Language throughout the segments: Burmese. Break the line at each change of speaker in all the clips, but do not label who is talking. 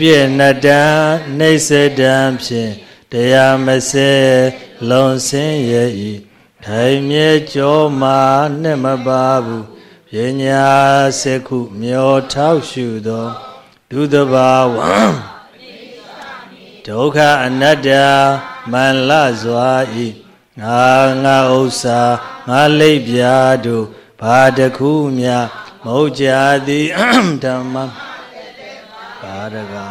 ပြည့်နတံနှိစ္စတံဖြင့်တရားမစဲလွန်ဆင်းရဲ့ဤထိုင်မြဲကြောမှာနဲ့မပါဘူးပညာစက္ခုမျောထောက်ရှုသောဒုသဘာဝဒုက္ခအနတ္တမန္လစွာဤငါငါဥစ္စာငါလိပ်ပြာတို့ဘာတခုမြမဟုတ်ကြသည်ဓမ္မ ဘာတကာ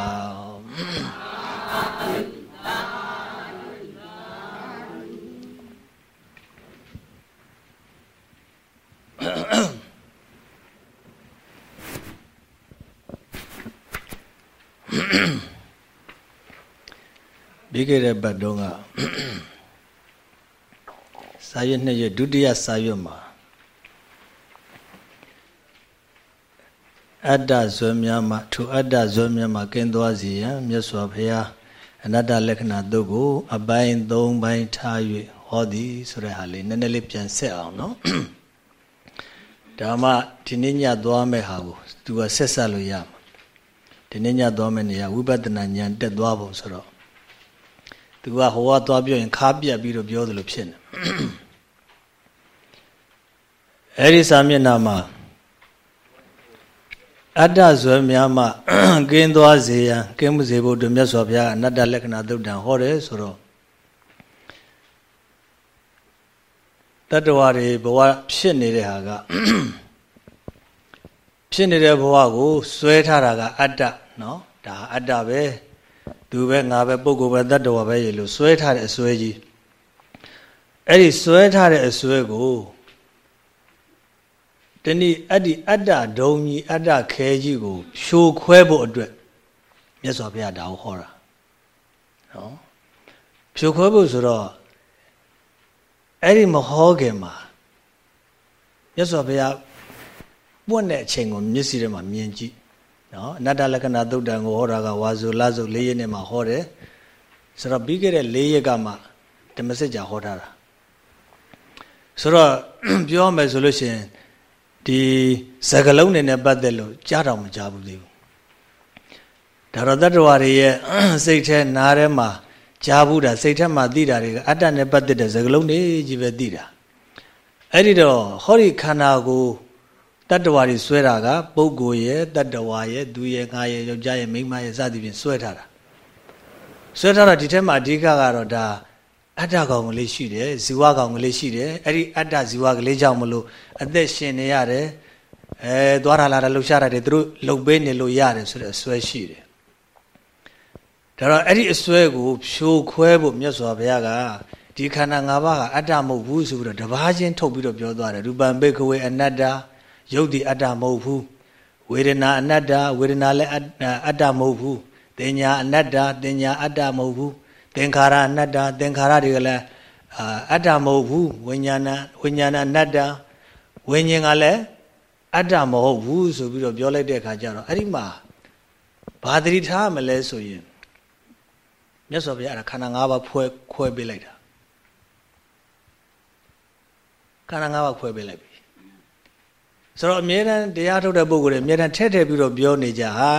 ပြီးခဲ့တဲ့ဘတ်တုန်းကစာရွက်နှစ်ရွက်ဒုတိယစာရွက်မှာ အတ္တဇွဲများမှာထိုအတ္တဇွဲများမှာကင်းသွားစီရန်မြတ်စွာဘုရားအနတ္တလက္ခဏာတုတ်ကို အပိုင်း၃ပိုင်းထား၍ဟောသည်ဆိုတဲ့ဟာလေးနည်းနည်းလေးပြန်ဆက်အောင်နော်ဒါမှဒီနေ့ညသွားမဲ့ဟာကိုသူကဆက်ဆက်လို့ရမှာဒီနေ့ညသွားမဲ့နေရာဝိပဿနာဉာဏ်တက်သွားပုံဆိုတော့သူကဟိုကသွားပြောရင်ခါပြက်ပြီးတော့ပြောသလိုဖြစ်နေအဲ့ဒီစာမျက်နှာမှာ အတ္တဇွဲများမှကင်းသွားစေရန်ကင်းမှုစေဖို့တို့မြတ်စွာဘုရားအနတ္တလက္ခဏာသုတ်တံဟောတယ်ဆိုတော့တတ္တဝါတွေဘဝဖြစ်နေတဲ့ဟာကဖြစ်နေတဲ့ဘဝကိုစွဲထားတာကအတ္တနော်ဒါအတ္တပဲသူပဲငါပဲပုဂ္ဂိုလ်ပဲတတ္တဝါပဲရေလို့စွဲထားတဲ့အစွဲကြီးအဲ့ဒီစွဲထားတဲ့အစွဲကို တနည်းအဲ့ဒီအတ္တဒုံကြီးအတ္တခဲကြီးကိုဖြိုခွဲဖို့အတွက်မြတ်စွာဘုရားဒါကိုဟောတာနော်ဖြိုခွဲဖို့ဆိုတော့အဲ့ဒီမဟောခင်မှာမြတ်စွာဘုရားပွင့်တဲ့အချိန်ကိုမျက်စိထဲမှာမြင်ကြည့်နော်အနတ္တလက္ခဏာသုတ်တံကိုဟောတာကဝါဇုလဇု၄ရက်နဲ့မှဟောတယ်ဆိုတော့ပြီးခဲ့တဲ့၄ရက်ကမှဓမ္မစစ်ကြာဟောထားတာဆိုတော့ပြောမယ်ဆိုလို့ရှိရင် ဒီစကလုံးတွေနဲ့ပတ်သက်လို့ကြားတော်မကြားဘူးသေးဘူးဒါတော့တတ္တဝါတွေရဲ့စိတ်ထဲနားထဲမှာကြားဘူးတာစိတ်ထဲမှာသိတာတွေကအတ္တနဲ့ပတ်သက်တဲ့စကလုံးတွေကြီးပဲသိတာအဲ့ဒီတော့ဟောဒီခန္ဓာကိုတတ္တဝါတွေဆွဲတာကပုဂ္ဂိုလ်ရဲ့တတ္တဝါရဲ့သူရဲ့ငါရဲ့ယောက်ျားရဲ့မိန်းမရဲ့စသည်ဖြင့်ဆွဲထားတာဆွဲထားတာဒီထဲမှာအဓိကကတော့ဒါ အတ္တကောင်ကလေးရှိတယ်ဇီဝကောင်ကလေးရှိတယ်အဲ့ဒီအတ္တဇီဝကလေးကြောင့်မလို့အသက်ရှင်နေရတယ်အဲသွားရလာတာလှုပ်ရှားရတယ်သူတို့လှုပ်ပေးနေလို့ရတယ်ဆိုတဲ့အစွဲရှိတယ်ဒါတော့အဲ့ဒီအစွဲကိုဖြိုခွဲဖို့မြတ်စွာဘုရားကဒီခန္ဓာ၅ပါးကအတ္တမဟုတ်ဘူးဆိုပြီးတော့တပါးချင်းထုတ်ပြီးတော့ပြောသွားတယ်ရူပံဘေကဝေအနတ္တရုပ်ဒီအတ္တမဟုတ်ဘူးဝေဒနာအနတ္တဝေဒနာလည်းအတ္တမဟုတ်ဘူးတင်ညာအနတ္တတင်ညာအတ္တမဟုတ်ဘူး သင်္ခါရအနတ္တသင်္ခါရတွေကလည်းအတ္တမဟုတ်ဘူးဝိညာဏဝိညာဏအနတ္တဝိညာဉ်ကလည်းအတ္တမဟုတ်ဘူးဆိုပြီးတော့ပြောလိုက်တဲ့အခါကျတော့အဲ့ဒီမှာဘာတိထားမလဲဆိုရင်မြတ်စွာဘုရားအဲ့ဒါခန္ဓာ၅ပါးဖွဲခွဲပေးလိုက်တာခန္ဓာ၅ပါးခွဲပေးလိုက်ပြီဆိုတော့အမြဲတမ်းတရားထုတ်တဲ့ပုဂ္ဂိုလ်တွေအမြဲတမ်းထက်ထက်ပြီးတော့ပြောနေကြဟာ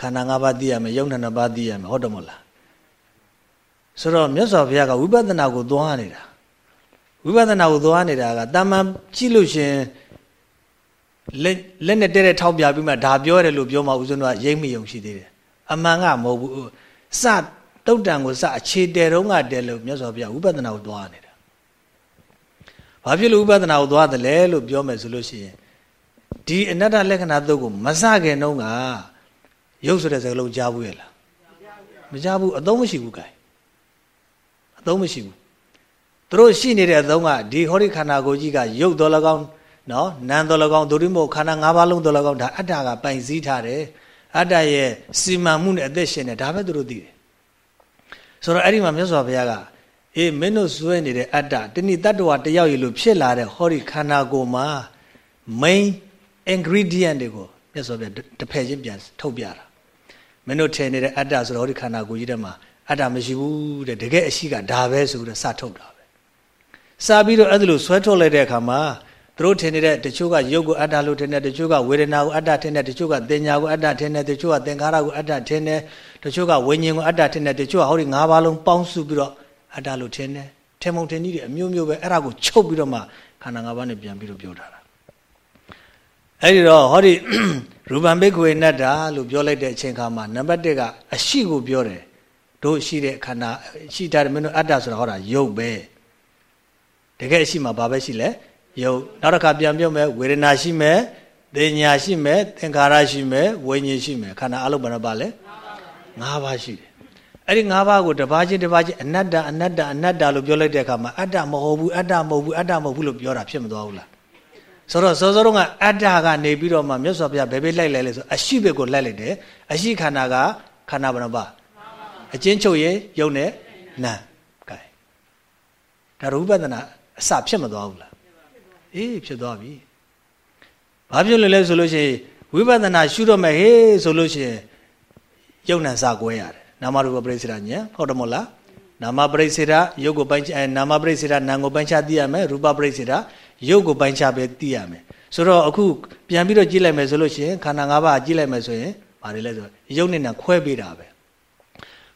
ခန္ဓာ၅ပါးသိရမယ်ယုံနာ၅ပါးသိရမယ်ဟုတ်တယ်မဟုတ်လား ဆိုတော့မြတ်စွာဘုရားကဝိပဿနာကိုသွားနေတာဝိပဿနာကိုသွားနေတာကတာမန်ကြည့်လို့ရှင်လက်လက်နဲ့တဲတဲ့ထောက်ပြပြီးမှဒါပြောရတယ်လို့ပြောမှဦးဇင်းတို့ကရိမ့်မယုံရှိသေးတယ်အမှန်ကမဟုတ်ဘူးစတုတ်တန်ကိုစအခြေတဲတုံးကတဲလို့မြတ်စွာဘုရားဝိပဿနာကိုသွားနေတာဘာဖြစ်လို့ဝိပဿနာကိုသွားတယ်လဲလို့ပြောမယ်ဆိုလို့ရှိရင်ဒီအနတ္တလက္ခဏာသုတ်ကိုမစခင်တုန်းကရုပ်ဆိုတဲ့စကားလုံးကြားဘူးရဲ့လားမကြားဘူးအသုံးမရှိဘူးကဲ အသုံးမရှိဘူးသူတို့ရှိနေတဲ့အသုံးကဒီဟောဒီခန္ဓာကိုယ်ကြီးကရုပ်တော်၎င်းနော်နာမ်တော်၎င်းဒုတိမို့ခန္ဓာ၅ပါးလုံးတော်၎င်းဒါအတ္တကပိုင်စည်းထားတယ်အတ္တရဲ့စီမံမှုနဲ့အသက်ရှင်နေဒါပဲသူတို့သိတယ်ဆိုတော့အဲ့ဒီမှာမြတ်စွာဘုရားကအေးမင်းတို့စွဲနေတဲ့အတ္တတဏိတတ္တဝတယောက်ရလို့ဖြစ်လာတဲ့ဟောဒီခန္ဓာကိုယ်မှာ main ingredient တွေကိုမြတ်စွာဘုရားတစ်ဖက်ချင်းပြန်ထုတ်ပြတာမင်းတို့ထည့်နေတဲ့အတ္တဆိုတော့ဟောဒီခန္ဓာကိုယ်ကြီးထဲမှာ အတ္တမရှိဘူးတဲ့တကယ်အရှိကဒါပဲဆိုပြီးတော့စထုတ်တာပဲစပြီးတော့အဲ့ဒါလို့ဆွဲထုတ်လိုက်တဲ့အခါမှာသူသူတို့ထင်နေတဲ့တချို့ကယုတ်ကိုအတ္တလို့ထင်တယ်တချို့ကဝေဒနာကိုအတ္တထင်တယ်တချို့ကသင်ညာကိုအတ္တထင်တယ်တချို့ကသင်္ခါရကိုအတ္တထင်တယ်တချို့ကဝိညာဉ်ကိုအတ္တထင်တယ်တချို့ကဟောဒီ၅ပါးလုံးပေါင်းစုပြီးတော့အတ္တလို့ထင်တယ်ထင်မုံထင်ကြီးတွေအမျိုးမျိုးပဲအဲ့ဒါကိုချုပ်ပြီးတော့မှခန္ဓာ၅ပါးနဲ့ပြန်ပြီးတော့ပြောထားတာအဲ့ဒီတော့ဟောဒီရူပံဘိက္ခွေနတ္တာလို့ပြောလိုက်တဲ့အချိန်ခါမှာနံပါတ်1ကအရှိကိုပြောတယ် တို့ရှိတဲ့ခန္ဓာရှိတာမင်းတို့အတ္တဆိုတာဟောတာယုတ်ပဲတကယ်ရှိမှာဘာပဲရှိလဲယုတ်နောက်တစ်ခါပြန်ပြောမယ်ဝေဒနာရှိမယ်သေညာရှိမယ်သင်္ခါရရှိမယ်ဝိညာဉ်ရှိမယ်ခန္ဓာအလုံးဘယ်နှပါလဲ၅ပါးရှိတယ်အဲ့ဒီ၅ပါးကိုတစ်ပါးချင်းတစ်ပါးချင်းအနတ္တအနတ္တအနတ္တလို့ပြောလိုက်တဲ့အခါမှာအတ္တမဟုတ်ဘူးအတ္တမဟုတ်ဘူးအတ္တမဟုတ်ဘူးလို့ပြောတာဖြစ်မသွားဘူးလားဆိုတော့စောစောတုန်းကအတ္တကနေပြီးတော့မှမြတ်စွာဘုရားဘယ်ဘယ်လိုက်လဲလဲဆိုအရှိဘက်ကိုလိုက်လိုက်တယ်အရှိခန္ဓာကခန္ဓာဘယ်နှပါ အချင်းချုပ်ရင်ယုံနဲ့နာကဲဒါရူပဒနာအစဖြစ်မသွားဘူးလားအေးဖြစ်သွားပြီဘာဖြစ်လို့လဲဆိုလို့ရှိရင်ဝိပဿနာရှုတော့မယ်ဟေးဆိုလို့ရှိရင်ယုံနာစကွဲရတယ်နာမရူပပရိစ္ဆေဒဉာဏ်ဟုတ်တယ်မဟုတ်လားနာမပရိစ္ဆေဒယုတ်ကိုပိုင်းခြားနာမပရိစ္ဆေဒနာကိုပိုင်းခြားသိရမယ်ရူပပရိစ္ဆေဒယုတ်ကိုပိုင်းခြားပဲသိရမယ်ဆိုတော့အခုပြန်ပြီးတော့ကြည့်လိုက်မယ်ဆိုလို့ရှိရင်ခန္ဓာ၅ပါးကြည့်လိုက်မယ်ဆိုရင်ဘာတွေလဲဆိုရုပ်နဲ့နာခွဲပေးတာပဲ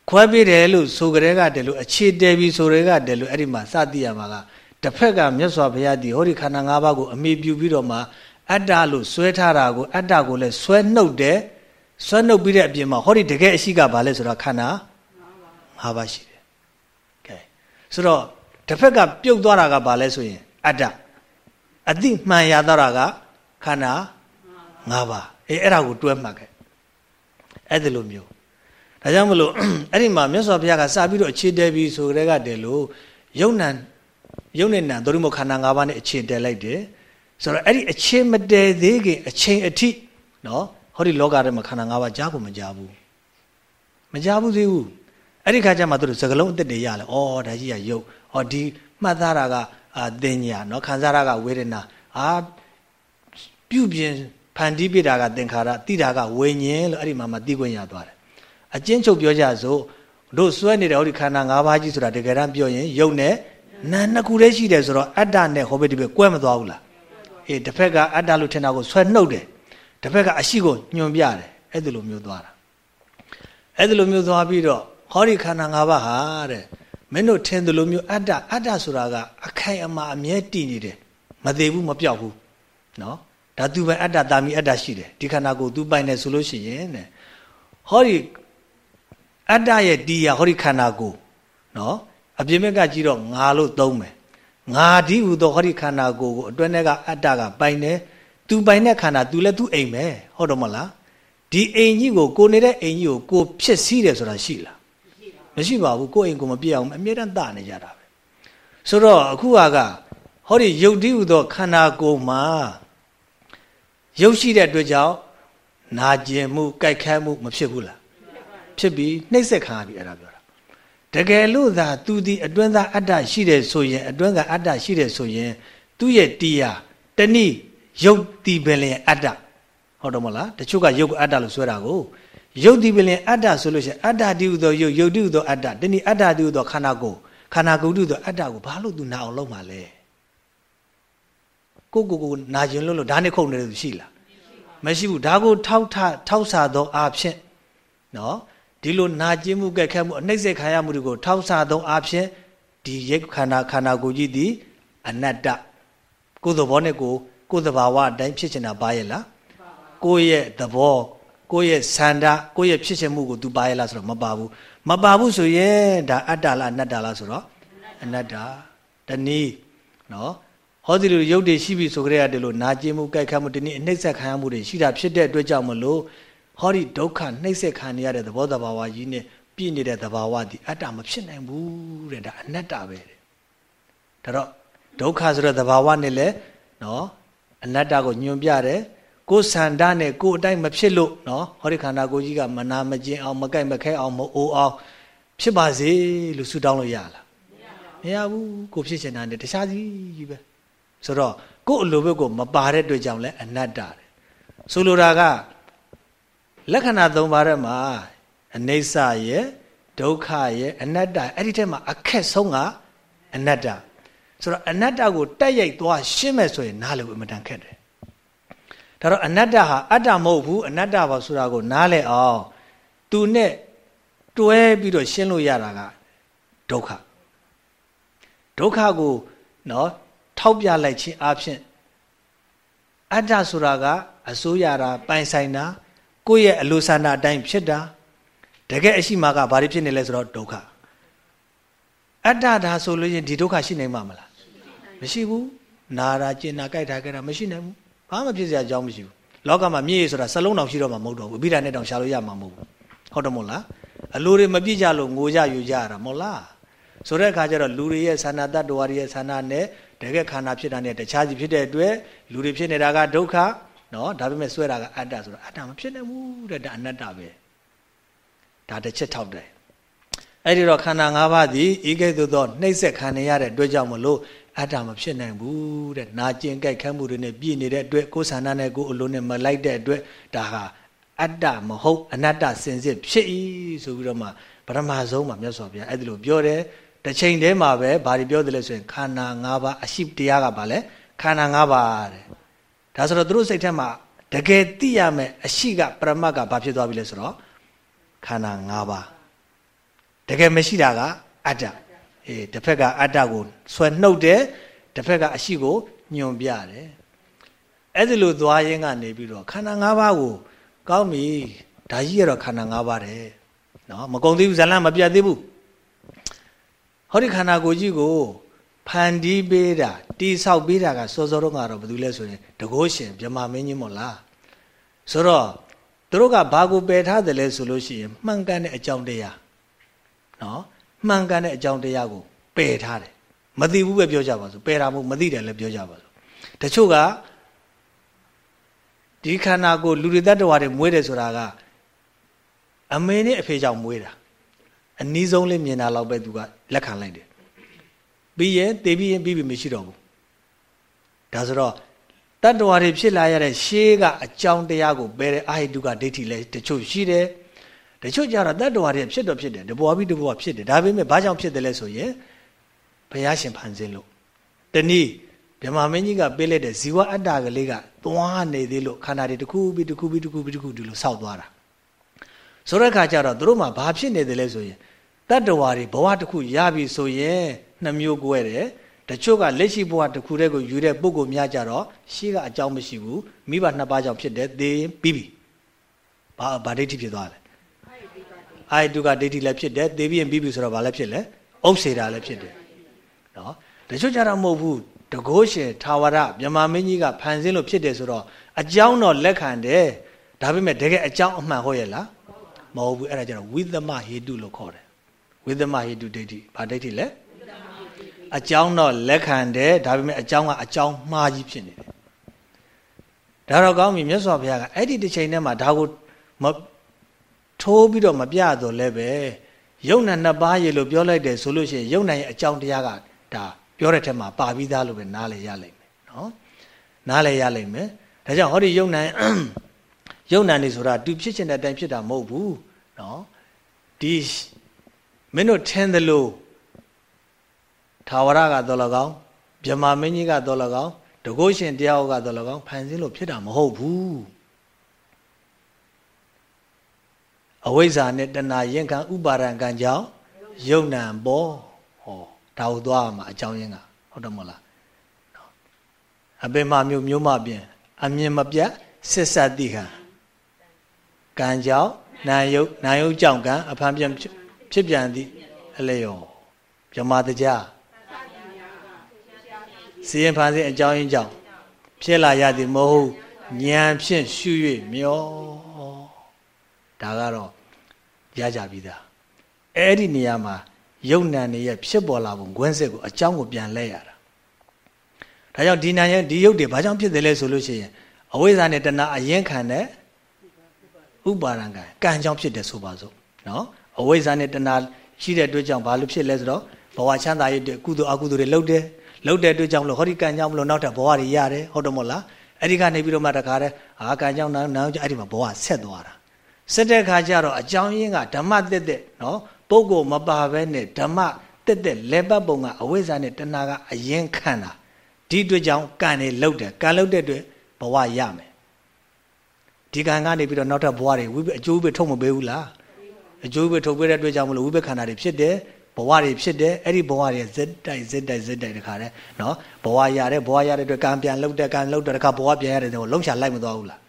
ခွဲပေးတယ်လို့ဆိုကြတဲ့ကတည်းလို့အခြေတည်ပြီးဆိုကြတဲ့ကတည်းလို့အဲ့ဒီမှာစသိရမှာကတစ်ဖက်ကမြတ်စွာဘုရားဒီဟောဒီခန္ဓာ၅ပါးကိုအမိပြုပြီးတော့မှအတ္တလို့ဆွဲထားတာကိုအတ္တကိုလည်းဆွဲနှုတ်တယ်ဆွဲနှုတ်ပြီးတဲ့အပြင်မှာဟောဒီတကယ်အရှိကဘာလဲဆိုတော့ခန္ဓာ၅ပါးရှိတယ်ကဲဆိုတော့တစ်ဖက်ကပြုတ်သွားတာကဘာလဲဆိုရင်အတ္တအတိမှန်ရတော့တာကခန္ဓာ၅ပါးအေးအဲ့ဒါကိုတွဲမှတ်ခဲ့အဲ့ဒီလိုမျိုး ဒါကြောင့်မလို့အဲ့ဒီမှာမြတ်စွာဘုရားကစပြီးတော့အခြေတည်ပြီးဆိုကြတဲ့ကတည်းလို့ယုံနံယုံနဲ့နံသတိမခန္ဓာ၅ပါးနဲ့အခြေတည်လိုက်တယ်ဆိုတော့အဲ့ဒီအခြေမတည်သေးခင်အချိန်အထိနော်ဟောဒီလောကထဲမှာခန္ဓာ၅ပါးကြားကိုမကြားဘူးမကြားဘူးသေးဘူးအဲ့ဒီခါကျမှသူတို့စကလုံးအသက်တွေရလဲဩဒါကြီးကယုတ်ဟောဒီမှတ်သားတာကအာသင်ညာနော်ခံစားတာကဝေဒနာအာပြုပြင်ဖန်တီးပြတာကသင်္ခါရတိတာကဝိညာဉ်လို့အဲ့ဒီမှာမှသိခွင့်ရသွားတယ် အကျဉ်းချုပ်ပြောကြစို့တို့စွဲနေတဲ့ဟောဒီခန္ဓာ၅ပါးကြီးဆိုတာတကယ်တမ်းပြောရင်ယုတ်နဲ့နာနှစ်ခုတည်းရှိတယ်ဆိုတော့အတ္တနဲ့ဟောဘက်ဒီဘက်ကွဲမသွားဘူးလားအေးတစ်ဖက်ကအတ္တလို့ထင်တာကိုဆွဲနှုတ်တယ်တစ်ဖက်ကအရှိကိုညွန်ပြတယ်အဲ့ဒီလိုမျိုးသွားတာအဲ့ဒီလိုမျိုးသွားပြီးတော့ဟောဒီခန္ဓာ၅ပါးဟာတဲ့မင်းတို့ထင်တယ်လို့မျိုးအတ္တအတ္တဆိုတာကအခိုင်အမာအမြဲတည်နေတယ်မသေးဘူးမပြောက်ဘူးနော်ဒါသူပဲအတ္တတာမီအတ္တရှိတယ်ဒီခန္ဓာကိုသူပိုင်တယ်ဆိုလို့ရှိရင်တဲ့ဟောဒီ အတ္တရဲ့တီးရဟောဒီခန္ဓာကိုနော်အပြင်းမဲ့ကကြည့်တော့ငါလို့သုံးမယ်ငါဒီဟူသောဟောဒီခန္ဓာကိုကိုအတွင်းထဲကအတ္တကပိုင်တယ်သူပိုင်တဲ့ခန္ဓာသူလည်းသူအိမ်ပဲဟုတ်တော့မလားဒီအိမ်ကြီးကိုကိုနေတဲ့အိမ်ကြီးကိုကိုဖြစ်စည်းတယ်ဆိုတာရှိလားမရှိပါဘူးကိုယ့်အိမ်ကိုမပြည့်အောင်အမြဲတမ်းတနေကြတာပဲဆိုတော့အခုကဟောဒီယုတ်တိဟုသောခန္ဓာကိုယ်မှာရုပ်ရှိတဲ့အတွက်ကြောင့်နာကျင်မှုကြိုက်ခဲမှုမဖြစ်ဘူးလား ဖြစ်ပြီးနှိမ့်ဆက်ခံရပြီအဲ့ဒါပြောတာတကယ်လို့သာသူဒီအတွင်းသားအတ္တရှိတယ်ဆိုရင်အတွင်းကအတ္တရှိတယ်ဆိုရင်သူ့ရဲ့တရားတဏိယုတ်တိပင်လင်အတ္တဟုတ်တော့မလားတချို့ကယုတ်အတ္တလို့ဆွဲတာကိုယုတ်တိပင်လင်အတ္တဆိုလို့ရှိရင်အတ္တတိဟုသောယုတ်ယုတ်တိဟုသောအတ္တတဏိအတ္တတိဟုသောခန္ဓာကိုယ်ခန္ဓာကိုယ်တိဟုသောအတ္တကိုဘာလို့သူနာအောင်လုပ်မှာလဲကိုကိုကိုနာကျင်လို့လို့ဓာတ်နဲ့ခုတ်နေတယ်ရှိလားမရှိဘူးဒါကိုထောက်ထထောက်ဆာသောအားဖြင့်နော် ဒီလိုနာကျင်မှုကက်ခတ်မှုအနှိမ့်ဆက်ခံရမှုတွေကိုထောက်ဆာသောအားဖြင့်ဒီရိတ်ခန္ဓာခန္ဓာကိုယ်ကြီးသည်အနတ္တကိုယ်သဘောနဲ့ကိုယ်ကိုယ်သဘာဝအတိုင်းဖြစ်ချင်တာပါရဲ့လားကိုယ့်ရဲ့သဘောကိုယ့်ရဲ့ဆန္ဒကိုယ့်ရဲ့ဖြစ်ချင်မှုကို तू ပါရဲ့လားဆိုတော့မပါဘူးမပါဘူးဆိုရင်ဒါအတ္တလားအနတ္တလားဆိုတော့အနတ္တတနည်းနော်ဟောဒီလိုရုပ်တွေရှိပြီဆိုကြတဲ့လို့နာကျင်မှုကြိုက်ခတ်မှုတနည်းအနှိမ့်ဆက်ခံရမှုတွေရှိတာဖြစ်တဲ့အတွက်ကြောင့်မလို့ ဟောဒီဒုက္ခနှိမ့်ဆက်ခံရတဲ့သဘောတဘာဝကြီးနဲ့ပြည့်နေတဲ့သဘာဝဒီအတ္တမဖြစ်နိုင်ဘူးတဲ့ဒါအနတ္တပဲတဲ့ဒါတော့ဒုက္ခဆိုတဲ့သဘာဝနဲ့လည်းနော်အနတ္တကိုညွန်ပြတယ်ကိုယ်ဆန္ဒနဲ့ကိုယ်အတိုင်းမဖြစ်လို့နော်ဟောဒီခန္ဓာကိုယ်ကြီးကမနာမကျင်အောင်မကြိုက်မခဲအောင်မအိုးအောင်ဖြစ်ပါစေလို့ဆုတောင်းလို့ရလားမရဘူးကိုဖြစ်ချင်တာနဲ့တခြားစီကြီးပဲဆိုတော့ကိုယ်အလိုဘက်ကိုမပါတဲ့အတွက်ကြောင့်လဲအနတ္တတယ်ဆိုလိုတာက လက္ခဏာ၃ပါးထဲမှာအနိစ္စရဲ့ဒုက္ခရဲ့အနတ္တအဲ့ဒီထဲမှာအခက်ဆုံးကအနတ္တဆိုတော့အနတ္တကိုတက်ရိုက်သွားရှင်းမယ်ဆိုရင်နားလည်ဖို့အမတန်ခက်တယ်ဒါတော့အနတ္တဟာအတ္တမဟုတ်ဘူးအနတ္တပါဆိုတာကိုနားလည်အောင်သူနဲ့တွဲပြီးတော့ရှင်းလို့ရတာကဒုက္ခဒုက္ခကိုနော်ထောက်ပြလိုက်ခြင်းအပြင်အတ္တဆိုတာကအစိုးရတာပိုင်ဆိုင်တာ ကိုယ့်ရဲ့အလိုဆန္ဒအတိုင်းဖြစ်တာတကယ်အရှိမကဘာတွေဖြစ်နေလဲဆိုတော့ဒုက္ခအတ္တဒါဆိုလို့ရင်ဒီဒုက္ခရှိနိုင်မှာမလားမရှိဘူးနာတာကျင်နာကြိုက်တာကြတာမရှိနိုင်ဘူးဘာမှဖြစ်စရာအကြောင်းမရှိဘူးလောကမှာမြည့်ရဆိုတာစလုံးတောင်ရှိတော့မှာမဟုတ်တော့ဘူးအဘိဓာနဲ့တောင်ရှာလို့ရမှာမဟုတ်ဘူးဟုတ်တယ်မို့လားအလိုတွေမပြည့်ကြလို့ငိုကြယူကြရတာမဟုတ်လားဆိုတဲ့အခါကျတော့လူတွေရဲ့ဆန္ဒတ္တဝါတွေရဲ့ဆန္ဒနဲ့တကယ်ခန္ဓာဖြစ်တာနဲ့တခြားစီဖြစ်တဲ့အတွက်လူတွေဖြစ်နေတာကဒုက္ခ နော်ဒါပေမဲ့ဆွဲတာကအတ္တဆိုတော့အတ္တမဖြစ်နိုင်ဘူးတဲ့ဒါအနတ္တပဲဒါတစ်ချက်ထောက်တယ်အဲ့ဒီတော့ခန္ဓာ၅ပါးသည်ဤကဲ့သို့သောနှိမ့်ဆက်ခံရတဲ့အတွက်ကြောင့်မလို့အတ္တမဖြစ်နိုင်ဘူးတဲ့နာကျင်ကြိုက်ခတ်မှုတွေနဲ့ပြည့်နေတဲ့အတွက်ကိုယ်ဆန္ဒနဲ့ကိုယ်အလိုနဲ့မလိုက်တဲ့အတွက်ဒါဟာအတ္တမဟုတ်အနတ္တစင်စစ်ဖြစ်၏ဆိုပြီးတော့မှပရမဆုံးမှာမြတ်စွာဘုရားအဲ့ဒီလိုပြောတယ်တစ်ချိန်တည်းမှာပဲဘာတွေပြောတယ်လဲဆိုရင်ခန္ဓာ၅ပါးအရှိတရားကဘာလဲခန္ဓာ၅ပါးတဲ့ ဒါဆိုတော့သူတို့စိတ်ထဲမှာတကယ်သိရမယ်အရှိကပရမတ်ကဘာဖြစ်သွားပြီလဲဆိုတော့ခန္ဓာ၅ပါးတကယ်မရှိတာကအတ္တအေးတစ်ဖက်ကအတ္တကိုဆွဲနှုတ်တယ်တစ်ဖက်ကအရှိကိုညွန်ပြတယ်အဲ့ဒီလိုသွားရင်းကနေပြီးတော့ခန္ဓာ၅ပါးကိုကောင်းပြီဒါကြီးရတော့ခန္ဓာ၅ပါးတယ်နော်မကုံသေးဘူးဇလန်မပြတ်သေးဘူးဟောဒီခန္ဓာကိုယ်ကြီးကို ဖန်တီးပေးတာတိဆောက်ပေးတာကစောစောတော့ကတော့ဘာလို့လဲဆိုရင်တကောရှင်မြမမင်းကြီးမို့လားဆိုတော့သူတို့ကဘာကိုပယ်ထားတယ်လဲဆိုလို့ရှိရင်မှန်ကန်တဲ့အကြောင်းတရားနော်မှန်ကန်တဲ့အကြောင်းတရားကိုပယ်ထားတယ်မသိဘူးပဲပြောကြပါစို့ပယ်တာမဟုတ်မသိတယ်လည်းပြောကြပါစို့တချို့ကဒီခန္ဓာကိုလူတွေတ attva တွေမွေးတယ်ဆိုတာကအမေနဲ့အဖေကြောင့်မွေးတာအနည်းဆုံးလေးမြင်တာတော့ပဲသူကလက်ခံလိုက်တယ် ပြီးရင်တေပြီးရင်ပြီးပြီမရှိတော့ဘူးဒါဆိုတော့တတ္တဝါတွေဖြစ်လာရတဲ့ရှေးကအကြောင်းတရားကိုပယ်တဲ့အာဟိတုကဒိဋ္ဌိလဲတချို့ရှိတယ်တချို့ကြတော့တတ္တဝါတွေဖြစ်တော့ဖြစ်တယ်တဘွားပြီးတဘွားဖြစ်တယ်ဒါပေမဲ့ဘာကြောင့်ဖြစ်တယ်လဲဆိုရင်ဘုရားရှင်ဖန်ဆင်းလို့တနည်းဗြဟ္မာမင်းကြီးကပေးလိုက်တဲ့ဇီဝအတ္တကလေးကသွားနေသေးလို့ခန္ဓာတွေတစ်ခုပြီးတစ်ခုပြီးတစ်ခုပြီးတစ်ခုဒီလိုဆောက်သွားတာဆိုတဲ့အခါကျတော့တို့မှာဘာဖြစ်နေတယ်လဲဆိုရင်တတ္တဝါတွေဘဝတစ်ခုရပြီဆိုရင် နှမျိုးကွဲတယ်တချို့ကလက်ရှိဘဝတစ်ခုတည်းကိုယူတဲ့ပုံကိုများကြတော့ရှေ့ကအကြောင်းမရှိဘူးမိဘနှစ်ပါးကြောင့်ဖြစ်တယ်သေရင်ပြီးပြီဘာဘာဒိဋ္ဌိဖြစ်သွားလဲအာယတုကဒိဋ္ဌိလည်းဖြစ်တယ်သေပြီးရင်ပြီးပြီဆိုတော့ဘာလဲဖြစ်လဲဥစ္စေတာလည်းဖြစ်တယ်နော်တချို့ကြတော့မဟုတ်ဘူးတကိုးရှင်ထာဝရမြမမင်းကြီးကဖန်ဆင်းလို့ဖြစ်တယ်ဆိုတော့အကြောင်းတော့လက်ခံတယ်ဒါပေမဲ့တကယ်အကြောင်းအမှန်ဟုတ်ရဲ့လားမဟုတ်ဘူးအဲ့ဒါကျတော့ဝိသမဟေတုလို့ခေါ်တယ်ဝိသမဟေတုဒိဋ္ဌိဘာဒိဋ္ဌိလဲ အကြောင်းတော့လက်ခံတယ်ဒါပေမဲ့အကြောင်းကအကြောင်းမှားကြီးဖြစ်နေတယ်ဒါတော့ကောင်းပြီမြတ်စွာဘုရားကအဲ့ဒီတစ်ချိန်တည်းမှာဒါကိုမထိုးပြီးတော့မပြတော့လဲပဲယုံနာနှစ်ပါးရေလို့ပြောလိုက်တယ်ဆိုလို့ရှိရင်ယုံနာရဲ့အကြောင်းတရားကဒါပြောတဲ့ထက်မှာပါပြီးသားလို့ပဲနားလည်ရလိမ့်မယ်နော်နားလည်ရလိမ့်မယ်ဒါကြောင့်ဟောဒီယုံနာယုံနာနေဆိုတာသူဖြစ်ချင်တဲ့အတိုင်းဖြစ်တာမဟုတ်ဘူးနော်ဒီမင်းတို့ထင်တယ်လို့ ထာဝရကတော့၎င်းဗြဟ္မာမင်းကြီးကတော့၎င်းတကုရှင်တရားဟောကတော့၎င်းဖန်ဆင်းလို့ဖြစ်တာမဟုတ်ဘူးအဝိဇ္ဇာနဲ့တဏှာရင်ခံဥပါဒံကံကြောင့်ယုံနံပေါ်ဟောဒါဟုသွားမှာအကြောင်းရင်းကဟုတ်တယ်မဟုတ်လားအပင်မမျိုးမျိုးမပြင်အမြင်မပြတ်စစ်ဆက်တိခံကံကြောင့်နာယုတ်နာယုတ်ကြောင့်ကံအဖန်ပြန်ဖြစ်ပြန်သည့်အလျော်ဗြဟ္မာတရား စီရင်ဖန်ဆင်းအကြောင်းရင်းကြောင့်ဖြစ်လာရသည်မဟုတ်ဉာဏ်ဖြင့်ရှု၍မျောဒါကတော့ရကြပြီသားအဲ့ဒီနေရာမှာယုံနံနေရဲ့ဖြစ်ပေါ်လာပုံဂွန်းစစ်ကိုအကြောင်းကိုပြန်လဲရတာဒါကြောင့်ဒီနံရဲ့ဒီယုတ်တွေဘာကြောင့်ဖြစ်တယ်လဲဆိုလို့ရှိရင်အဝိဇ္ဇာနဲ့တဏှာအရင်ခံတဲ့ဥပါဒံကံကံကြောင့်ဖြစ်တယ်ဆိုပါစို့နော်အဝိဇ္ဇာနဲ့တဏှာရှိတဲ့အတွက်ကြောင့်ဘာလို့ဖြစ်လဲဆိုတော့ဘဝချမ်းသာရေးအတွက်ကုသိုလ်အကုသိုလ်တွေလုပ်တယ် လုပ်တဲ့အတွက်ကြောင့်မလို့ဟောဒီကံကြောင့်မလို့နောက်ထပ်ဘဝတွေရတယ်ဟုတ်တယ်မို့လားအဲ့ဒီကနေပြီးတော့မှတခါတည်းအာကံကြောင့်နောင်နောင်အဲ့ဒီမှာဘဝဆက်သွားတာဆက်တဲ့ခါကျတော့အကြောင်းရင်းကဓမ္မတက်တက်နော်ပုဂ္ဂိုလ်မပါဘဲနဲ့ဓမ္မတက်တက်လဲပတ်ပုံကအဝိဇ္ဇာနဲ့တဏှာကအရင်ခံတာဒီအတွက်ကြောင့်ကံနေလှုပ်တယ်ကံလှုပ်တဲ့အတွက်ဘဝရမယ်ဒီကံကနေပြီးတော့နောက်ထပ်ဘဝတွေဝိပအကျိုးပဲထုတ်မပေးဘူးလားအကျိုးပဲထုတ်ပေးတဲ့အတွက်ကြောင့်မလို့ဝိပခန္ဓာတွေဖြစ်တယ် ဘဝတွေဖြစ်တယ်အဲ့ဒီဘဝတွေဇက်တိုက်ဇက်တိုက်ဇက်တိုက်တခါတည်းနော်ဘဝရတဲ့ဘဝရတဲ့အတွက်ကံပြန်လှုပ်တဲ့ကံလှုပ်တဲ့တခါဘဝပြန်ရတဲ့တော့လုံးချလိုက်မသွားဘူးလား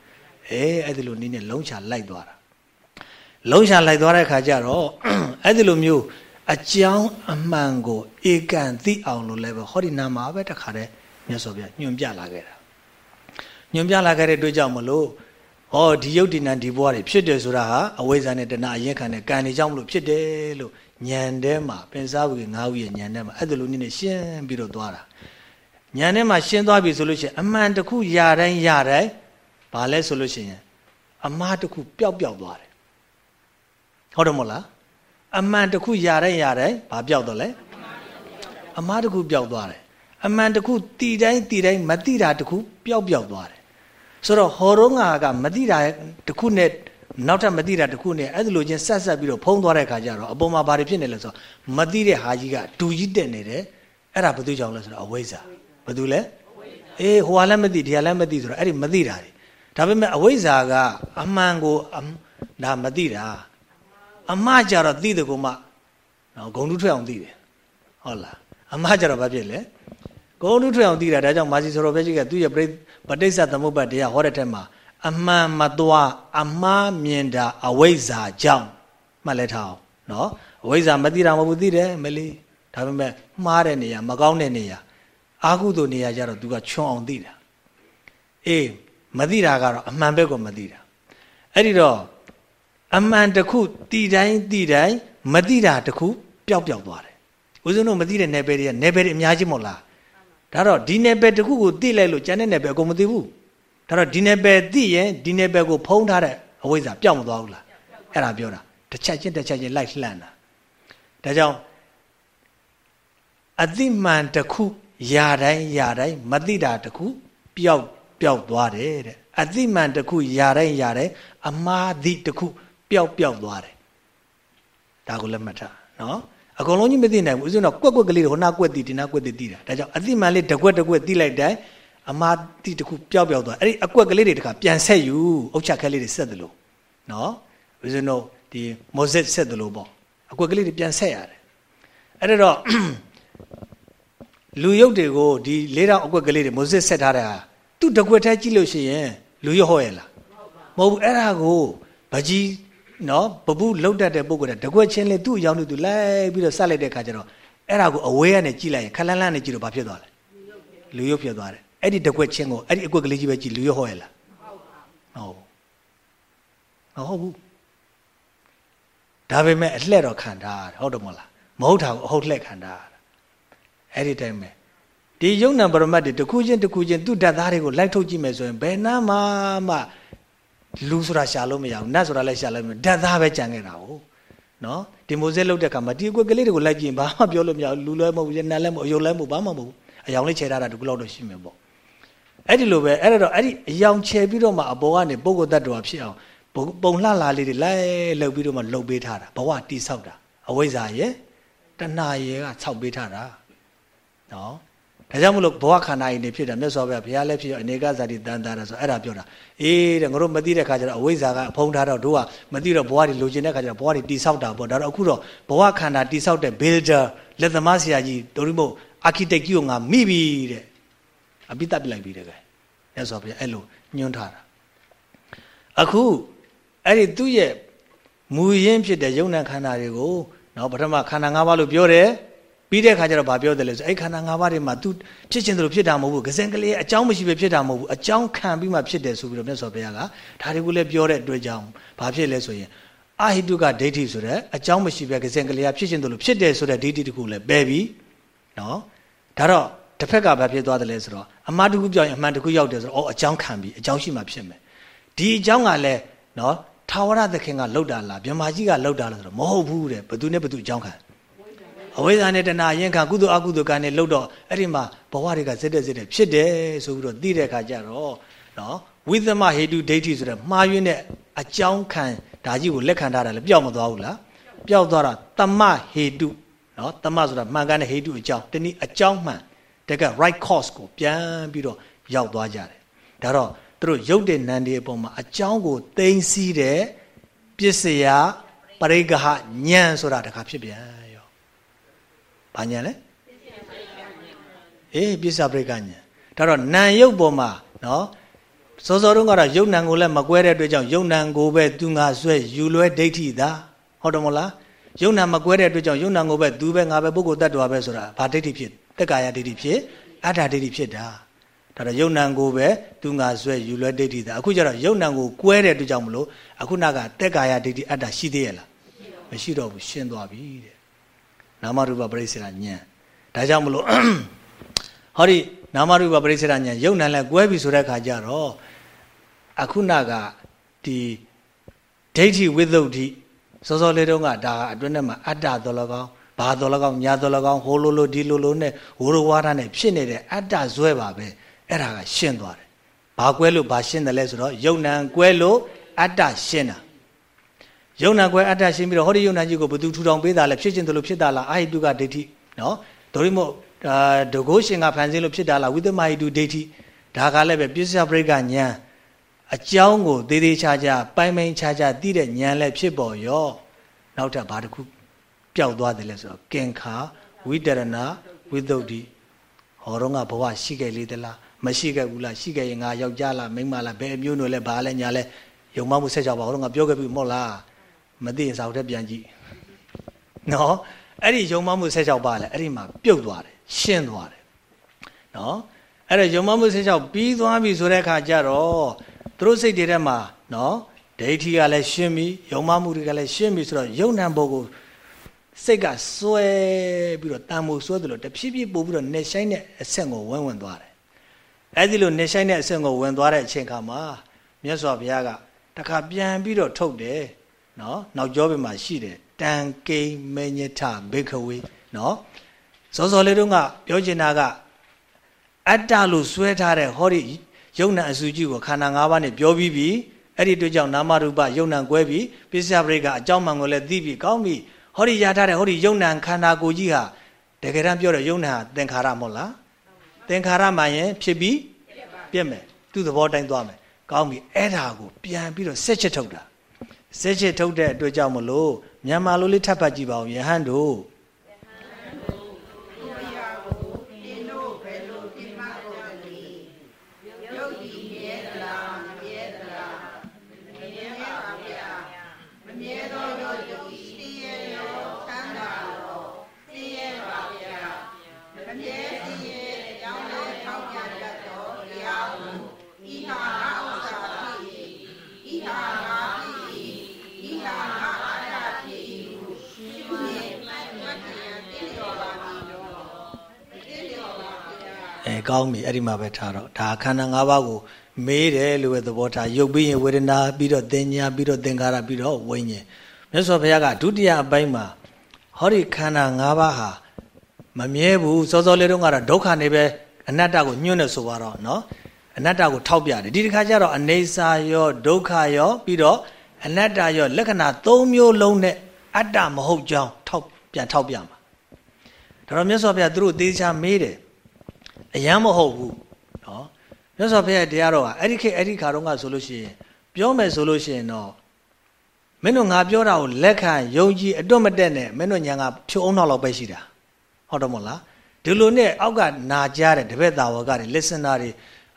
အေးအဲ့ဒီလိုနည်းနဲ့လုံးချလိုက်သွားတာလုံးချလိုက်သွားတဲ့ခါကျတော့အဲ့ဒီလိုမျိုးအကြောင်းအမှန်ကိုဧကန်သိအောင်လို့လည်းပဲဟောဒီနာမှာပဲတခါတည်းမြတ်စွာဘုရားညွှန်ပြလာခဲ့တာညွှန်ပြလာခဲ့တဲ့အတွက်ကြောင့်မလို့ဟောဒီယုတ်ဒီနံဒီဘဝတွေဖြစ်တယ်ဆိုတာဟာအဝိဇ္ဇာနဲ့တဏှာအရင်ခံတဲ့ကံတွေကြောင့်မလို့ဖြစ်တယ်လို့ ညံထဲမှာပင်စားဝေငါးဝီရဲ့ညံထဲမှာအဲ့ဒါလိုနည်းနဲ့ရှင်းပြီးတော့သွားတာညံထဲမှာရှင်းသွားပြီဆိုလို့ရှိရင်အမှန်တခုရတိုင်းရတိုင်းဘာလဲဆိုလို့ရှိရင်အမှားတခုပျောက်ပျောက်သွားတယ်ဟုတ်တယ်မဟုတ်လားအမှန်တခုရတိုင်းရတိုင်းဘာပျောက်တော့လဲအမှားတခုပျောက်သွားတယ်အမှန်တခုတီတိုင်းတီတိုင်းမတိတာတခုပျောက်ပျောက်သွားတယ်ဆိုတော့ဟောရောငါကမတိတာတခုနဲ့ နောက်ထပ်မသိတာတခုနဲ့အဲ့ဒါလိုချင်းဆက်ဆက်ပြီးတော့ဖုံးသွားတဲ့ခါကျတော့အပေါ်မှာဘာတွေဖြစ်နေလဲဆိုတော့မသိတဲ့ဟာကြီးကတူကြီးတက်နေတယ်အဲ့ဒါဘယ်သူကြောင့်လဲဆိုတော့အဝိဇ္ဇာဘယ်သူလဲအေးဟိုဟာလည်းမသိဒီဟာလည်းမသိဆိုတော့အဲ့ဒီမသိတာတွေဒါပေမဲ့အဝိဇ္ဇာကအမှန်ကိုဒါမသိတာအမှားကြတော့သိတယ်ကိုမှနော်ဂုံတုထွက်အောင်သိတယ်ဟုတ်လားအမှားကြတော့ဘာဖြစ်လဲဂုံတုထွက်အောင်သိတာဒါကြောင့်မာစီဆိုတော်ဘဲကြီးကသူ့ရဲ့ပဋိစ္စသမုပ္ပါတရားဟောတဲ့ထက်မှာ အမှန်မသွားအမှားမြင်တာအဝိဇ္ဇာကြောင့်မှတ်လဲထားအောင်နော်အဝိဇ္ဇာမသိတာမဟုတ်ဘူးသိတယ်မလေးဒါပေမဲ့မှားတဲ့နေရာမကောင်းတဲ့နေရာအာဟုသို့နေရာကြတော့ तू ကချွန်အောင်သိတာအေးမသိတာကတော့အမှန်ဘက်ကိုမသိတာအဲ့ဒီတော့အမှန်တစ်ခုတီတိုင်းတီတိုင်းမသိတာတစ်ခုပျောက်ပျောက်သွားတယ်ဦးဇင်းတို့မသိတဲ့နယ်ပယ်တွေကနယ်ပယ်တွေအများကြီးမဟုတ်လားဒါတော့ဒီနယ်ပယ်တစ်ခုကိုသိလိုက်လို့ကျန်တဲ့နယ်ပယ်အကုန်မသိဘူး ဒါတော့ဒီနယ်ပယ်သိရင်ဒီနယ်ပယ်ကိုဖုံးထားတဲ့အဝိဇ္ဇာပြောင်းမသွားဘူးလားအဲ့ဒါပြောတာတစ်ချက်ချင်းတစ်ချက်ချင်းလိုက်လှမ်းတာဒါကြောင့်အတိမှန်တစ်ခုယာတိုင်းယာတိုင်းမတိတာတစ်ခုပျောက်ပျောက်သွားတယ်တဲ့အတိမှန်တစ်ခုယာတိုင်းယာတိုင်းအမှားသည့်တစ်ခုပျောက်ပျောက်သွားတယ်ဒါကိုလက်မှတ်ထားနော်အကုန်လုံးကြီးမသိနိုင်ဘူးဥစဉ်တော့ကွက်ကွက်ကလေးတွေဟိုနာကွက်တည်ဒီနာကွက်တည်တည်တာဒါကြောင့်အတိမှန်လေးတစ်ကွက်တစ်ကွက်တည်လိုက်တိုင်း အမာတိတခုပျောက်ပျောက်သွားအဲ့ဒီအကွက်ကလေးတွေတခါပြန်ဆက်ယူအုတ်ချက်ခဲလေးတွေဆက်တယ်လို့နော်ဦးဇင်းတို့ဒီမောဇက်ဆက်တယ်လို့ပေါ့အကွက်ကလေးတွေပြန်ဆက်ရတယ်အဲ့တော့လူရုပ်တွေကိုဒီလေးတောင်အကွက်ကလေးတွေမောဇက်ဆက်ထားတာသူ့တကွက်ထဲကြည့်လို့ရှိရင်လူရုပ်ဟောရလားမဟုတ်ဘူးအဲ့ဒါကိုဗကြီးနော်ပပုလှုပ်တတ်တဲ့ပုံကတကွက်ချင်းလေးသူ့အကြောင်းသူလိုက်ပြီးတော့ဆက်လိုက်တဲ့ခါကျတော့အဲ့ဒါကိုအဝဲကနေကြည့်လိုက်ရင်ခလန်းလန်းနဲ့ကြည့်တော့ဘာဖြစ်သွားလဲလူရုပ်ဖြစ်သွားတယ် အဲ့ဒီတကွက်ချင်းကိုအဲ့ဒီအကွက်ကလေးကြီးပဲကြည့်လူရဟောရလားဟုတ်ဟုတ်ဟုတ်ဘူးဒါပေမဲ့အလှဲ့တော့ခံထားရတယ်ဟုတ်တယ်မဟုတ်လားမဟုတ်တာကိုအဟုတ်လှဲ့ခံထားရတာအဲ့ဒီတိုင်းပဲဒီယုံနံပရမတ်တွေတစ်ခုချင်းတစ်ခုချင်းသူ့ဓာတ်သားတွေကိုလိုက်ထုတ်ကြည့်မယ်ဆိုရင်ဘယ်နာမှမှလူဆိုတာရှာလို့မရဘူးနတ်ဆိုတာလည်းရှာလို့မရဓာတ်သားပဲကြံခဲ့တာဟုတ်နော်ဒီမိုးစဲလုတ်တဲ့ကမှာဒီအကွက်ကလေးတွေကိုလိုက်ကြည့်ရင်ဘာမှပြောလို့မရဘူးလူလည်းမဟုတ်ဘူးနတ်လည်းမဟုတ်အယုတ်လည်းမဟုတ်ဘာမှမဟုတ်အယောင်လေးခြေထားတာတကူလောက်တော့ရှိမယ်ပေါ့ အဲ့ဒီလိုပဲအဲ့တော့အဲ့ဒီအယောင်ချဲပြီးတော့မှအပေါ်ကနေပုဂ္ဂိုလ်တ attva ဖြစ်အောင်ပုံလှလာလေးတွေလိုက်လှုပ်ပြီးတော့မှလှုပ်ပေးထားတာဘဝတိဆောက်တာအဝိဇ္ဇာရဲ့တဏှာရဲ့ကဆောက်ပေးထားတာနော်ဒါကြောင့်မလို့ဘဝခန္ဓာကြီးနေဖြစ်တာမြတ်စွာဘုရားဘုရားလည်းဖြစ်ရအနေကဇာတိတန်တာဆိုအဲ့ဒါပြောတာအေးတဲ့ငါတို့မသိတဲ့ခါကျတော့အဝိဇ္ဇာကဖုံးထားတော့တို့ကမသိတော့ဘဝတွေလိုချင်တဲ့ခါကျတော့ဘဝတွေတိဆောက်တာပေါ့ဒါတော့အခုတော့ဘဝခန္ဓာတိဆောက်တဲ့ builder လက်သမားဆရာကြီးဒိုရိမို့ architect ကြီးကိုငါမိပြီတဲ့ အပိတပြလိုက်ပြီတဲ့ကဲမြတ်စွာဘုရားအဲ့လိုညွှန်းထားတာအခုအဲ့ဒီသူ့ရဲ့မူရင်းဖြစ်တဲ့ယုံ nant ခန္ဓာတွေကိုနော်ပထမခန္ဓာ၅ပါးလို့ပြောတယ်ပြီးတဲ့အခါကျတော့ဗာပြောတယ်လေဆိုအဲ့ခန္ဓာ၅ပါးတွေမှာ तू ဖြစ်ခြင်းတို့ဖြစ်တာမဟုတ်ဘူးကစင်ကလေးအကြောင်းမရှိပဲဖြစ်တာမဟုတ်ဘူးအကြောင်းခံပြီးမှဖြစ်တယ်ဆိုပြီးတော့မြတ်စွာဘုရားကဒါတွေကိုလည်းပြောတဲ့အတွက်ကြောင့်ဘာဖြစ်လဲဆိုရင်အာဟိတုကဒိဋ္ဌိဆိုတဲ့အကြောင်းမရှိပဲကစင်ကလေးဖြစ်ခြင်းတို့ဖြစ်တယ်ဆိုတဲ့ဒိဋ္ဌိတခုလည်းပယ်ပြီးနော်ဒါတော့တစ်ဖက်ကဘာဖြစ်သွားတယ်လဲဆိုတော့ အမှားတစ်ခုပြောရင်အမှန်တစ်ခုရောက်တယ်ဆိုတော့အော်အကြောင်းခံပြီးအကြောင်းရှိမှဖြစ်မယ်ဒီအကြောင်းကလည်းနော်ထာဝရသခင်ကလှုပ်တာလားမြမကြီးကလှုပ်တာလားဆိုတော့မဟုတ်ဘူးတဲ့ဘသူနဲ့ဘသူအကြောင်းခံအဝိဇ္ဇာနဲ့တဏှာရင်ခံကုသိုလ်အကုသိုလ်ကံနဲ့လှုပ်တော့အဲ့ဒီမှာဘဝတွေကစစ်တဲ့စစ်တဲ့ဖြစ်တယ်ဆိုပြီးတော့သိတဲ့အခါကျတော့နော်ဝိသမဟေတုဒိဋ္ဌိဆိုတဲ့မှားယွင်းတဲ့အကြောင်းခံဒါကြီးကိုလက်ခံထားတာလည်းပျောက်မသွားဘူးလားပျောက်သွားတာတမဟေတုနော်တမဆိုတာမှန်ကန်တဲ့ဟေတုအကြောင်းတနည်းအကြောင်းမှန် တက right course ကိုပြန်ပြီးတော့ရောက်သွားကြတယ်ဒါတော့သူတို့ရုပ်တဲ့နန္ဒီအပေါ်မှာအကြောင်းကိုသိသိတဲ့ပစ္စယပရိက္ခညံဆိုတာတခါဖြစ်ပြန်ရောဘာညံလဲအေးပစ္စယပရိက္ခညံဒါတော့နံရုပ်ပေါ်မှာနော်စောစောတုန်းကတော့ယုံနံကိုလည်းမကွဲတဲ့အတွက်ကြောင့်ယုံနံကိုပဲသူငါဆွဲယူလွဲဒိဋ္ဌိသာဟုတ်တယ်မဟုတ်လားယုံနံမကွဲတဲ့အတွက်ကြောင့်ယုံနံကိုပဲသူပဲငါပဲပုဂ္ဂိုလ်တ attva ပဲဆိုတာဘာဒိဋ္ဌိဖြစ် တက်ကာယဒိဋ္ဌိဖြစ်အတ္တဒိဋ္ဌိဖြစ်တာဒါတော့ယုံနံကိုပဲသူငါဆွဲယူလွဲဒိဋ္ဌိသာအခုကျတော့ယုံနံကိုကွဲတဲ့အတွက်ကြောင့်မလို့အခုနကတက်ကာယဒိဋ္ဌိအတ္တရှိသေးရဲ့လားမရှိတော့ဘူးရှင်းသွားပြီတဲ့နာမရူပပရိစ္ဆေရဉာဏ်ဒါကြောင့်မလို့ဟောဒီနာမရူပပရိစ္ဆေရဉာဏ်ယုံနံလည်းကွဲပြီဆိုတဲ့အခါကျတော့အခုနကဒီဒိဋ္ဌိဝိသုဒ္ဓိစောစောလေးတုန်းကဒါအတွင်းထဲမှာအတ္တတော်လကောင်း ဘာတော်လကောင်းညာတော်လကောင်းဟိုလိုလိုဒီလိုလိုနဲ့ဝရဝါဒနဲ့ဖြစ်နေတဲ့အတ္တဇွဲပါပဲအဲ့ဒါကရှင်းသွားတယ်ဘာကွဲလို့ဘာရှင်းတယ်လဲဆိုတော့ယုံနံကွဲလို့အတ္တရှင်းတာယုံနံကွဲအတ္တရှင်းပြီးတော့ဟောဒီယုံနံကြီးကိုဘသူထူထောင်ပေးတာလဲဖြစ်ခြင်းတို့လို့ဖြစ်တာလားအာဟိတုကဒိဋ္ဌိနော်ဒိုရိမို့ဒဂိုးရှင်ကဖန်ဆင်းလို့ဖြစ်တာလားဝိသမဟိတုဒိဋ္ဌိဒါကလည်းပဲပစ္စယပရိက္ခဉာဏ်အကြောင်းကိုသေးသေးချာချာပိုင်ပိုင်ချာချာသိတဲ့ဉာဏ်လည်းဖြစ်ပေါ်ရောနောက်ထပ်ဘာတစ်ခု ပျောက်သွားတယ်လဲဆိုတော့ကင်္ခာဝိတရဏဝိသုဒ္ဓိဟောတော့ကဘဝရှိခဲ့လေသလားမရှိခဲ့ဘူးလားရှိခဲ့ရင်ငါယောက်ျားလားမိန်းမလားဘယ်အမျိုးမျိုးလဲဘာလဲညာလဲယုံမမှုဆက်ချပါဟောတော့ငါပြောခဲ့ပြီမဟုတ်လားမသိရင်စာအုပ်ထဲပြန်ကြည့်နော်အဲ့ဒီယုံမမှုဆက်ချပါလဲအဲ့ဒီမှာပြုတ်သွားတယ်ရှင်းသွားတယ်နော်အဲ့ဒါယုံမမှုဆက်ချပြီးသွားပြီဆိုတဲ့အခါကျတော့သူတို့စိတ်တွေထဲမှာနော်ဒိဋ္ဌိကလည်းရှင်းပြီယုံမမှုတွေကလည်းရှင်းပြီဆိုတော့ယုံနံဘုတ်ကို စိတ်ကစွဲပြီးတော့တန်မိုးစွဲတယ်လို့တဖြည်းဖြည်းပို့ပြီးတော့နေဆိုင်တဲ့အဆင့်ကိုဝန်းဝင်သွားတယ်အဲဒီလိုနေဆိုင်တဲ့အဆင့်ကိုဝင်သွားတဲ့အချိန်ခါမှာမြတ်စွာဘုရားကတခါပြန်ပြီးတော့ထုတ်တယ်နော်နောက်ကျောဘက်မှာရှိတယ်တန်ကိမညထဘေခဝေနော်စောစောလေးတုန်းကပြောချင်တာကအတ္တလို့စွဲထားတဲ့ဟောဒီယုံနာအစုကြီးကိုခန္ဓာ၅ပါးနဲ့ပြောပြီးပြီအဲ့ဒီအတွက်ကြောင့်နာမရူပယုံနာကွဲပြီးပိစ္ဆပရိကအကြောင်းမှန်ကိုလည်းသိပြီးကောင်းပြီ ဟောဒီရထားတဲ့ဟောဒီယုံနာခန္ဓာကိုယ်ကြီးဟာတကယ်တမ်းပြောတဲ့ယုံနာဟာသင်္ခါရမဟုတ်လားသင်္ခါရမှရင်ဖြစ်ပြီးပြည့်မယ်သူ့သဘောတိုင်းသွားမယ်ကောင်းပြီအဲ့ဒါကိုပြန်ပြီးတော့ဆက်ချက်ထုတ်တာဆက်ချက်ထုတ်တဲ့အတွက်ကြောင့်မလို့မြန်မာလိုလေးထပ်ပတ်ကြည့်ပါဦးယဟန်တို့ ကောင်းပြီအဲ့ဒီမှာပဲထားတော့ဒါခန္ဓာ၅ပါးကိုမေးတယ်လို့ပဲသဘောထားရုပ်ပြီးရင်ဝေဒနာပြီးတော့သင်ညာပြီးတော့သင်္ခါရပြီးတော့ဝိညာဉ်မြတ်စွာဘုရားကဒုတိယအပိုင်းမှာဟောဒီခန္ဓာ၅ပါးဟာမမြဲဘူးစောစောလေးတုန်းကတော့ဒုက္ခနေပဲအနတ္တကိုညွှန်းနေဆိုပါတော့နော်အနတ္တကိုထောက်ပြတယ်ဒီတစ်ခါကျတော့အနေစာရောဒုက္ခရောပြီးတော့အနတ္တရောလက္ခဏာ၃မျိုးလုံးနဲ့အတ္တမဟုတ်ကြောင်းထောက်ပြန်ထောက်ပြမှာဒါတော့မြတ်စွာဘုရားသူတို့သေချာမေးတယ် အယမ်းမဟုတ်ဘူးနော်မြတ်စွာဘုရားတရားတော်ကအဲ့ဒီခေတ်အဲ့ဒီခါတော့ကဆိုလို့ရှိရင်ပြောမယ်ဆိုလို့ရှိရင်တော့မင်းတို့ငါပြောတာကိုလက်ခံယုံကြည်အတွတ်မတက်နဲ့မင်းတို့ညာကဖြိုးအောင်တော့ပဲရှိတာဟုတ်တယ်မို့လားဒီလိုနဲ့အောက်ကနာကြားတဲ့တပည့်သားဝကတွေ listener တွေ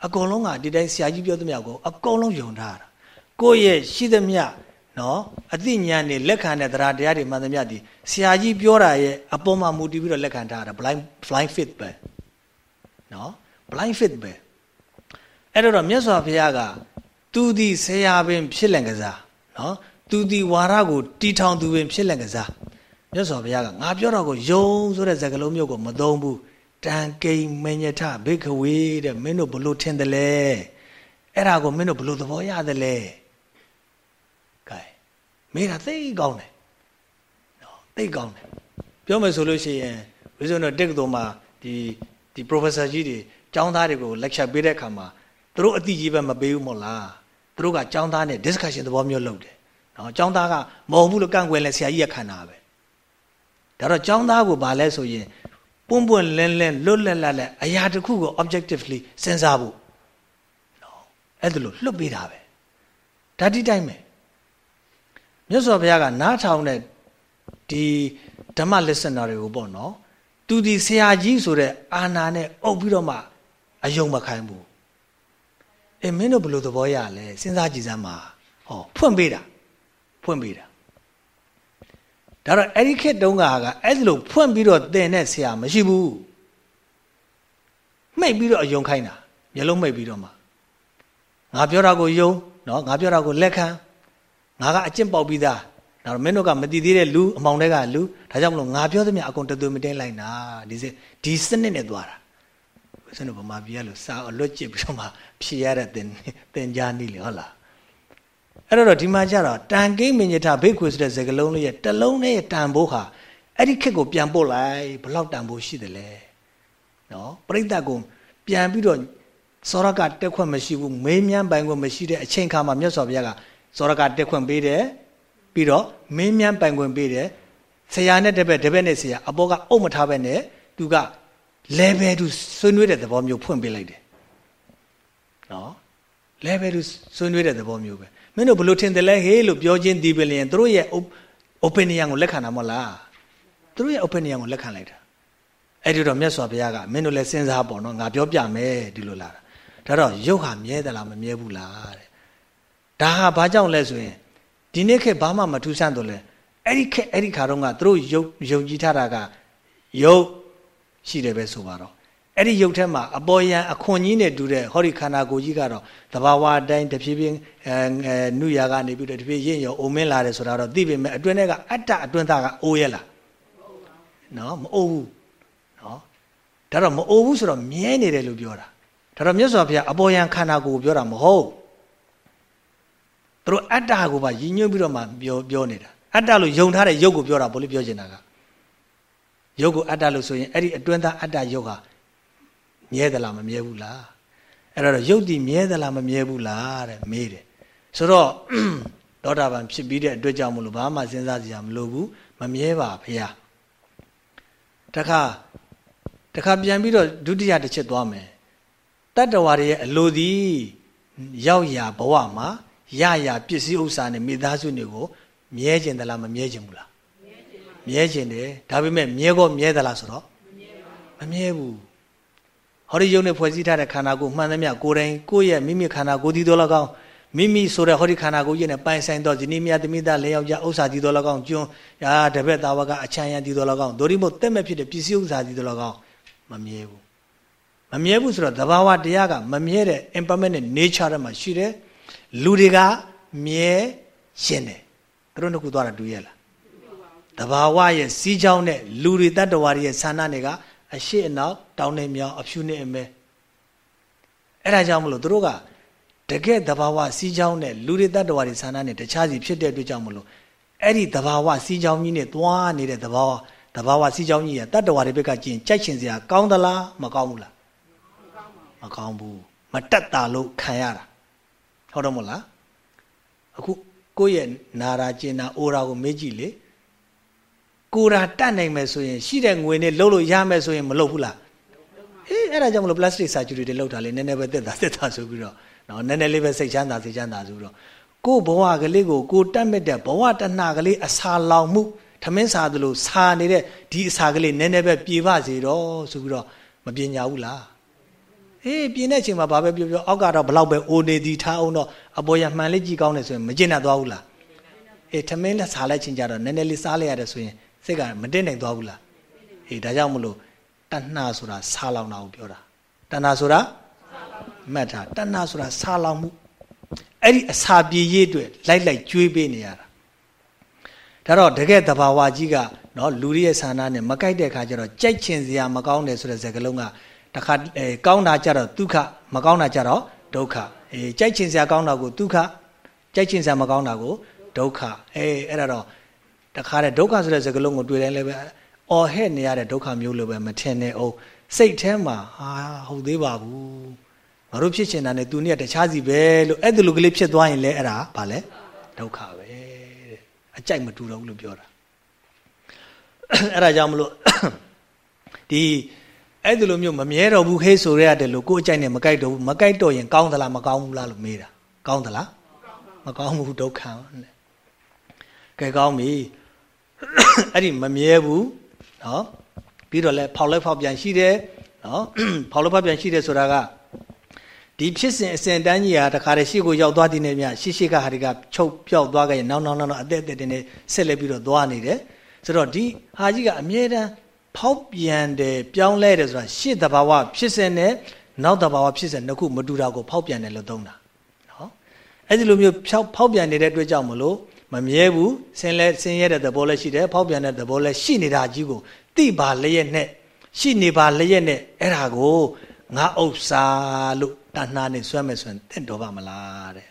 အကုန်လုံးကဒီတိုင်းဆရာကြီးပြောသမျှကိုအကုန်လုံးယုံထားတာကိုယ့်ရဲ့ရှိသမျှနော်အသိဉာဏ်တွေလက်ခံတဲ့တရားတရားတွေမှန်သမျှဒီဆရာကြီးပြောတာရဲ့အပေါ်မှာမူတည်ပြီးတော့လက်ခံထားတာ blind blind fit ပဲ နော် blind fit ပဲအဲ့တော့မြတ်စွာဘုရားကသူဒီဆရာပင်ဖြစ်လင်ကစားနော်သူဒီဝါရကိုတီထောင်သူပင်ဖြစ်လင်ကစားမြတ်စွာဘုရားကငါပြောတော့ကိုယုံဆိုတဲ့စကားလုံးမျိုးကိုမသုံးဘူးတန်ကိမ္မညထဘိခဝေတဲ့မင်းတို့ဘလို့ထင်တယ်လဲအဲ့ဒါကိုမင်းတို့ဘလို့သဘောရတယ်လဲကဲမေးတာသိကောင်းတယ်နော်သိကောင်းတယ်ပြောမယ်ဆိုလို့ရှိရင်ဝိဇ္ဇုံတို့တက္ကသိုလ်မှာဒီ ဒီ professor ကြီးတွေကျောင်းသားတွေကို lecture ပေးတဲ့အခါမှာသူတို့အတိကြီးပဲမပေးဘူးမို့လားသူတို့ကကျောင်းသားနဲ့ discussion သဘောမျိုးလုပ်တယ်နော်ကျောင်းသားကမဟုတ်ဘူးလို့ကန့်ကွယ်လဲဆရာကြီးရခံတာပဲဒါတော့ចောင်းသားကိုဘာလဲဆိုရင်ပွန့်ပွန့်လင်းလင်းလွတ်လပ်လပ်လပ်အရာတစ်ခုကို objectively စဉ်းစားဖို့နော်အဲ့ဒါလို့လွတ်ပေးတာပဲဓာတိတိုင်းပဲမြတ်စွာဘုရားကနားထောင်တဲ့ဒီဓမ္မ listener တွေကိုပေါ့နော် သူဒီဆရာကြီးဆိုတဲ့အာနာနဲ့အုပ်ပြီးတော့မှအယုံမခိုင်းဘူးအေးမင်းတို့ဘယ်လိုသဘောရလဲစဉ်းစားကြည့်စမ်းပါဟောဖွင့်ပေးတာဖွင့်ပေးတာဒါတော့အဲ့ဒီခေတ်တုန်းကကအဲ့ဒီလိုဖွင့်ပြီးတော့သင်တဲ့ဆရာမရှိဘူးမှိတ်ပြီးတော့အယုံခိုင်းတာမျက်လုံးမှိတ်ပြီးတော့မှငါပြောတာကိုယုံနော်ငါပြောတာကိုလက်ခံငါကအကျင့်ပေါက်ပြီးသား ဒါတော့မင်းတို့ကမတည်သေးတဲ့လူအမောင်တွေကလူဒါကြောင့်မလို့ငါပြောသမျှအကုန်တသွေးမတင်းလိုက်တာဒီစဒီစနစ်နဲ့သွားတာဆိုတော့ဗမာပြည်ကလို့စာအလွတ်ကျစ်ပြီးတော့မှဖြေရတဲ့သင်သင်ကြားနည်းလေဟုတ်လားအဲ့တော့ဒီမှာကျတော့တန်ကိမင်ညထဘိတ်ခွေဆိုတဲ့စကားလုံးလေးရဲ့တလုံးနဲ့တန်ဖိုးဟာအဲ့ဒီခက်ကိုပြန်ပို့လိုက်ဘလောက်တန်ဖိုးရှိတယ်လဲနော်ပြိဿကုံပြန်ပြီးတော့စောရကတက်ခွင့်မရှိဘူးမေးမြန်းပိုင်ခွင့်မရှိတဲ့အချိန်ခါမှာမြတ်စွာဘုရားကစောရကတက်ခွင့်ပေးတယ် ပြီးတော့မေးမြန်းပိုင်ခွင့်ပေးတယ်ဆရာနဲ့တပည့်တပည့်နဲ့ဆရာအပေါ်ကအုပ်မထားပဲနဲ့သူက level တူဆွေးနွေးတဲ့သဘောမျိုးဖွင့်ပေးလိုက်တယ်နော် level တူဆွေးနွေးတဲ့သဘောမျိုးပဲမင်းတို့ဘလို့ထင်တယ်လဲဟေးလို့ပြောချင်းဒီပလျင်တို့ရဲ့ opinion ကိုလက်ခံတာမဟုတ်လားတို့ရဲ့ opinion ကိုလက်ခံလိုက်တာအဲ့ဒီတော့မြတ်စွာဘုရားကမင်းတို့လည်းစဉ်းစားပေါ့နော်ငါပြောပြမယ်ဒီလိုလာတာဒါတော့ရုပ်ဟာမြဲသလားမမြဲဘူးလားတဲ့ဒါဟာဘာကြောင့်လဲဆိုရင် ဒီနေ့ခေတ်ဘာမှမထူးဆန်းတော့လဲအဲ့ဒီခေတ်အဲ့ဒီခါတော့ကတို့ရုပ်ယုံကြည်ထားတာကရုပ်ရှိတယ်ပဲဆိုပါတော့အဲ့ဒီရုပ်ထဲမှာအပေါ်ယံအခွန်ကြီးနဲ့တူတဲ့ဟောဒီခန္ဓာကိုယ်ကြီးကတော့တဘာဝအတိုင်းတဖြည်းဖြည်းအဲနုရာကနေပြီးတော့တဖြည်းရင်ရောအုံမင်းလာတယ်ဆိုတာတော့သိပေမဲ့အတွင်းထဲကအတ္တအတွင်းသားကအိုးရလားနော်မအိုးဘူးနော်ဒါတော့မအိုးဘူးဆိုတော့မြဲနေတယ်လို့ပြောတာဒါတော့မြတ်စွာဘုရားအပေါ်ယံခန္ဓာကိုယ်ပြောတာမဟုတ်သူ တို့အတ္တကိုပါရည်ညွှန်းပြီးတော့မှပြောပြောနေတာအတ္တလို့ယုံထားတဲ့ယုတ်ကိုပြောတာဘို့လို့ပြောချင်တာကယုတ်ကိုအတ္တလို့ဆိုရင်အဲ့ဒီအတွင်းသားအတ္တယုတ်ဟာမြဲသလားမမြဲဘူးလားအဲ့တော့ယုတ်တိမြဲသလားမမြဲဘူးလားတဲ့မေးတယ်ဆိုတော့သောတာပန်ဖြစ်ပြီးတဲ့အတွက်ကြောင့်မလို့ဘာမှစဉ်းစားစရာမလိုဘူးမမြဲပါဖေဟာတခါတခါပြန်ပြီးတော့ဒုတိယတစ်ချက်သွားမယ်တတ္တဝါတွေရဲ့အလိုသည်ရောက်ရာဘဝမှာ ရရပစ္စည်းဥစ္စာနဲ့မိသားစုတွေကိုမြဲကျင်သလားမမြဲကျင်ဘူးလားမြဲကျင်တယ်ဒါပေမဲ့မြဲကောမြဲသလားဆိုတော့မမြဲဘူးဟောဒီယုံနဲ့ဖွဲ့စည်းထားတဲ့ခန္ဓာကိုယ်မှန်သမျှကိုယ်တိုင်ကိုယ့်ရဲ့မိမိခန္ဓာကိုယ်ဒီတော်၎င်းမိမိဆိုတဲ့ဟောဒီခန္ဓာကိုယ်ရဲ့နဲ့ပိုင်ဆိုင်သောဇနီးမြတ်သမီးသားလဲယောက်ျားဥစ္စာဒီတော်၎င်းကျွန်းရာတပည့်သားဝကအချမ်းရံဒီတော်၎င်းဒိုရိမို့တက်မဲ့ဖြစ်တဲ့ပစ္စည်းဥစ္စာဒီတော်၎င်းမမြဲဘူးမမြဲဘူးဆိုတော့သဘာဝတရားကမမြဲတဲ့ impermanent nature ထဲမှာရှိတယ် လူတွေကမြဲရှင်တယ်သူတို့နှစ်ခုသွားတာတူရဲ့လားတဘာဝရဲ့စီးကြောင်းနဲ့လူတွေတတ္တဝါတွေရဲ့ဆန္ဒတွေကအရှိအနောက်တောင်းနေမြောင်းအဖြူနဲ့အမဲအဲ့ဒါကြောင့်မလို့သူတို့ကတကယ်တဘာဝစီးကြောင်းနဲ့လူတွေတတ္တဝါတွေဆန္ဒနဲ့တခြားစီဖြစ်တဲ့အတွက်ကြောင့်မလို့အဲ့ဒီတဘာဝစီးကြောင်းကြီးနဲ့သွားနေတဲ့တဘာဝတဘာဝစီးကြောင်းကြီးကတတ္တဝါတွေဘက်ကကျင်ကြိုက်ချင်စရာကောင်းသလားမကောင်းဘူးလားမကောင်းဘူးမတက်တာလို့ခံရတာ ဟုတ်တော့မလားအခုကိုယ့်ရဲ့နာရာကျင်နာအိုရာကိုမေးကြည့်လေကိုရာတတ်နိုင်မယ်ဆိုရင်ရှိတဲ့ငွေနဲ့လှုပ်လို့ရမယ်ဆိုရင်မလှုပ်ဘူးလားအေးအဲ့ဒါကြောင့်မလို့ plastic surgery တွေလုပ်တာလေနည်းနည်းပဲတက်တာတက်တာဆိုပြီးတော့နော်နည်းနည်းလေးပဲစိတ်ချမ်းသာစိတ်ချမ်းသာဆိုပြီးတော့ကိုဘဝကလေးကိုကိုတတ်မဲ့တဲ့ဘဝတဏှာကလေးအစာလောင်မှုထမင်းစားသလိုစာနေတဲ့ဒီအစာကလေးနည်းနည်းပဲပြေပါစေတော့ဆိုပြီးတော့မပညာဘူးလား အေးပြင်းတဲ့အချိန်မှာဘာပဲပြောပြောအောက်ကတော့ဘလောက်ပဲအိုနေသည်ထားအောင်တော့အပေါ်ရမှန်လေးကြည့်ကောင်းတယ်ဆိုရင်မကျင့်တတ်သွားဘူးလားအေးထမင်းလက်စားလိုက်ချင်းကြတော့နည်းနည်းလေးစားလိုက်ရတယ်ဆိုရင်စိတ်ကမတင်နိုင်သွားဘူးလားအေးဒါကြောင့်မလို့တဏှာဆိုတာစားလောင်တာကိုပြောတာတဏှာဆိုတာမှတ်တာတဏှာဆိုတာစားလောင်မှုအဲ့ဒီအစာပြေရေးအတွက်လိုက်လိုက်ကြွေးပေးနေရတာဒါတော့တကယ်တဘာဝကြီးကနော်လူတွေရဲ့ဆန္ဒနဲ့မကိုက်တဲ့အခါကျတော့ကြိုက်ချင်စရာမကောင်းတယ်ဆိုတဲ့စကားလုံးက တခါအဲကောင်းတာကြတော့ဒုက္ခမကောင်းတာကြတော့ဒုက္ခအေးကြိုက်ချင်စရာကောင်းတာကိုဒုက္ခကြိုက်ချင်စရာမကောင်းတာကိုဒုက္ခအေးအဲ့ဒါတော့တခါတဲ့ဒုက္ခဆိုတဲ့စကားလုံးကိုတွေ့တိုင်းလည်းပဲအော်ဟဲ့နေရတဲ့ဒုက္ခမျိုးလိုပဲမထင်နဲ့အောင်စိတ်ထဲမှာဟာဟုတ်သေးပါဘူးငါတို့ဖြစ်ချင်တာနဲ့သူနဲ့တခြားစီပဲလို့အဲ့ဒီလိုကလေးဖြစ်သွားရင်လည်းအဲ့ဒါဗာလဲဒုက္ခပဲတဲ့အကြိုက်မတူတော့ဘူးလို့ပြောတာအဲ့ဒါကြောင့်မလို့ဒီ အဲ့ဒီလိုမျိုးမမြဲတော့ဘူးခေးဆိုရတယ်လို့ကိုယ်အကြိုက်နဲ့မကြိုက်တော့ဘူးမကြိုက်တော့ရင်ကောင်းသလားမကောင်းဘူးလားလို့မေးတာကောင်းသလားမကောင်းဘူးဒုက္ခနဲ့ကဲကောင်းပြီအဲ့ဒီမမြဲဘူးနော်ပြီးတော့လဲဖောက်လဲဖောက်ပြန်ရှိတယ်နော်ဖောက်လဲဖောက်ပြန်ရှိတယ်ဆိုတာကဒီဖြစ်စဉ်အစဉ်တန်းကြီးဟာတခါတည်းရှေ့ကိုရောက်သွားတဲ့နေမြရှေ့ရှေ့ကဟာဒီကချုပ်ပြောက်သွားခဲ့ရင်နောက်နောက်နောက်အသက်အသက်တင်နေဆက်လက်ပြီးတော့သွားနေတယ်ဆိုတော့ဒီဟာကြီးကအမြဲတမ်း ဖောက်ပြန်တယ်ပြောင်းလဲတယ်ဆိုတာရှေ့တဘာဝဖြစ်စဉ်နဲ့နောက်တဘာဝဖြစ်စဉ်နှစ်ခုမတူတာကိုဖောက်ပြန်တယ်လို့သုံးတာနော်အဲ့ဒီလိုမျိုးဖောက်ဖောက်ပြန်နေတဲ့အတွက်ကြောင့်မလို့မမြဲဘူးဆင်းလဲဆင်းရဲတဲ့သဘောလည်းရှိတယ်ဖောက်ပြန်တဲ့သဘောလည်းရှိနေတာကြီးကိုသိပါလျက်နဲ့ရှိနေပါလျက်နဲ့အဲ့ဒါကိုငါဥစ္စာလို့တဏှာနဲ့ဆွဲမယ်ဆိုရင်တင့်တော်ပါမလားတဲ့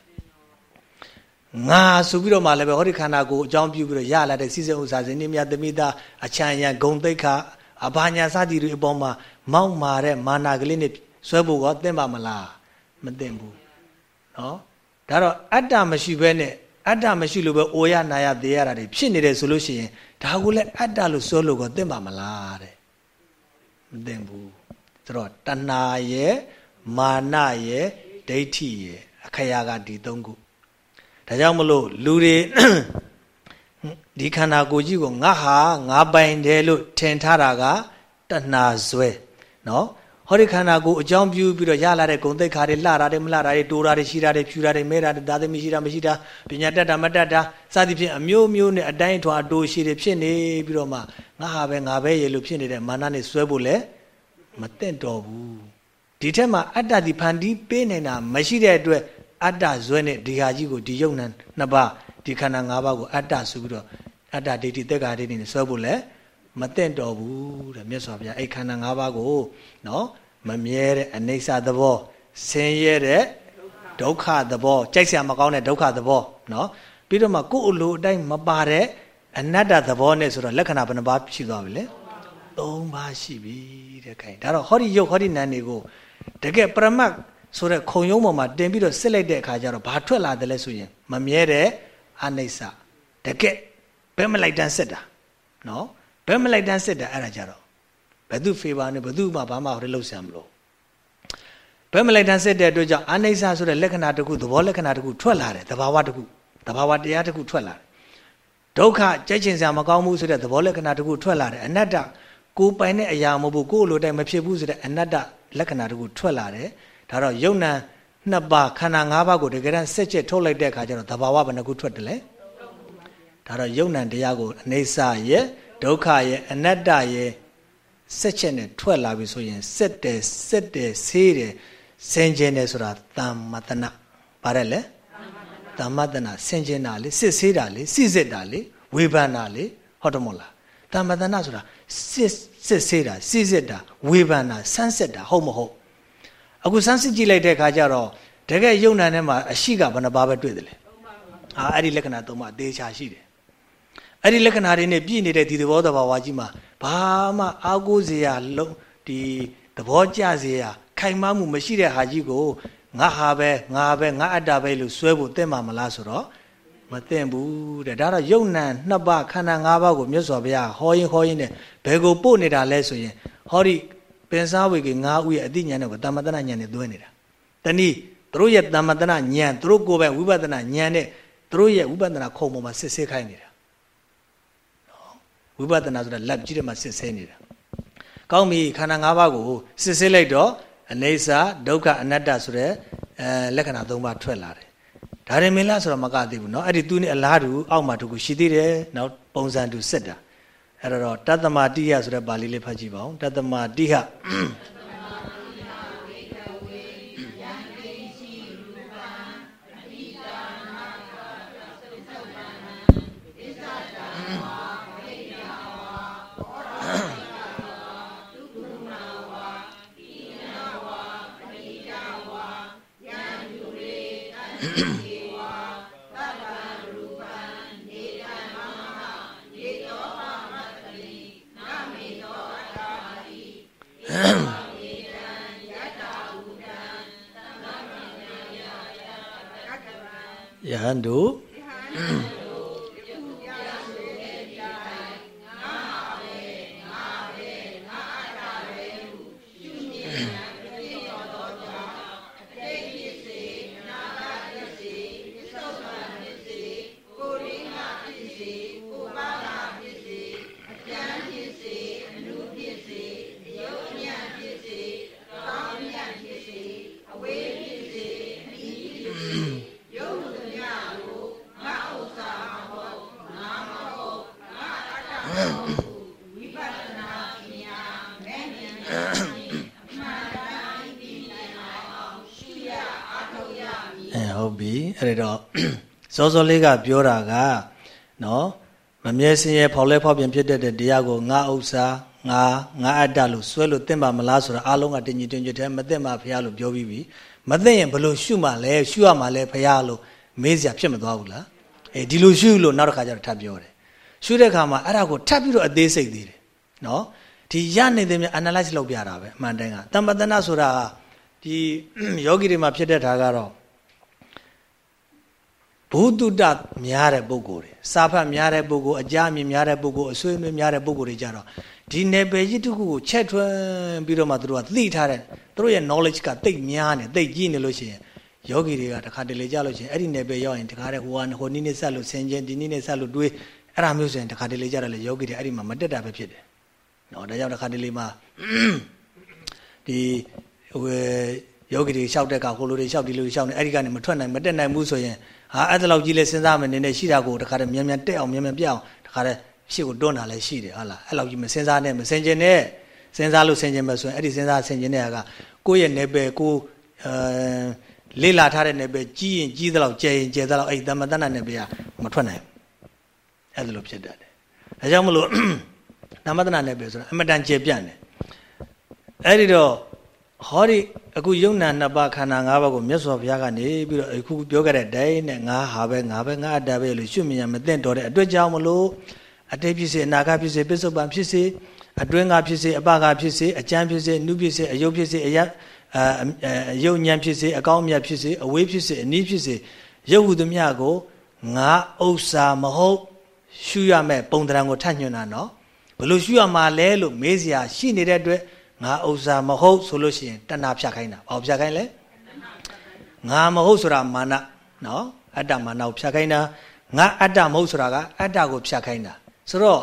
ငါဆိုပြီးတော့မှလည်းပဲဟောဒီခန္ဓာကိုအကြောင်းပြုပြီးတော့ရလာတဲ့စိစဥစ္စာဇင်းမြတ်သမိတာအချမ်းရံဂုံတိတ်ခ အဘာညာစသည်တွေအပေါ်မှာမောက်မာတဲ့မာနာကလေးနဲ့ဆွဲဖို့ကသင့်ပါမလားမသင့်ဘူးနော်ဒါတော့အတ္တမရှိဘဲနဲ့အတ္တမရှိလို့ပဲအိုရနာရသေးရတာတွေဖြစ်နေတယ်ဆိုလို့ရှိရင်ဒါကိုလည်းအတ္တလို့ဆိုလို့ကသင့်ပါမလားတဲ့မသင့်ဘူးဆိုတော့တဏှာရဲ့မာနရဲ့ဒိဋ္ဌိရဲ့အခရာကဒီသုံးခုဒါကြောင့်မလို့လူတွေ ဒီခန္ဓာကိုယ်ကြီးကိုငါဟာငါပိုင်တယ်လို့ထင်ထားတာကတဏှာဆွဲနော်ဟောဒီခန္ဓာကိုယ်အကြောင်းပြုပြီးတော့ရလာတဲ့ဂုံသိက္ခာတွေလှတာတွေမလှတာတွေတိုးတာတွေရှိတာတွေဖြူတာတွေမဲတာတွေဒါသမီရှိတာမရှိတာပညာတတ်တာမတတ်တာစသဖြင့်အမျိုးမျိုးနဲ့အတိုင်းထွာတိုးရှိတွေဖြစ်နေပြီးတော့မှငါဟာပဲငါပဲရေလို့ဖြစ်နေတဲ့မာနနဲ့ဆွဲဖို့လဲမတင့်တော်ဘူးဒီထက်မှအတ္တဒီဖန်တီးပေးနေတာမရှိတဲ့အတွက်အတ္တဆွဲနဲ့ဒီဟာကြီးကိုဒီယုံနံနှစ်ပါး ဒီခန္ဓာ၅ပါးကိုအတ္တဆိုပြီးတော့အတ္တဒိဋ္ဌိသက်္ကာဒိဋ္ဌိနဲ့စွဲဖို့လည်းမသင့်တော်ဘူးတဲ့မြတ်စွာဘုရားအဲ့ခန္ဓာ၅ပါးကိုနော်မမြဲတဲ့အနိစ္စသဘောဆင်းရဲတဲ့ဒုက္ခသဘောကြိုက်စရာမကောင်းတဲ့ဒုက္ခသဘောနော်ပြီးတော့မှကိုယ်အလိုအတိုင်းမပါတဲ့အနတ္တသဘောနဲ့ဆိုတော့လက္ခဏာဘယ်နှပါးရှိသွားပြီလဲ၃ပါးရှိပြီတဲ့ခိုင်ဒါတော့ဟောဒီယုတ်ဟောဒီနံတွေကိုတကယ်ပရမတ်ဆိုတဲ့ခုံရုံးပေါ်မှာတင်ပြီးတော့စစ်လိုက်တဲ့အခါကျတော့ဘာထွက်လာတယ်လဲဆိုရင်မမြဲတဲ့ အနိစ္စတကယ်ဘယ်မလိုက်တန်းစစ်တာနော်ဘယ်မလိုက်တန်းစစ်တာအဲ့ဒါကြတော့ဘယ်သူဖေဘာနဲ့ဘယ်သူမှဘာမှဟိုလှုပ်ဆံမလို့ဘယ်မလိုက်တန်းစစ်တဲ့အတွက်ကြောင့်အနိစ္စဆိုတဲ့လက္ခဏာတစ်ခုသဘောလက္ခဏာတစ်ခုထွက်လာတယ်သဘာဝတစ်ခုသဘာဝတရားတစ်ခုထွက်လာတယ်ဒုက္ခကြိုက်ချင်စရာမကောင်းဘူးဆိုတဲ့သဘောလက္ခဏာတစ်ခုထွက်လာတယ်အနတ္တကိုပိုင်တဲ့အရာမဟုတ်ဘူးကိုယ်လိုတိုင်းမဖြစ်ဘူးဆိုတဲ့အနတ္တလက္ခဏာတစ်ခုထွက်လာတယ်ဒါတော့ယုံနံ နှစ်ပါးခန္ဓာ၅ပါးကိုတကယ်တမ်းစက်ချက်ထုတ်လိုက်တဲ့အခါကျတော့သဘာဝဘယ်နှခုထွက်တယ်လဲဒါတော့ယုံနံတရားကိုအနေစာရဲ့ဒုက္ခရဲ့အနတ္တရဲ့စက်ချက်နဲ့ထွက်လာပြီဆိုရင်စက်တယ်စက်တယ်ဆေးတယ်ဆင်ခြင်တယ်ဆိုတာတမ္မတနာပါတယ်လေတမ္မတနာဆင်ခြင်တာလေစစ်ဆေးတာလေစိစစ်တာလေဝေဖန်တာလေဟုတ်တယ်မို့လားတမ္မတနာဆိုတာစစ်စစ်ဆေးတာစိစစ်တာဝေဖန်တာဆန်းစစ်တာဟုတ်မဟုတ် အခုဆန်းစစ်ကြည့်လိုက်တဲ့အခါကျတော့တကယ်ယုံနာထဲမှာအရှိကဘယ်နှပါးပဲတွေ့တယ်လေအာအဲ့ဒီလက္ခဏာသုံးပါးအသေးချာရှိတယ်အဲ့ဒီလက္ခဏာတွေနဲ့ပြည့်နေတဲ့ဒီသဘောတဘာဝကြီးမှာဘာမှအာကိုးစရာလုံးဒီသဘောကျစရာခိုင်မာမှုမရှိတဲ့ဟာကြီးကိုငါဟာပဲငါပဲငါအတ္တပဲလို့စွဲဖို့တင့်မှာမလားဆိုတော့မသင့်ဘူးတဲ့ဒါတော့ယုံနံနှစ်ပါးခန္ဓာ၅ပါးကိုမြတ်စွာဘုရားဟောရင်ဟောရင်နဲ့ဘယ်ကိုပို့နေတာလဲဆိုရင်ဟောဒီ ပင်စားဝေက၅ဦးရဲ့အတိညာနဲ့ကိုတမ္မတနာညာနဲ့သွင်းနေတာတနည်းသူတို့ရဲ့တမ္မတနာညာသူတို့ကိုယ်ပဲဝိပဿနာညာနဲ့သူတို့ရဲ့ဝိပဿနာခုံပေါ်မှာစစ်ဆေးခိုင်းနေတာဝိပဿနာဆိုတာလက်ကြီးထဲမှာစစ်ဆေးနေတာကောင်းပြီခန္ဓာ၅ပါးကိုစစ်ဆေးလိုက်တော့အနေစာဒုက္ခအနတ္တဆိုတဲ့အဲလက္ခဏာ၃ပါးထွက်လာတယ်ဒါရင်မင်းလားဆိုတော့မကသေးဘူးเนาะအဲ့ဒီသူနဲ့အလားတူအောက်မှာတခုရှိသေးတယ်နောက်ပုံစံတူစစ်တာ အဲ့တော့တတ္တမတိယဆိုတဲ့ပါဠိလေးဖတ်ကြည့်ပါဦးတတ္တမတိဟယ ဟန် အဲ့တော့စောစောလေးကပြောတာကနော်မမြဲစင်းရဲဖောက်လဲဖောက်ပြန်ဖြစ်တတ်တဲ့တရားကိုငါဥစ္စာငါငါအတ္တလို့ဆွဲလို့တင့်ပါမလားဆိုတာအားလုံးကတင်ကြီးတင်ကြတဲ့မသိမှဖះလို့ပြောပြီးပြီမသိရင်ဘလို့ရှုမှလဲရှုရမှလဲဖះလို့မေးစရာဖြစ်မသွားဘူးလားအဲဒီလိုရှုလို့နောက်တစ်ခါကျတော့ထပ်ပြောတယ်ရှုတဲ့အခါမှာအဲ့ဒါကိုထပ်ပြီးတော့အသေးစိတ်သေးတယ်နော်ဒီရနေတဲ့မြ analyze လုပ်ပြတာပဲအမှန်တမ်းကတမ္ပတနာဆိုတာဒီယောဂီတွေမှာဖြစ်တဲ့ဓာတ်ကတော့ ဘုဒ္ဓတများတဲ့ပုဂ္ဂိုလ်တွေစာဖတ်များတဲ့ပုဂ္ဂိုလ်အကြအမြင်များတဲ့ပုဂ္ဂိုလ်အဆွေအနွေးများတဲ့ပုဂ္ဂိုလ်တွေကြတော့ဒီနယ်ပယ်ကြီးတစ်ခုကိုချက်ထွန်းပြီးတော့မှသူတို့ကသိထားတဲ့သူတို့ရဲ့ knowledge ကတိတ်များနေတိတ်ကြီးနေလို့ရှိရင်ယောဂီတွေကတခါတလေကြလို့ရှိရင်အဲ့ဒီနယ်ပယ်ရောက်ရင်တခါတည်းဟိုကဟိုနည်းနဲ့ဆက်လို့ဆင်ကျင်ဒီနည်းနဲ့ဆက်လို့တွေးအဲ့ဒါမျိုးဆိုရင်တခါတလေကြတော့လေယောဂီတွေအဲ့ဒီမှာမတက်တာပဲဖြစ်တယ်နော်ဒါကြောင့်တခါတလေမှာဒီဟိုယောဂီတွေလျှောက်တဲ့ကဟိုလိုတွေလျှောက်ဒီလိုတွေလျှောက်နေအဲ့ဒီကနေမထွက်နိုင်မတက်နိုင်ဘူးဆိုရင် ဟာအဲ့ဒါလောက်ကြီးလဲစဉ်းစားမယ်နေနေရှိတာကိုတခါတည်းမြန်မြန်တက်အောင်မြန်မြန်ပြအောင်တခါတည်းရှေ့ကိုတွန်းတာလည်းရှိတယ်ဟုတ်လားအဲ့လောက်ကြီးမစဉ်းစားနဲ့မစင်ကျင်နဲ့စဉ်းစားလို့စင်ကျင်မယ်ဆိုရင်အဲ့ဒီစဉ်းစားဆင်ကျင်တဲ့ဟာကကိုယ့်ရဲ့နယ်ပယ်ကိုအဲလေးလာထားတဲ့နယ်ပယ်ကြီးရင်ကြီးသလောက်ကျဲရင်ကျဲသလောက်အဲ့ဒီသမတနာနယ်ပယ်ကမထွက်နိုင်အဲ့ဒါလိုဖြစ်တတ်တယ်ဒါကြောင့်မလို့နမတနာနယ်ပယ်ဆိုတာအမတန်ကျဲပြန့်တယ်အဲ့ဒီတော့ ဟောဒီအခုယုံနာနှစ်ပါးခန္ဓာ၅ပါးကိုမြတ်စွာဘုရားကနေပြီးတော့အခုပြောခဲ့တဲ့ဒိုင်းနဲ့ငါဟာပဲငါပဲငါအတ္တပဲလို့ရှုမြင်ရမသိတော့တဲ့အတွက်ကြောင့်မလို့အတိတ်ဖြစ်စေအနာဂတ်ဖြစ်စေပစ္စုပန်ဖြစ်စေအတွင်းကဖြစ်စေအပကဖြစ်စေအကျမ်းဖြစ်စေနုဖြစ်စေအယုတ်ဖြစ်စေအယအယုတ်ဉဏ်ဖြစ်စေအကောင်းမြတ်ဖြစ်စေအဝေးဖြစ်စေအနီးဖြစ်စေရုပ်ဟုသမျှကိုငါဥစ္စာမဟုတ်ရှုရမဲ့ပုံတံကိုထညွှန်တာနော်ဘလို့ရှုရမှာလဲလို့မေးစရာရှိနေတဲ့အတွက် ငါဥစ္စာမဟုတ်ဆိုလို့ရှိရင်တဏှာဖြတ်ခိုင်းတာဘာဖြတ်ခိုင်းလဲငါမဟုတ်ဆိုတာမာနနော်အတ္တမာနကိုဖြတ်ခိုင်းတာငါအတ္တမဟုတ်ဆိုတာကအတ္တကိုဖြတ်ခိုင်းတာဆိုတော့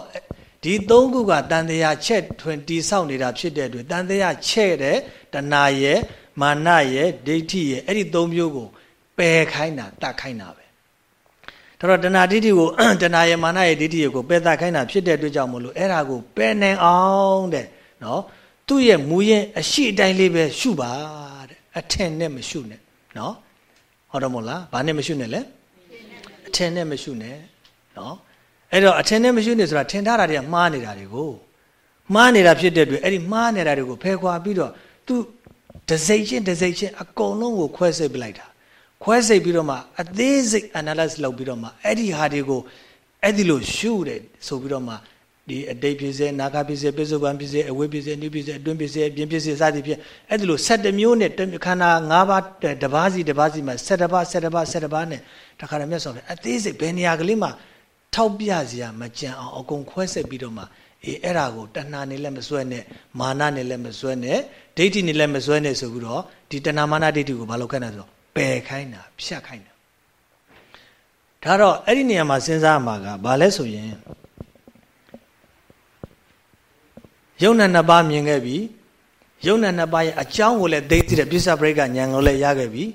ဒီသုံးခုကတန်တရားချက်ထွင်တိဆောက်နေတာဖြစ်တဲ့အတွက်တန်တရားချက်တဲ့တဏှာရဲ့မာနရဲ့ဒိဋ္ဌိရဲ့အဲ့ဒီသုံးမျိုးကိုပယ်ခိုင်းတာတတ်ခိုင်းတာပဲဒါတော့တဏှာဒိဋ္ဌိကိုတဏှာရဲ့မာနရဲ့ဒိဋ္ဌိကိုပယ်တတ်ခိုင်းတာဖြစ်တဲ့အတွက်ကြောင့်မလို့အဲ့ဒါကိုပယ်နိုင်အောင်တဲ့နော် သူ့ရဲ့မူရင်အရှိအတိုင်းလေးပဲရှုပါတဲ့အထင်နဲ့မရှုနဲ့နော်ဟုတ်တော့မဟုတ်လားဘာနဲ့မရှုနဲ့လဲအထင်နဲ့မရှုနဲ့နော်အဲ့တော့အထင်နဲ့မရှုနဲ့ဆိုတာထင်ထားတာတွေကမှားနေတာတွေကိုမှားနေတာဖြစ်တဲ့အတွက်အဲ့ဒီမှားနေတာတွေကိုဖယ်ခွာပြီးတော့သူဒစိတ်ချင်းဒစိတ်ချင်းအကုန်လုံးကိုခွဲစိတ်ပလိုက်တာခွဲစိတ်ပြီးတော့မှအသေးစိတ် analyze လုပ်ပြီးတော့မှအဲ့ဒီဟာတွေကိုအဲ့ဒီလိုရှုတယ်ဆိုပြီးတော့မှ ဒီအတိတ်ဖြစ်စေနာဂဖြစ်စေပိစုပန်ဖြစ်စေအဝိဖြစ်စေအနိဖြစ်စေအတွင်းဖြစ်စေအပြင်ဖြစ်စေစသည်ဖြင့်အဲ့ဒီလို7မျိုးနဲ့ခန္ဓာ၅ပါးတပါးစီတပါးစီမှာ7ပါး7ပါး7ပါးနဲ့တခါတည်းမြတ်စွာဘုရားအသေးစိတ်ဘယ်နေရာကလေးမှာထောက်ပြစရာမကြံအောင်အကုန်ခွဲဆက်ပြီးတော့မှအေးအဲ့ဒါကိုတဏှာနဲ့လည်းမစွဲနဲ့မာနနဲ့လည်းမစွဲနဲ့ဒိဋ္ဌိနဲ့လည်းမစွဲနဲ့ဆိုပြီးတော့ဒီတဏှာမာနဒိဋ္ဌိကိုမလုပ်ခိုင်းတာဆိုတော့ပယ်ခိုင်းတာဖြတ်ခိုင်းတာဒါတော့အဲ့ဒီနေရာမှာစဉ်းစားမှာကဘာလဲဆိုရင် ယုံနာနှစ်ပါးမြင်ခဲ့ပြီယုံနာနှစ်ပါးရဲ့အကြောင်းကိုလည်းသိသိတဲ့ပြစ္ဆပရိက္ခဉာဏ်ကိုလည်းရခဲ့ပြီ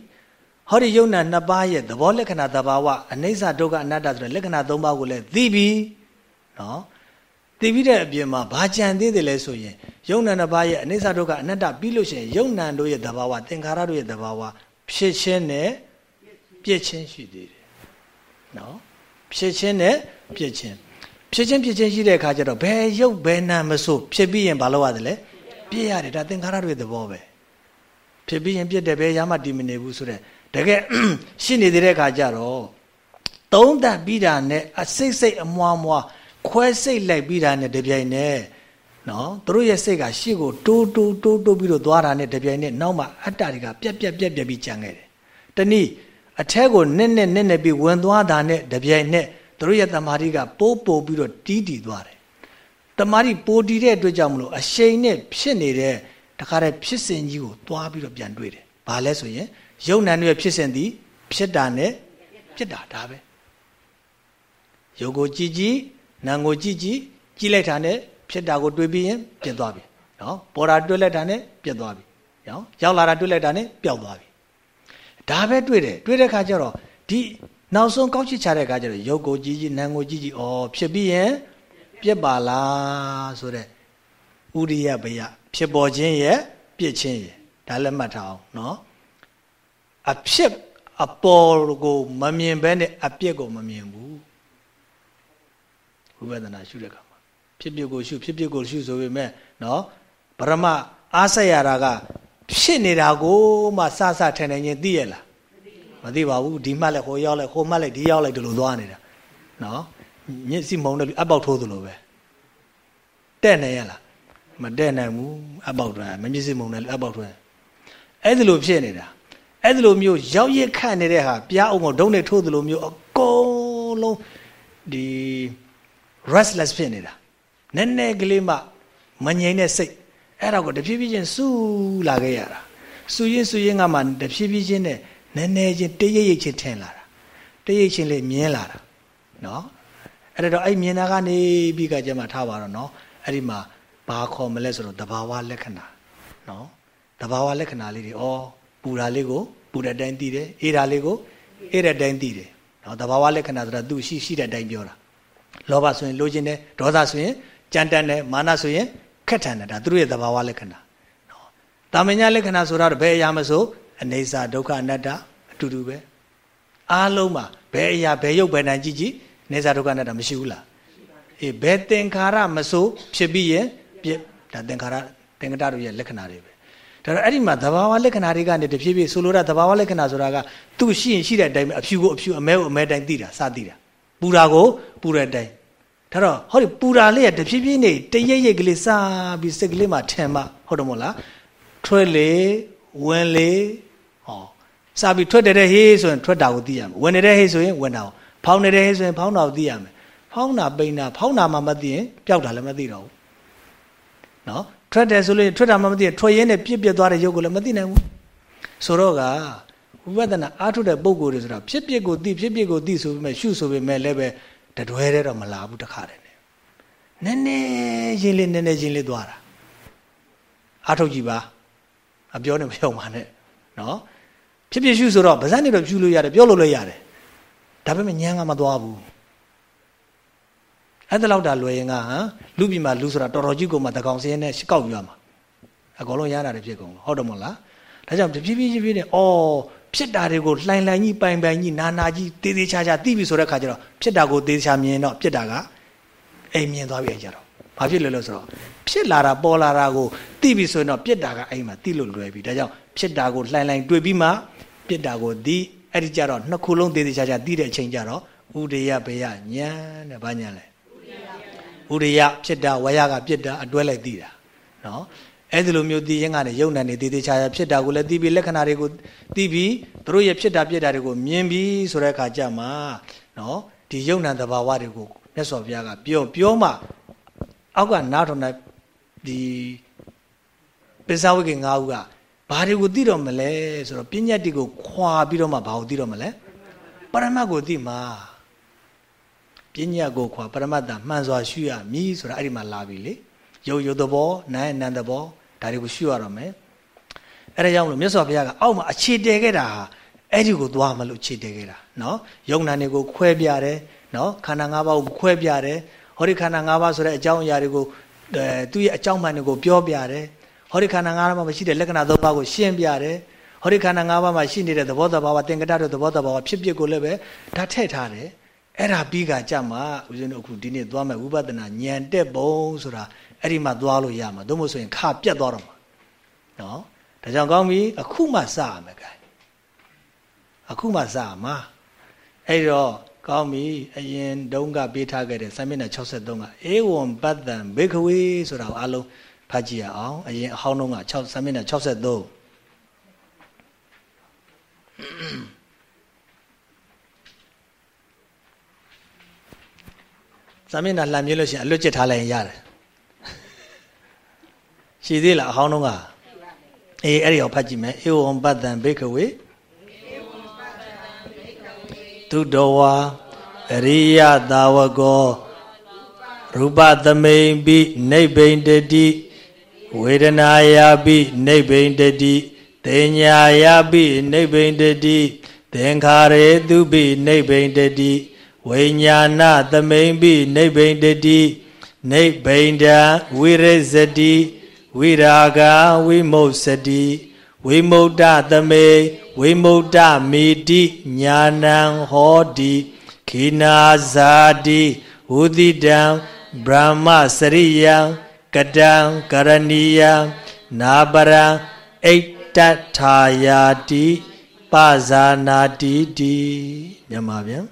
ဟောဒီယုံနာနှစ်ပါးရဲ့သဘောလက္ခဏာတဘာဝအနိစ္စဒုက္ခအနတ္တဆိုတဲ့လက္ခဏာသုံးပါးကိုလည်းသိပြီနော်သိပြီးတဲ့အပြင်မှာဘာကြံသေးတယ်လဲဆိုရင်ယုံနာနှစ်ပါးရဲ့အနိစ္စဒုက္ခအနတ္တပြီးလို့ရှိရင်ယုံနာတို့ရဲ့သဘာဝသင်္ခါရတို့ရဲ့သဘာဝဖြစ်ခြင်းနဲ့ပြည့်ခြင်းရှိသေးတယ်နော်ဖြစ်ခြင်းနဲ့ပြည့်ခြင်း ဖြစ်ခြင်းဖြစ်ခြင်းရှိတဲ့အခါကျတော့ဘယ်ရုပ်ဘယ်နာမဆိုဖြစ်ပြီးရင်ဘာလုပ်ရတယ်လဲပြည့်ရတယ်ဒါသင်္ခါရတွေသဘောပဲဖြစ်ပြီးရင်ပြည့်တယ်ပဲရမှတည်မနေဘူးဆိုတဲ့တကယ်ရှိနေတဲ့အခါကျတော့သုံးတတ်ပြီးတာနဲ့အစိတ်စိတ်အမွားမွားခွဲစိတ်လိုက်ပြီးတာနဲ့တပြိုင်နက်နော်သူတို့ရဲ့စိတ်ကရှေ့ကိုတိုးတိုးတိုးတိုးပြီးတော့သွားတာနဲ့တပြိုင်နက်နောက်မှအတ္တတွေကပြက်ပြက်ပြက်ပြက်ပြီးကြံခဲ့တယ်တနည်းအထက်ကိုနက်နက်နက်နက်ပြီးဝင်သွားတာနဲ့တပြိုင်နက် သူတို့ရဲ့တမာတိကပိုးပိုးပြီးတော့တီးတီးသွားတယ်တမာတိပိုးတီးတဲ့အတွက်ကြောင့်မလို့အရှိန်နဲ့ဖြစ်နေတဲ့တခါတည်းဖြစ်စဉ်ကြီးကိုသွားပြီးတော့ပြန်တွေ့တယ်ဘာလဲဆိုရင်ယုံနာနဲ့ဖြစ်စဉ်သည်ဖြစ်တာနဲ့ဖြစ်တာဒါပဲယုတ်ကိုကြည်ကြည်နာကိုကြည်ကြည်ကြည်လိုက်တာနဲ့ဖြစ်တာကိုတွေးပြီးရင်ပြတ်သွားပြီနော်ပေါ်တာတွေးလိုက်တာနဲ့ပြတ်သွားပြီနော်ရောက်လာတာတွေးလိုက်တာနဲ့ပျောက်သွားပြီဒါပဲတွေးတယ်တွေးတဲ့ခါကျတော့ဒီ နောက်ဆုံးကောက်ချစ်ချတဲ့ခါကျတော့ရုပ်ကိုကြည်ကြည်နာကိုကြည်ကြည်ဩဖြစ်ပြီးရင်ပြစ်ပါလားဆိုတဲ့ဥရိယဘယဖြစ်ပေါ်ခြင်းရဲ့ပြစ်ခြင်းရဲ့ဒါလည်းမှတ်ထားအောင်နော်အဖြစ်အပေါ်ကိုမမြင်ဘဲနဲ့အပြစ်ကိုမမြင်ဘူးဝိပဿနာရှုတဲ့အခါမှာဖြစ်ဖြစ်ကိုရှုဖြစ်ဖြစ်ကိုရှုဆိုပေမဲ့နော်ပရမအားဆက်ရတာကဖြစ်နေတာကိုမှစစထင်နေချင်းသိရလား မသိပါဘူးဒီမှတ်လိုက်ဟိုရောက်လိုက်ဟိုမှတ်လိုက်ဒီရောက်လိုက်ဒီလိုသွားနေတာနော်မျက်စိမုံတယ်အပေါက်ထိုးသလိုပဲတဲ့နေရလားမတဲ့နိုင်ဘူးအပေါက်ထွန်းမမျက်စိမုံတယ်အပေါက်ထွန်းအဲ့ဒီလိုဖြစ်နေတာအဲ့ဒီလိုမျိုးရောက်ရခတ်နေတဲ့ဟာပြားအောင်ကိုဒုံးနဲ့ထိုးသလိုမျိုးအကုန်လုံးဒီ restless ဖြစ်နေတာနည်းနည်းကလေးမှမငြိမ်တဲ့စိတ်အဲ့ဒါကိုတဖြည်းဖြည်းချင်းစူးလာခဲ့ရတာစူးရင်စူးရင်ကမှတဖြည်းဖြည်းချင်းနဲ့ နည်းနည်းချင်းတရိပ်ရိပ်ချင်းထင်လာတာတရိပ်ချင်းလေးမြင်လာတာနော်အဲ့တော့အဲ့မြင်တာကနေပြီးကကြမှာထားပါတော့နော်အဲ့ဒီမှာဘာခေါ်မလဲဆိုတော့တဘာဝလက္ခဏာနော်တဘာဝလက္ခဏာလေးတွေဩပူတာလေးကိုပူတဲ့အတိုင်းသိတယ်အေးတာလေးကိုအေးတဲ့အတိုင်းသိတယ်နော်တဘာဝလက္ခဏာဆိုတာသူရှိရှိတဲ့အတိုင်းပြောတာလောဘဆိုရင်လိုချင်တယ်ဒေါသဆိုရင်ကြမ်းတမ်းတယ်မာနဆိုရင်ခက်ထန်တယ်ဒါသူတို့ရဲ့သဘာဝလက္ခဏာနော်တာမညာလက္ခဏာဆိုတော့ဘယ်အရာမဆို အနေစာဒုက္ခအနတ္တအတူတူပဲအားလုံးမှာဘယ်အရာဘယ်ရုပ်ဘယ်နိုင်ကြည့်ကြည့်နေစာဒုက္ခအနတ္တမရှိဘူးလားအေးဘယ်သင်္ခါရမဆိုဖြစ်ပြီးရင်ပြဒါသင်္ခါရသင်္ကတတို့ရဲ့လက္ခဏာတွေပဲဒါတော့အဲ့ဒီမှာသဘာဝလက္ခဏာတွေကနေတဖြည်းဖြည်းဆိုလိုတာသဘာဝလက္ခဏာဆိုတာကသူ့ရှိရင်ရှိတဲ့အတိုင်းပဲအဖြူကိုအဖြူအမဲကိုအမဲတိုင်းသိတာစသိတာပူတာကိုပူတဲ့အတိုင်းဒါတော့ဟောဒီပူတာလေးကတဖြည်းဖြည်းနဲ့တရိပ်ရိပ်ကလေးစားပြီးစိတ်ကလေးမှာထင်မှဟုတ်တယ်မို့လားထွက်လေဝင်လေဟော စားပြီးထွက်တဲ့ဟေးဆိုရင်ထွက်တာကိုသိရမယ်ဝင်နေတဲ့ဟေးဆိုရင်ဝင်တာကိုဖောင်းနေတဲ့ဟေးဆိုရင်ဖောင်းတာကိုသိရမယ်ဖောင်းတာပိန်တာဖောင်းတာမှမသိရင်ပျောက်တာလည်းမသိတော့ဘူးနော်ထွက်တယ်ဆိုလို့ထွက်တာမှမသိရင်ထွက်ရင်းနဲ့ပြစ်ပြက်သွားတဲ့ရုပ်ကိုလည်းမသိနိုင်ဘူးဆိုတော့ကဝိပဿနာအားထုတ်တဲ့ပုံကိုယ်တွေဆိုတာဖြစ်ပြက်ကိုသိဖြစ်ပြက်ကိုသိဆိုပေမဲ့ရှုဆိုပေမဲ့လည်းပဲတတွဲတဲ့တော့မလာဘူးတခါတည်းနဲ့နည်းနည်းရင်းလေးနည်းနည်းရင်းလေးသွားတာအားထုတ်ကြည့်ပါအပြောနဲ့မပြောပါနဲ့နော် ဖြစ်ဖြစ်ရှုဆိုတော့ဗဇက်နေတော့ဖြူလို့ရတယ်ပြောလို့လည်းရတယ်ဒါပေမဲ့ညံကမသွားဘူးအဲ့ဒါလောက်တာလွယ်ရင်ကဟမ်လူပြည်မှာလူဆိုတာတော်တော်ကြီးကိုမှတကောင်စင်းနဲ့ကောက်ယူရမှာအကုန်လုံးရတာတွေဖြစ်ကုန်ဟုတ်တယ်မဟုတ်လားဒါကြောင့်တဖြည်းဖြည်းဖြည်းနဲ့အော်ဖြစ်တာတွေကိုလှိုင်လှိုင်ကြီးပိုင်ပိုင်ကြီးနာနာကြီးတေးသေးချာချာသိပြီဆိုတဲ့ခါကျတော့ဖြစ်တာကိုတေးသေးချာမြင်တော့ဖြစ်တာကအိမ်မြင်သွားပြီကြတော့ဘာဖြစ်လဲလို့ဆိုတော့ဖြစ်လာတာပေါ်လာတာကိုသိပြီဆိုရင်တော့ပြစ်တာကအိမ်မှာသိလို့လွယ်ပြီဒါကြောင့်ဖြစ်တာကိုလှိုင်လှိုင်တွေ့ပြီးမှ ပြစ်တာကိုသိအဲ့ဒီကြတော့နှစ်ခုလုံးသေးသေးချာချာသိတဲ့အချိန်ကြတော့ဥဒယဘယညံတဲ့ဘာညံလဲဥဒယဖြစ်တာဝယကပြစ်တာအတွဲလိုက်သိတာနော်အဲ့ဒီလိုမျိုးသိရင်ကနေယုံနာနေသေးသေးချာချာဖြစ်တာကိုလည်းသိပြီးလက္ခဏာတွေကိုသိပြီးတို့ရဲ့ဖြစ်တာပြစ်တာတွေကိုမြင်ပြီးဆိုတဲ့အခါကျမှနော်ဒီယုံနာသဘာဝတွေကိုမြတ်စွာဘုရားကပြောပြောမှအောက်ကနားထောင်တဲ့ဒီပိဿဝိကေ၅ဦးက ဘာတွေကိုသိတော့မလဲဆိုတော့ပညာတိကိုခွာပြီးတော့မှဘာကိုသိတော့မလဲပရမတ်ကိုသိမှာပညာကိုခွာပရမတ်တာမှန်စွာရှုရမည်ဆိုတာအဲ့ဒီမှာလာပြီလေရုပ်ရုပ်သဘောနာမ်နာမ်သဘောဒါတွေကိုရှုရတော့မယ်အဲ့ဒါကြောင့်မလို့မြတ်စွာဘုရားကအောက်မှာအခြေတည်ခဲ့တာဟာအဲ့ဒီကိုသွားမလို့အခြေတည်ခဲ့တာနော်ယုံနာနေကိုခွဲပြတယ်နော်ခန္ဓာ၅ပါးကိုခွဲပြတယ်ဟောဒီခန္ဓာ၅ပါးဆိုတဲ့အကြောင်းအရာတွေကိုသူ့ရဲ့အကြောင်းမှန်တွေကိုပြောပြတယ် ဟောဒီခန္ဓာ၅ပါးမှာရှိတဲ့လက္ခဏာ၃ပါးကိုရှင်းပြတယ်ဟောဒီခန္ဓာ၅ပါးမှာရှိနေတဲ့သဘောတဘာဝသင်္ကတတို့သဘောတဘာဝဖြစ်ဖြစ်ကိုလည်းပဲဒါထည့်ထားတယ်အဲ့ဒါပြီးကကြမှာဦးဇင်းတို့အခုဒီနေ့သွားမယ်ဝိပဿနာဉာဏ်တက်ပုံဆိုတာအဲ့ဒီမှာသွားလို့ရမှာသို့မဟုတ်ဆိုရင်ခါပြတ်သွားတော့မှာနော်ဒါကြောင့်ကောင်းပြီအခုမှစရမယ်ကဲအခုမှစရမှာအဲ့တော့ကောင်းပြီအရင်တုန်းကပေးထားခဲ့တဲ့စာမျက်နှာ63ကအေဝံပတ္တံဘေခဝေဆိုတာကိုအားလုံး ဖတ်ကြည့်ရအောင်အရင်အဟောင်းတုန်းက6စာမျက်နှာ63စာမျက်နှာလှမ်းမြင်လို့ရှိရင်အလွတ်ကျစ်ထားလိုက်ရင်ရတယ်ရှိသေးလားအဟောင်းတုန်းကအေးအဲ့ဒီကိုဖတ်ကြည့်မယ်ဧဝံပတ္တံဘေခဝေသူတော်ဝါအရိယသာဝကောရူပသမိန်ပိနိဗ္ဗိန္တတိ ဝေဒနာယပိနိဗ္ဗိန္တတိတေညာယပိနိဗ္ဗိန္တတိသင်္ခါရေသူပိနိဗ္ဗိန္တတိဝိညာဏသမိန်ပိနိဗ္ဗိန္တတိ နိဗ္ဗိန္ဒဝိရိဇတိဝိရာဂဝိမုတ်စတိဝိမု ക്ത သမေဝိမု ക്ത မေတိညာနံဟောတိခိနာဇာတိဝုတိတံဗြဟ္မစရိယံ ကတံကရဏီယံနာပရံအိတ္တထာယာတိပဇာနာတိတိမြန်မာပြန်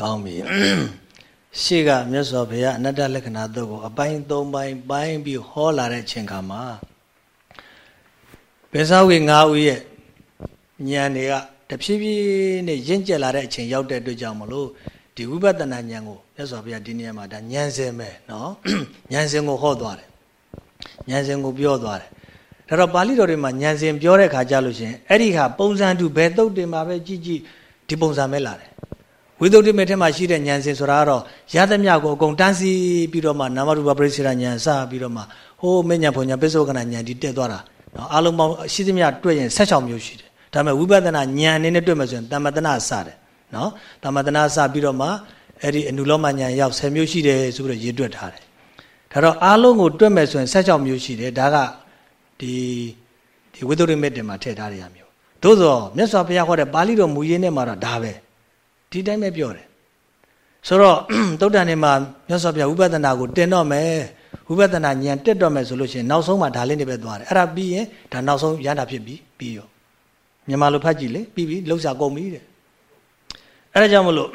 ကောင်းပြီရှေ့ကမြတ်စွာဘုရားအနတ္တလက္ခဏာသုတ်ကိုအပိုင်း၃ပိုင်းပိုင်းပြီးဟောလာတဲ့ချိန်ခါမှာပင်စဝေ၅ဦးရဲ့ဉာဏ်တွေကတဖြည်းဖြည်းနဲ့ရင့်ကျက်လာတဲ့အချိန်ရောက်တဲ့အတွက်ကြောင့်မလို့ဒီဝိပဿနာဉာဏ်ကိုမြတ်စွာဘုရားဒီနေရာမှာဒါဉာဏ်စင်ပဲเนาะဉာဏ်စင်ကိုဟောသွားတယ်ဉာဏ်စင်ကိုပြောသွားတယ်ဒါတော့ပါဠိတော်တွေမှာဉာဏ်စင်ပြောတဲ့ခါကြလို့ရှင်အဲ့ဒီခါပုံစံတူဘယ်တုတ်တင်မှာပဲကြည့်ကြည့်ဒီပုံစံပဲလာတယ် ဝိသုဒ္ဓိမေထဲမှာရှိတဲ့ဉာဏ်စဉ်ဆိုတာကတော့ရသမျှကိုအကုန်တန်းစီပြီးတော့မှနာမရူပပရိစ္ဆေရဉာဏ်စပြီးတော့မှဟိုးမဉ္ဇဉ်ဖွညာပစ္စုကနာဉာဏ်ဒီတက်သွားတာနော်အလုံးပေါင်းရှိသမျှတွေ့ရင်16မျိုးရှိတယ်ဒါပေမဲ့ဝိပဿနာဉာဏ်အနေနဲ့တွေ့မှဆိုရင်တမ္မတနာစတယ်နော်တမ္မတနာစပြီးတော့မှအဲ့ဒီအနုလောမဉာဏ်ရောက်10မျိုးရှိတယ်ဆိုပြီးတော့ရေးတွက်ထားတယ်ဒါတော့အလုံးကိုတွက်မယ်ဆိုရင်16မျိုးရှိတယ်ဒါကဒီဒီဝိသုဒ္ဓိမေတင်မှာထည့်ထားရမျိုးသို့သောမြတ်စွာဘုရားဟောတဲ့ပါဠိတော်မူရင်းနဲ့မှာတော့ဒါပဲ ဒီတိုင်းပဲပြောတယ်ဆိုတော့တုတ်တန်နေမှာမြတ်စွာဘုရားဝိပဿနာကိုတင်တော့မယ်ဝိပဿနာဉာဏ်တက်တော့မယ်ဆိုလို့ရှိရင်နောက်ဆုံးမှဒါလေးနေပဲသွားတယ်အဲ့ဒါပြီးရင်ဒါနောက်ဆုံးရန်တာဖြစ်ပြီပြီးရောမြန်မာလိုဖတ်ကြည့်လေပြီးပြီလှုပ်ရှားကုန်ပြီတဲ့အဲ့ဒါကြောင့်မလို့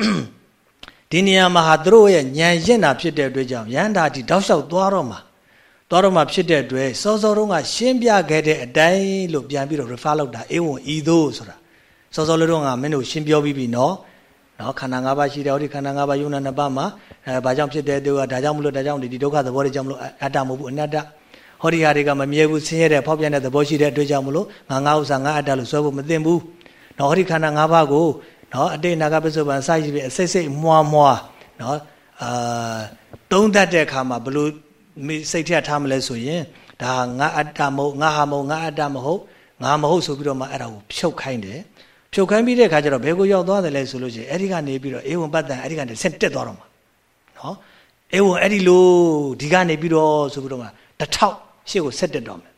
ဒီနေရာမှာဟာသူတို့ရဲ့ဉာဏ်ရင့်တာဖြစ်တဲ့အတွက်ကြောင့်ရန်တာဒီတောက်လျှောက်သွားတော့မှာသွားတော့မှာဖြစ်တဲ့အတွက်စောစောတုန်းကရှင်းပြခဲ့တဲ့အတိုင်းလို့ပြန်ပြီးတော့ refer လုပ်တာအေဝံဤသို့ဆိုတာစောစောလေးတုန်းကမင်းတို့ရှင်းပြောပြီးပြီနော် နော်ခန္ဓာ၅ပါးရှိတယ်ဟောဒီခန္ဓာ၅ပါးယုံနာနှစ်ပါးမှာအဲဘာကြောင့်ဖြစ်တယ်သူကဒါကြောင့်မလို့ဒါကြောင့်ဒီဒုက္ခသဘောတွေကြောင့်မလို့အတ္တမဟုတ်ဘူးအနတ္တဟောဒီဟာတွေကမမြဲဘူးဆင်းရဲတဲ့ဖောက်ပြန်တဲ့သဘောရှိတဲ့အတွက်ကြောင့်မလို့ငါငါဥစ္စာငါအတ္တလို့ဆွဲဖို့မသင့်ဘူးနော်ဟောဒီခန္ဓာ၅ပါးကိုနော်အတိတ်နာကပစ္စုပန်စိုက်ကြည့်ပြီးအစိတ်စိတ်မွားမွားနော်အာတုံးတတ်တဲ့အခါမှာဘလို့စိတ်ထက်ထားမလဲဆိုရင်ဒါငါအတ္တမဟုတ်ငါဟာမဟုတ်ငါအတ္တမဟုတ်ငါမဟုတ်ဆိုပြီးတော့မှအဲ့ဒါကိုဖြုတ်ခိုင်းတယ် ဖြုတ်ခိုင်းပြီးတဲ့အခါကျတော့ဘယ်ကိုရောက်သွားတယ်လဲဆိုလို့ရှိရင်အဲ့ဒီကနေပြီးတော့အေဝံပတ္တန်အဲ့ဒီကနေဆက်တက်သွားတော့မှာနော်အေဝံအဲ့ဒီလိုဒီကနေပြီးတော့ဆိုပြီးတော့မှတစ်ထောက်ရှေ့ကိုဆက်တက်တော့မယ်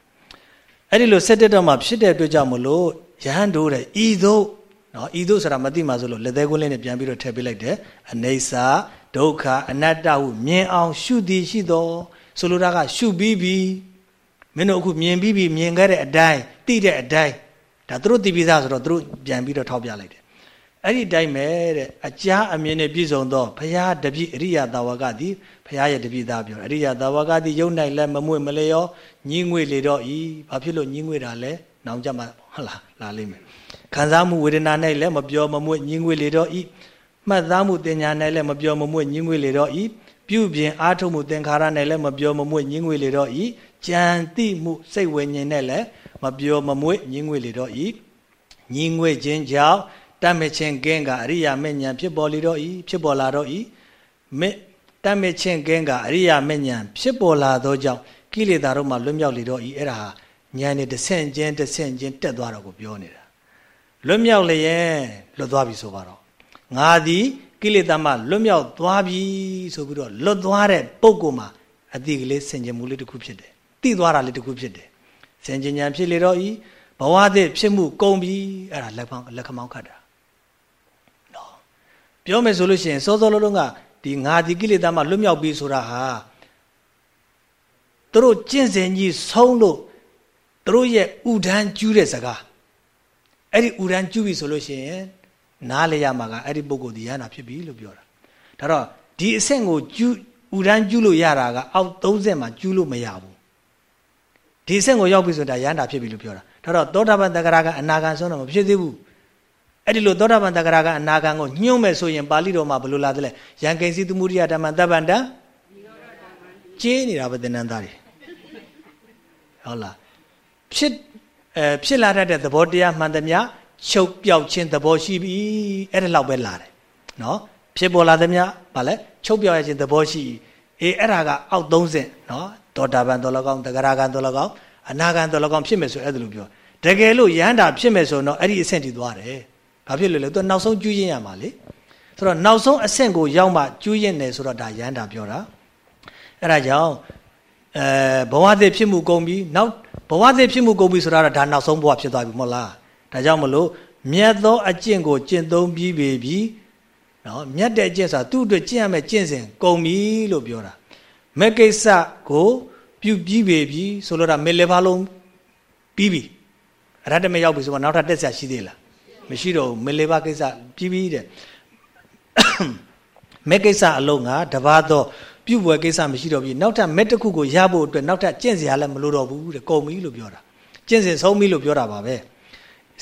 အဲ့ဒီလိုဆက်တက်တော့မှဖြစ်တဲ့အတွက်ကြောင့်မလို့ယဟန်တို့တဲ့ဤသို့နော်ဤသို့ဆိုတာမသိမှဆိုလို့လက်သေးကွင်းလေးနဲ့ပြန်ပြီးတော့ထည့်ပေးလိုက်တယ်အနေစာဒုက္ခအနတ္တဟုမြင်အောင် ရှုသည်ရှိသောဆိုလိုတာကရှုပြီးပြီမင်းတို့အခုမြင်ပြီးပြီမြင်ခဲ့တဲ့အတိုင်းသိတဲ့အတိုင်း ဒါသူတို့သိပြီးသားဆိုတော့သူတို့ပြန်ပြီးတော့ထောက်ပြလိုက်တယ်အဲ့ဒီတိုင်းပဲတဲ့အကြာအမြင်နဲ့ပြည့်စုံသောဘုရားတပည့်အရိယသာဝကသည်ဘုရားရဲ့တပည့်သားပြောအရိယသာဝကသည်ယုံနိုင်လဲမမွေ့မလျောညင်းငွေလေတော့ဤဘာဖြစ်လို့ညင်းငွေတာလဲနောင်ကြမှာဟုတ်လားလာလိမ့်မယ်ခံစားမှုဝေဒနာ၌လည်းမပြောမမွေ့ညင်းငွေလေတော့ဤမှတ်သားမှုတင်ညာ၌လည်းမပြောမမွေ့ညင်းငွေလေတော့ဤပြုပြင်အားထုတ်မှုသင်္ခါရ၌လည်းမပြောမမွေ့ညင်းငွေလေတော့ဤကြံတိမှုစိတ်ဝိညာဉ်နဲ့လည်း မပြောမမွေ့ညင်းငွေလေတော့ဤညင်းငွေခြင်းကြောင့်တတ်မဲ့ခြင်းကင်းကအရိယာမေညာဖြစ်ပေါ်လေတော့ဤဖြစ်ပေါ်လာတော့ဤမေတတ်မဲ့ခြင်းကင်းကအရိယာမေညာဖြစ်ပေါ်လာသောကြောင့်ကိလေသာတို့မှလွတ်မြောက်လေတော့ဤအဲ့ဒါဟာဉာဏ်နဲ့တဆင့်ချင်းတဆင့်ချင်းတက်သွားတော့ကိုပြောနေတာလွတ်မြောက်လျင်လွတ်သွားပြီဆိုပါတော့ငါသည်ကိလေသာမှလွတ်မြောက်သွားပြီဆိုပြီးတော့လွတ်သွားတဲ့ပုဂ္ဂိုလ်မှာအတိကလေးဆင်ခြင်မှုလေးတစ်ခုဖြစ်တယ်တိသွားတာလေးတစ်ခုဖြစ်တယ် ဆင်ခြင်ဉာဏ်ဖြစ်လေတော့ဤဘဝသစ်ဖြစ်မှုကုန်ပြီအဲ့ဒါလက်ဖောင်းလက်ခမောင်းခတ်တာနော်ပြောမယ်ဆိုလို့ရှိရင်စောစောလုံးလုံးကဒီငါဒီကိလေသာမှလွတ်မြောက်ပြီဆိုတာဟာသူတို့ကျင့်စဉ်ကြီးဆုံးလို့သူတို့ရဲ့ဥဒန်းကျူးတဲ့စကားအဲ့ဒီဥဒန်းကျူးပြီဆိုလို့ရှိရင်နားလေရမှာကအဲ့ဒီပုဂ္ဂိုလ်ဒီရဟနာဖြစ်ပြီလို့ပြောတာဒါတော့ဒီအဆင့်ကိုကျူးဥဒန်းကျူးလို့ရတာကအောက်30မှာကျူးလို့မရဘူး ဒီဆင့်ကိုရောက်ပြီဆိုတာရဟန္တာဖြစ်ပြီလို့ပြောတာဒါတော့သောတာပန်တဂရကအနာဂံဆုံးတော့မဖြစ်သေးဘူးအဲ့ဒီလိုသောတာပန်တဂရကအနာဂံကိုညှို့မယ်ဆိုရင်ပါဠိတော်မှာဘယ်လိုလာသလဲယံကိဉ္စီသမုဒိယဓမ္မတပ္ပန္တကျင်းနေတာပဲသဏ္ဍာန်သားတွေဟုတ်လားဖြစ်အဲဖြစ်လာတတ်တဲ့သဘောတရားမှန်သမျှချုပ်ပြောက်ခြင်းသဘောရှိပြီအဲ့ဒါလောက်ပဲလာတယ်နော်ဖြစ်ပေါ်လာသမျှဗာလဲချုပ်ပြောက်ရခြင်းသဘောရှိအေးအဲ့ဒါကအောက်၃ဆင့်နော် ဒေါတာပန်တော်လကောင်းတဂရကံတော်လကောင်းအနာကံတော်လကောင်းဖြစ်မယ်ဆိုအဲ့ဒါလိုပြောတကယ်လို့ရဟန္တာဖြစ်မယ်ဆိုတော့အဲ့ဒီအဆင့်ထိသွားတယ်ဘာဖြစ်လို့လဲသူနောက်ဆုံးကျူးရင်ရမှာလေဆိုတော့နောက်ဆုံးအဆင့်ကိုရောက်မှကျူးရင်တယ်ဆိုတော့ဒါရဟန္တာပြောတာအဲ့ဒါကြောင့်အဲဘဝသစ်ဖြစ်မှုကုန်ပြီနောက်ဘဝသစ်ဖြစ်မှုကုန်ပြီဆိုတာဒါနောက်ဆုံးဘဝဖြစ်သွားပြီမဟုတ်လားဒါကြောင့်မလို့မြတ်သောအကျင့်ကိုကျင့်သုံးပြီးပြီပြီနော်မြတ်တဲ့အကျင့်ဆိုတာသူ့အတွက်ကျင့်ရမယ့်ကျင့်စဉ်ကုန်ပြီလို့ပြောတာ မက်ကိစ္စကိုပြုပြီးပြီပြီဆိုလို့တာမေလေပါလုံးပြီးပြီအရတ္တမရောက်ပြီဆိုတော့နောက်ထပ်တက်ဆက်ရှိသေးလားမရှိတော့ဘူးမေလေပါကိစ္စပြီးပြီတဲ့မက်ကိစ္စအလုံးကတပါးသောပြုပွဲကိစ္စမရှိတော့ပြီနောက်ထပ်မက်တစ်ခုကိုရဖို့အတွက်နောက်ထပ်ကျင့်စရာလည်းမလိုတော့ဘူးတဲ့ကုန်ပြီလို့ပြောတာကျင့်စဉ်ဆုံးပြီလို့ပြောတာပါပဲ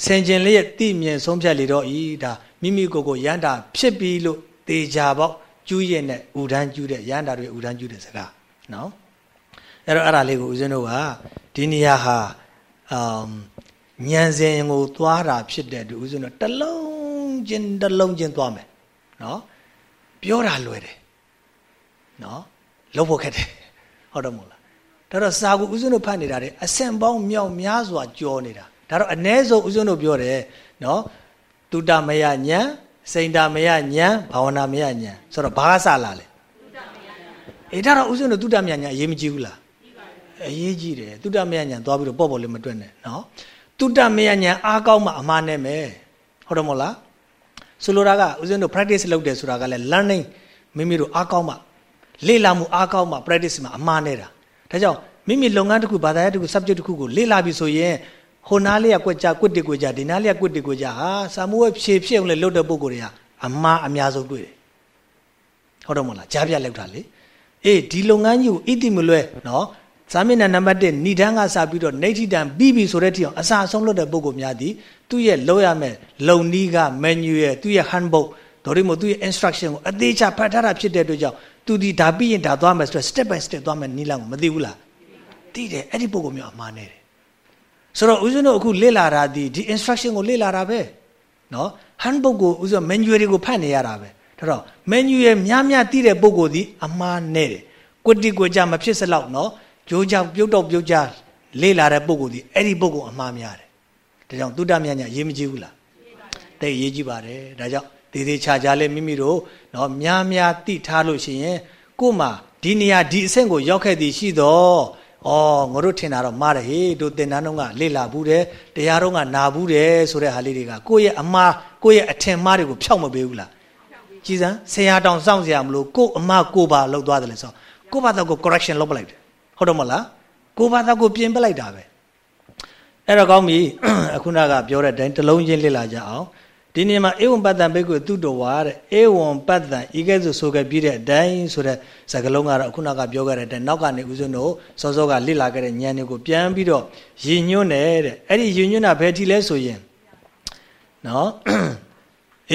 ဆင်ကျင်လျက်တိမြင်ဆုံးဖြတ်လေတော့ဤဒါမိမိကိုယ်ကိုရန်တာဖြစ်ပြီလို့တေချာပေါ က်ကျူးရင်နဲ့ဥဒန်းကျူးတဲ့ရန်တာတွေဥဒန်းကျူးတဲ့စကားနော်အဲ့တော့အဲ့ဒါလေးကိုဦးဇင်းတို့ကဒီနေရာဟာအမ်ညံစဉ်ကိုသွားတာဖြစ်တဲ့သူဦးဇင်းတို့တလုံးချင်းတလုံးချင်းသွားမယ်နော်ပြောတာလွယ်တယ်နော်လုံးဖို့ခက်တယ်ဟုတ်တော့မို့လားဒါတော့စာကူဦးဇင်းတို့ဖတ်နေတာတွေအစင်ပေါင်းမြောက်များစွာကြောနေတာဒါတော့အ ਨੇ ဆုံးဦးဇင်းတို့ပြောတယ်နော်တုတမယညံ စိန်တာမယညံဘာဝနာမယညံဆိုတော့ဘာကစလာလဲတုတမယညံအေးဒါတော့ဦးဇင်းတို့တုတမယညံအရေးမကြီးဘူးလားအရေးကြီးတယ်တုတမယညံသွားပြီးတော့ပေါ့ပေါ့လေးမတွက်နဲ့နော်တုတမယညံအားကောင်းမှအမှားနဲ့မယ်ဟုတ်တယ်မို့လားဆိုလိုတာကဦးဇင်းတို့ practice လုပ်တယ်ဆိုတာကလည်း learning မိမိတို့အားကောင်းမှလေ့လာမှုအားကောင်းမှ practice မှာအမှားနေတာဒါကြောင့်မိမိလုပ်ငန်းတစ်ခုဘာသာရပ်တစ်ခု subject တစ်ခုကိုလေ့လာပြီဆိုရင် ဟိုနားလေးကကွက်ကြကွက်တစ်ကွက်ကြဒီနားလေးကကွက်တစ်ကွက်ကြဟာစာမှုဝဲဖြေဖြစ်အောင်လေလုပ်တဲ့ပုံကိုယ်တွေကအမှားအများဆုံးတွေ့တယ်ဟုတ်တော့မလားကြားပြလောက်တာလေအေးဒီလုပ်ငန်းကြီးကိုဣတိမလွဲနော်ဇာမျက်နှာနံပါတ်1ဏိဒန်းကစပြီးတော့နေတိတံပြီးပြီဆိုတဲ့တိအောင်အစာအဆုံးလုပ်တဲ့ပုံကိုများသည်သူ့ရဲ့လောက်ရမဲ့လုံနီးက menu ရဲ့သူ့ရဲ့ handbook ဒေါ်ရီမို့သူ့ရဲ့ instruction ကိုအသေးချာဖတ်ထားတာဖြစ်တဲ့အတွက်ကြောင့်သူဒီဒါပြီးရင်ဒါသွားမယ်ဆိုတော့ step by step သွားမယ်နီးလမ်းကိုမသိဘူးလားသိတယ်အဲ့ဒီပုံကမျိုးအမှားနေတယ် ဆိုတော့ဦးဇင်းတို့အခုလေ့လာတာဒီဒီ instruction ကိုလေ့လာတာပဲနော် handbook ကိုဦးဇင်း manual တွေကိုဖတ်နေရတာပဲဒါတော့ manual ရဲ့များများသိတဲ့ပုံကိုဒီအမှားနေတယ်ကွတိကွကြမဖြစ်စလောက်နော်ကြိုးကြပြုတ်တော့ပြုတ်ကြလေ့လာတဲ့ပုံကိုဒီအဲ့ဒီပုံကိုအမှားများတယ်ဒါကြောင့်သုတ္တမြတ်ညာရေးမကြည့်ဘူးလားတဲ့ရေးကြည့်ပါတယ်ဒါကြောင့်ဒေသေးချာချာလေးမိမိတို့နော်များများသိထားလို့ရှိရင်ကို့မှာဒီနေရာဒီအဆင့်ကိုရောက်ခဲ့သည်ရှိတော့ ဩငါတို့ထင်တာတော့မားတယ်ဟေးတို့တင်တန်းတော့ကလေ့လာဘူးတယ်တရားတော့ကနာဘူးတယ်ဆိုတဲ့ဟာလေးတွေကကိုယ့်ရဲ့အမားကိုယ့်ရဲ့အထင်မှားတွေကိုဖျောက်မပေးဘူးလားကြည်စမ်းဆရာတောင်စောင့်စရာမလိုကို့အမကိုပါလောက်သွားတယ်လေဆိုကို့ဘာသာကို correction လုပ်ပလိုက်တယ်ဟုတ်တော့မလားကို့ဘာသာကိုပြင်ပလိုက်တာပဲအဲ့တော့ကောင်းပြီအခုနကပြောတဲ့အတိုင်းတလုံးချင်းလေ့လာကြအောင် ဒီနေရာမှာဧဝံပတ္တံဘိက္ခုသူတော်ဝါတဲ့ဧဝံပတ္တံဤကဲ့သို့ဆိုခဲ့ပြီးတဲ့အတိုင်းဆိုတဲ့စကားလုံးကတော့ခုနကပြောခဲ့တဲ့အတိုင်းနောက်ကနေဦးဇင်းတို့စောစောကလစ်လာခဲ့တဲ့ဉာဏ်တွေကိုပြန်ပြီးတော့ရည်ညွှန်းတယ်တဲ့အဲ့ဒီရည်ညွှန်းတာဘယ်ထိလဲဆိုရင်နော်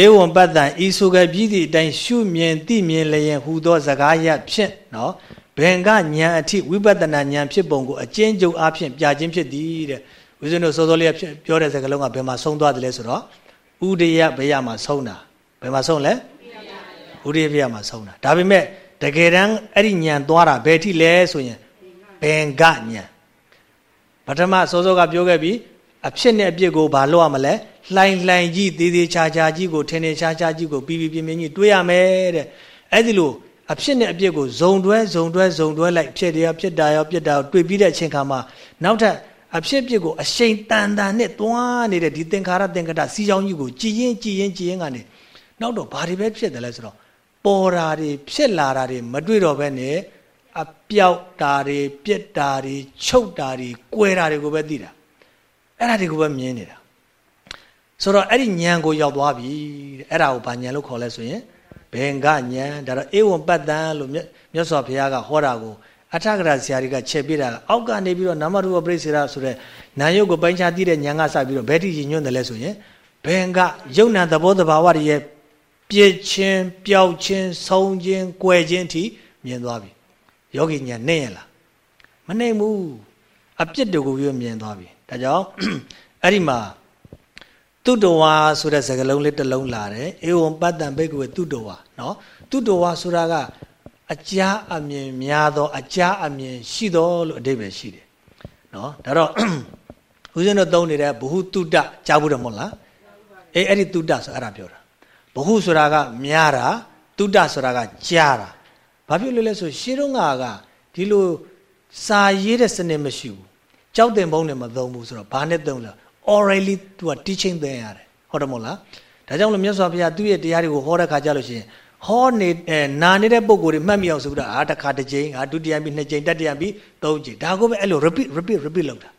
ဧဝံပတ္တံဤဆိုခဲ့ပြီးသည့်အတိုင်းရှုမြင်သိမြင်လျင်ဟူသောစကားရဖြင့်နော်ဘင်္ဂဉာဏ်အထိဝိပဿနာဉာဏ်ဖြစ်ပုံကိုအကျဉ်းချုပ်အားဖြင့်ပြခြင်းဖြစ်သည်တဲ့ဦးဇင်းတို့စောစောလေးပြောတဲ့စကားလုံးကဘယ်မှာဆုံးသွားတယ်လဲဆိုတော့ ဥဒယဘယမှာဆုံးတာဘယ်မှာဆုံးလဲဥဒယဘယမှာဆုံးတာဒါပေမဲ့တကယ်တမ်းအဲ့ဒီညံသွားတာဘယ်ထိလဲဆိုရင်ဘင်္ဂညံပထမစောစောကပြောခဲ့ပြီးအဖြစ်နဲ့အပြစ်ကိုဘာလို့ရမလဲလှိုင်လှိုင်ကြီးသေးသေးချာချာကြီးကိုထင်ထင်ရှားရှားကြီးကိုပြီးပြီးပြင်းပြင်းကြီးတွေးရမယ်တဲ့အဲ့ဒီလိုအဖြစ်နဲ့အပြစ်ကိုဇုံတွဲဇုံတွဲဇုံတွဲလိုက်ဖြစ်တယ်ဖြစ်တာရောဖြစ်တာရောတွေ့ပြီးတဲ့အချိန်ခါမှာနောက်ထပ် အဖြစ်ပြစ်ကိုအရှိန်တန်တန်နဲ့တွန်းနေတဲ့ဒီသင်္ခါရသင်္ကတစီချောင်းကြီးကိုကြည်ရင်ကြည်ရင်ကြည်ရင်ကနေနောက်တော့ဘာတွေပဲဖြစ်တယ်လဲဆိုတော့ပေါ်တာတွေဖြစ်လာတာတွေမတွေ့တော့ဘဲနဲ့အပြောက်တာတွေပြက်တာတွေချုပ်တာတွေကွဲတာတွေကိုပဲသိတာအဲ့ဒါတွေကိုပဲမြင်နေတာဆိုတော့အဲ့ဒီဉာဏ်ကိုရောက်သွားပြီတဲ့အဲ့ဒါကိုဘာဉာဏ်လို့ခေါ်လဲဆိုရင်ဘင်္ဂဉာဏ်ဒါတော့ဧဝံပတ္တန်လို့မြတ်စွာဘုရားကဟောတာကို အထကရာဆရာတွေကချက်ပြတာအောက်ကနေပြီးတော့နာမရူပပရိစ္ဆေရဆိုတဲ့နာယုတ်ကိုပိုင်းခြားသိတဲ့ဉာဏ်ကစပြီးတော့ဘယ်ထိညွှန်းတယ်လဲဆိုရင်ဘင်္ဂယုံနာသဘောတဘာဝတွေရဲ့ပြည့်ချင်းပျောက်ချင်းဆုံးချင်းကွယ်ချင်းထိမြင်သွားပြီယောဂီညာနဲ့ရလားမနိုင်ဘူးအပြစ်တူကိုပြမြင်သွားပြီဒါကြောင့်အဲ့ဒီမှာတုတဝါဆိုတဲ့စကားလုံးလေးတစ်လုံးလာတယ်ဧဝံပတ္တံဘိက္ခဝေတုတဝါနော်တုတဝါဆိုတာက အကြာအမြင်များသောအကြာအမြင်ရှိသောလို့အဓိပ္ပာယ်ရှိတယ်နော်ဒါတော့ဦးဇင်းတို့သုံးနေတဲ့ဘ ഹു တုတ္တကြားဘူးတယ်မဟုတ်လားအေးအဲ့ဒီတုတ္တဆိုအဲ့ဒါပြောတာဘ ഹു ဆိုတာကများတာတုတ္တဆိုတာကကြားတာဘာဖြစ်လို့လဲဆိုရှင်းတော့ငါကဒီလိုစာရေးတဲ့စနစ်မရှိဘူးကြောက်တင်ပုံးနဲ့မသုံးဘူးဆိုတော့ဘာနဲ့သုံးလဲ orally သူက teaching သင်ရတယ်ဟုတ်တယ်မဟုတ်လားဒါကြောင့်လို့မြတ်စွာဘုရားသူ့ရဲ့တရားတွေကိုဟောတဲ့ခါကြလို့ရှိရင် ဟောနေနာနေတဲ့ပုံကိုယ်တွေမှတ်မိအောင်ဆိုပြီးတော့အာတစ်ခါတစ်ကြိမ်အာဒုတိယပြီးနှစ်ကြိမ်တတိယပြီးသုံးကြိမ်ဒါကိုပဲအဲ့လို repeat repeat repeat လုပ်တာ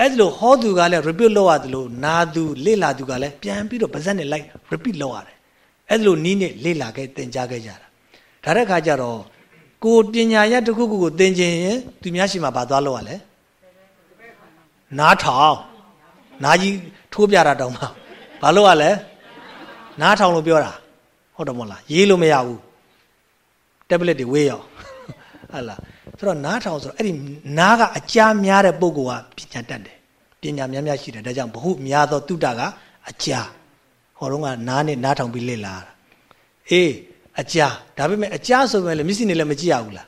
အဲ့လိုဟောသူကလည်း repeat လုပ်ရတယ်လို့နာသူလေ့လာသူကလည်းပြန်ပြီးတော့ပါဇက်နဲ့ like repeat လုပ်ရတယ်အဲ့လိုနီးနဲ့လေ့လာခဲ့သင်ကြားခဲ့ကြတာဒါတဲ့ခါကျတော့ကိုပညာရတစ်ခုခုကိုသင်ခြင်းရင်သူများရှိမှဘာသွားလို့ရလဲနားထောင်နားကြီးထိုးပြတာတောင်မှဘာလို့ရလဲနားထောင်လို့ပြောတာ ဟုတ်တယ်မဟုတ်လားရေးလို့မရဘူး tablet တွေဝေးရောဟုတ်လားဆိုတော့နားထောင်ဆိုတော့အဲ့ဒီနားကအကြားများတဲ့ပုံကပညာတတ်တယ်ပညာများများရှိတယ်ဒါကြောင့်ဘ ഹു များသောတုတ္တကအကြားဟောတော့ကနားနဲ့နားထောင်ပြီးလေ့လာတာအေးအကြားဒါပေမဲ့အကြားဆိုပေမဲ့လည်းမျက်စိနဲ့လည်းမကြည့်ရဘူးလား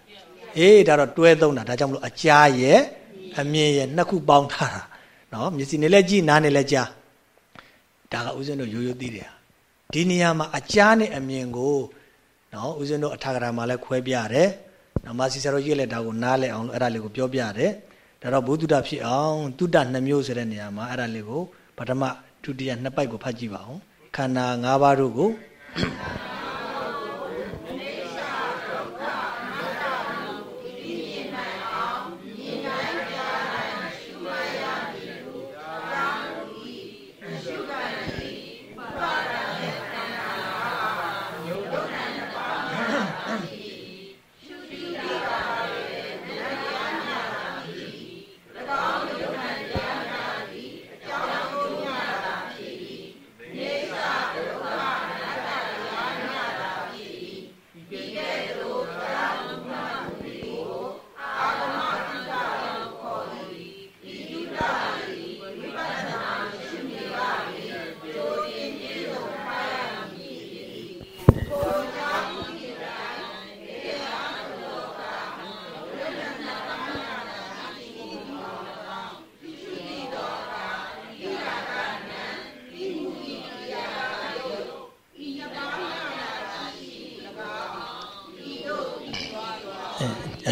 အေးဒါတော့တွဲသုံးတာဒါကြောင့်မလို့အကြားရဲ့အမြင်ရဲ့နှစ်ခုပေါင်းထားတာနော်မျက်စိနဲ့လည်းကြည့်နားနဲ့လည်းကြားဒါကဦးဇင်းတို့ရိုးရိုးသိတယ် ဒီနေရာမှာအကြားနဲ့အမြင်ကိုနော်ဦးဇင်းတို့အထာဂရမှာလည်းခွဲပြရတယ်နော်မာစီဆရာတို့ရေးလက်တာကိုနားလဲအောင်လို့အဲ့ဒါလေးကိုပြောပြရတယ်ဒါတော့ဘုဒ္ဓတာဖြစ်အောင်တုတ္တနှမျိုးဆိုတဲ့နေရာမှာအဲ့ဒါလေးကိုပထမဒုတိယနှစ်ပိုက်ကိုဖတ်ကြည့်ပါအောင်ခန္ဓာ၅ပါးတို့ကို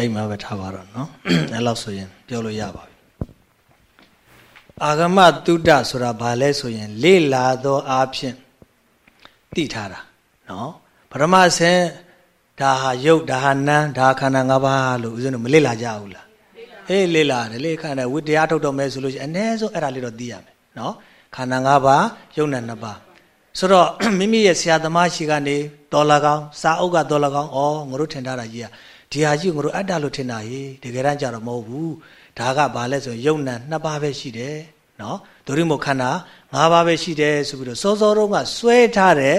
အဲ့မှာပဲထားပါတော့เนาะအဲ့လောက်ဆိုရင်ပြောလို့ရပါပြီအာဂမတုဒ္ဒဆိုတာဘာလဲဆိုရင် လေလာသောအားဖြင့်သိထားတာเนาะပရမဆင်ဒါဟာယုတ်ဒါဟာနန်းဒါခန္ဓာ၅ပါးလို့ဦးဇင်းတို့မလေ့လာကြဘူးလားအေးလေ့လာတယ်လေခန္ဓာဝိတရားထုတ်တော့မယ်ဆိုလို့ရှိရင်အ ਨੇ ဆုံးအဲ့ဒါလေးတော့သိရမယ်เนาะခန္ဓာ၅ပါးယုတ်နဲ့၂ပါးဆိုတော့မိမိရဲ့ဆရာသမားရှိကနေတော်လာကောင်းစာအုပ်ကတော်လာကောင်းဩငါတို့ထင်ထားတာကြီးอ่ะ ဒီဟာကြီးကိုငါတို့အတ္တလို့ထင်တာဟေတကယ်တမ်းကျတော့မဟုတ်ဘူးဒါကဘာလဲဆိုရင်ယုံနာနှစ်ပါးပဲရှိတယ်နော်ဒုရိမို့ခန္ဓာ၅ပါးပဲရှိတယ်ဆိုပြီးတော့စောစောတုန်းကစွဲထားတဲ့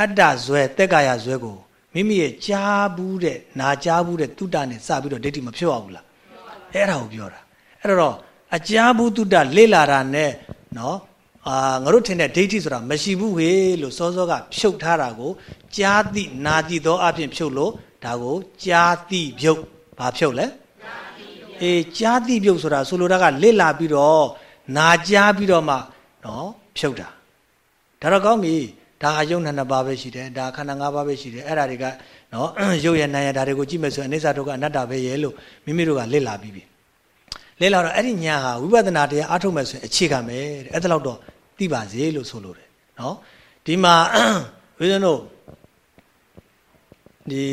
အတ္တဇွဲတက်ကာယဇွဲကိုမိမိရဲ့ကြားဘူးတဲ့နာကြားဘူးတဲ့တုတ္တနဲ့စပြီးတော့ဒိဋ္ဌိမဖြစ်အောင်ဘူးလားအဲ့ဒါကိုပြောတာအဲ့တော့အကြားဘူးတုတ္တလေ့လာတာနဲ့နော်အာငါတို့ထင်တဲ့ဒိဋ္ဌိဆိုတာမရှိဘူးဟေလို့စောစောကဖြုတ်ထားတာကိုကြားသိနာသိသောအဖြစ်ဖြုတ်လို့ ဒါကိုကြားသိပြုတ်ဘာဖြုတ်လဲအေးကြားသိပြုတ်ဆိုတာဆိုလိုတာကလစ်လာပြီးတော့နာကြားပြီးတော့မှနော်ဖြုတ်တာဒါတော့ကောင်းပြီဒါဟာယုံနာနှစ်ပါးပဲရှိတယ်ဒါခန္ဓာ၅ပါးပဲရှိတယ်အဲ့ဒါတွေကနော်ရုပ်ရနာရဒါတွေကိုကြည့်မယ်ဆိုရင်အနိစ္စဒုက္ခအနတ္တပဲရဲ့လို့မိမိတို့ကလစ်လာပြီးပြီလစ်လာတော့အဲ့ဒီညာဟာဝိပဿနာတရားအားထုတ်မယ်ဆိုရင်အခြေခံပဲတဲ့အဲ့ဒါတော့သိပါစေလို့ဆိုလိုတယ်နော်ဒီမှာဝိဇ္ဇနုဒီ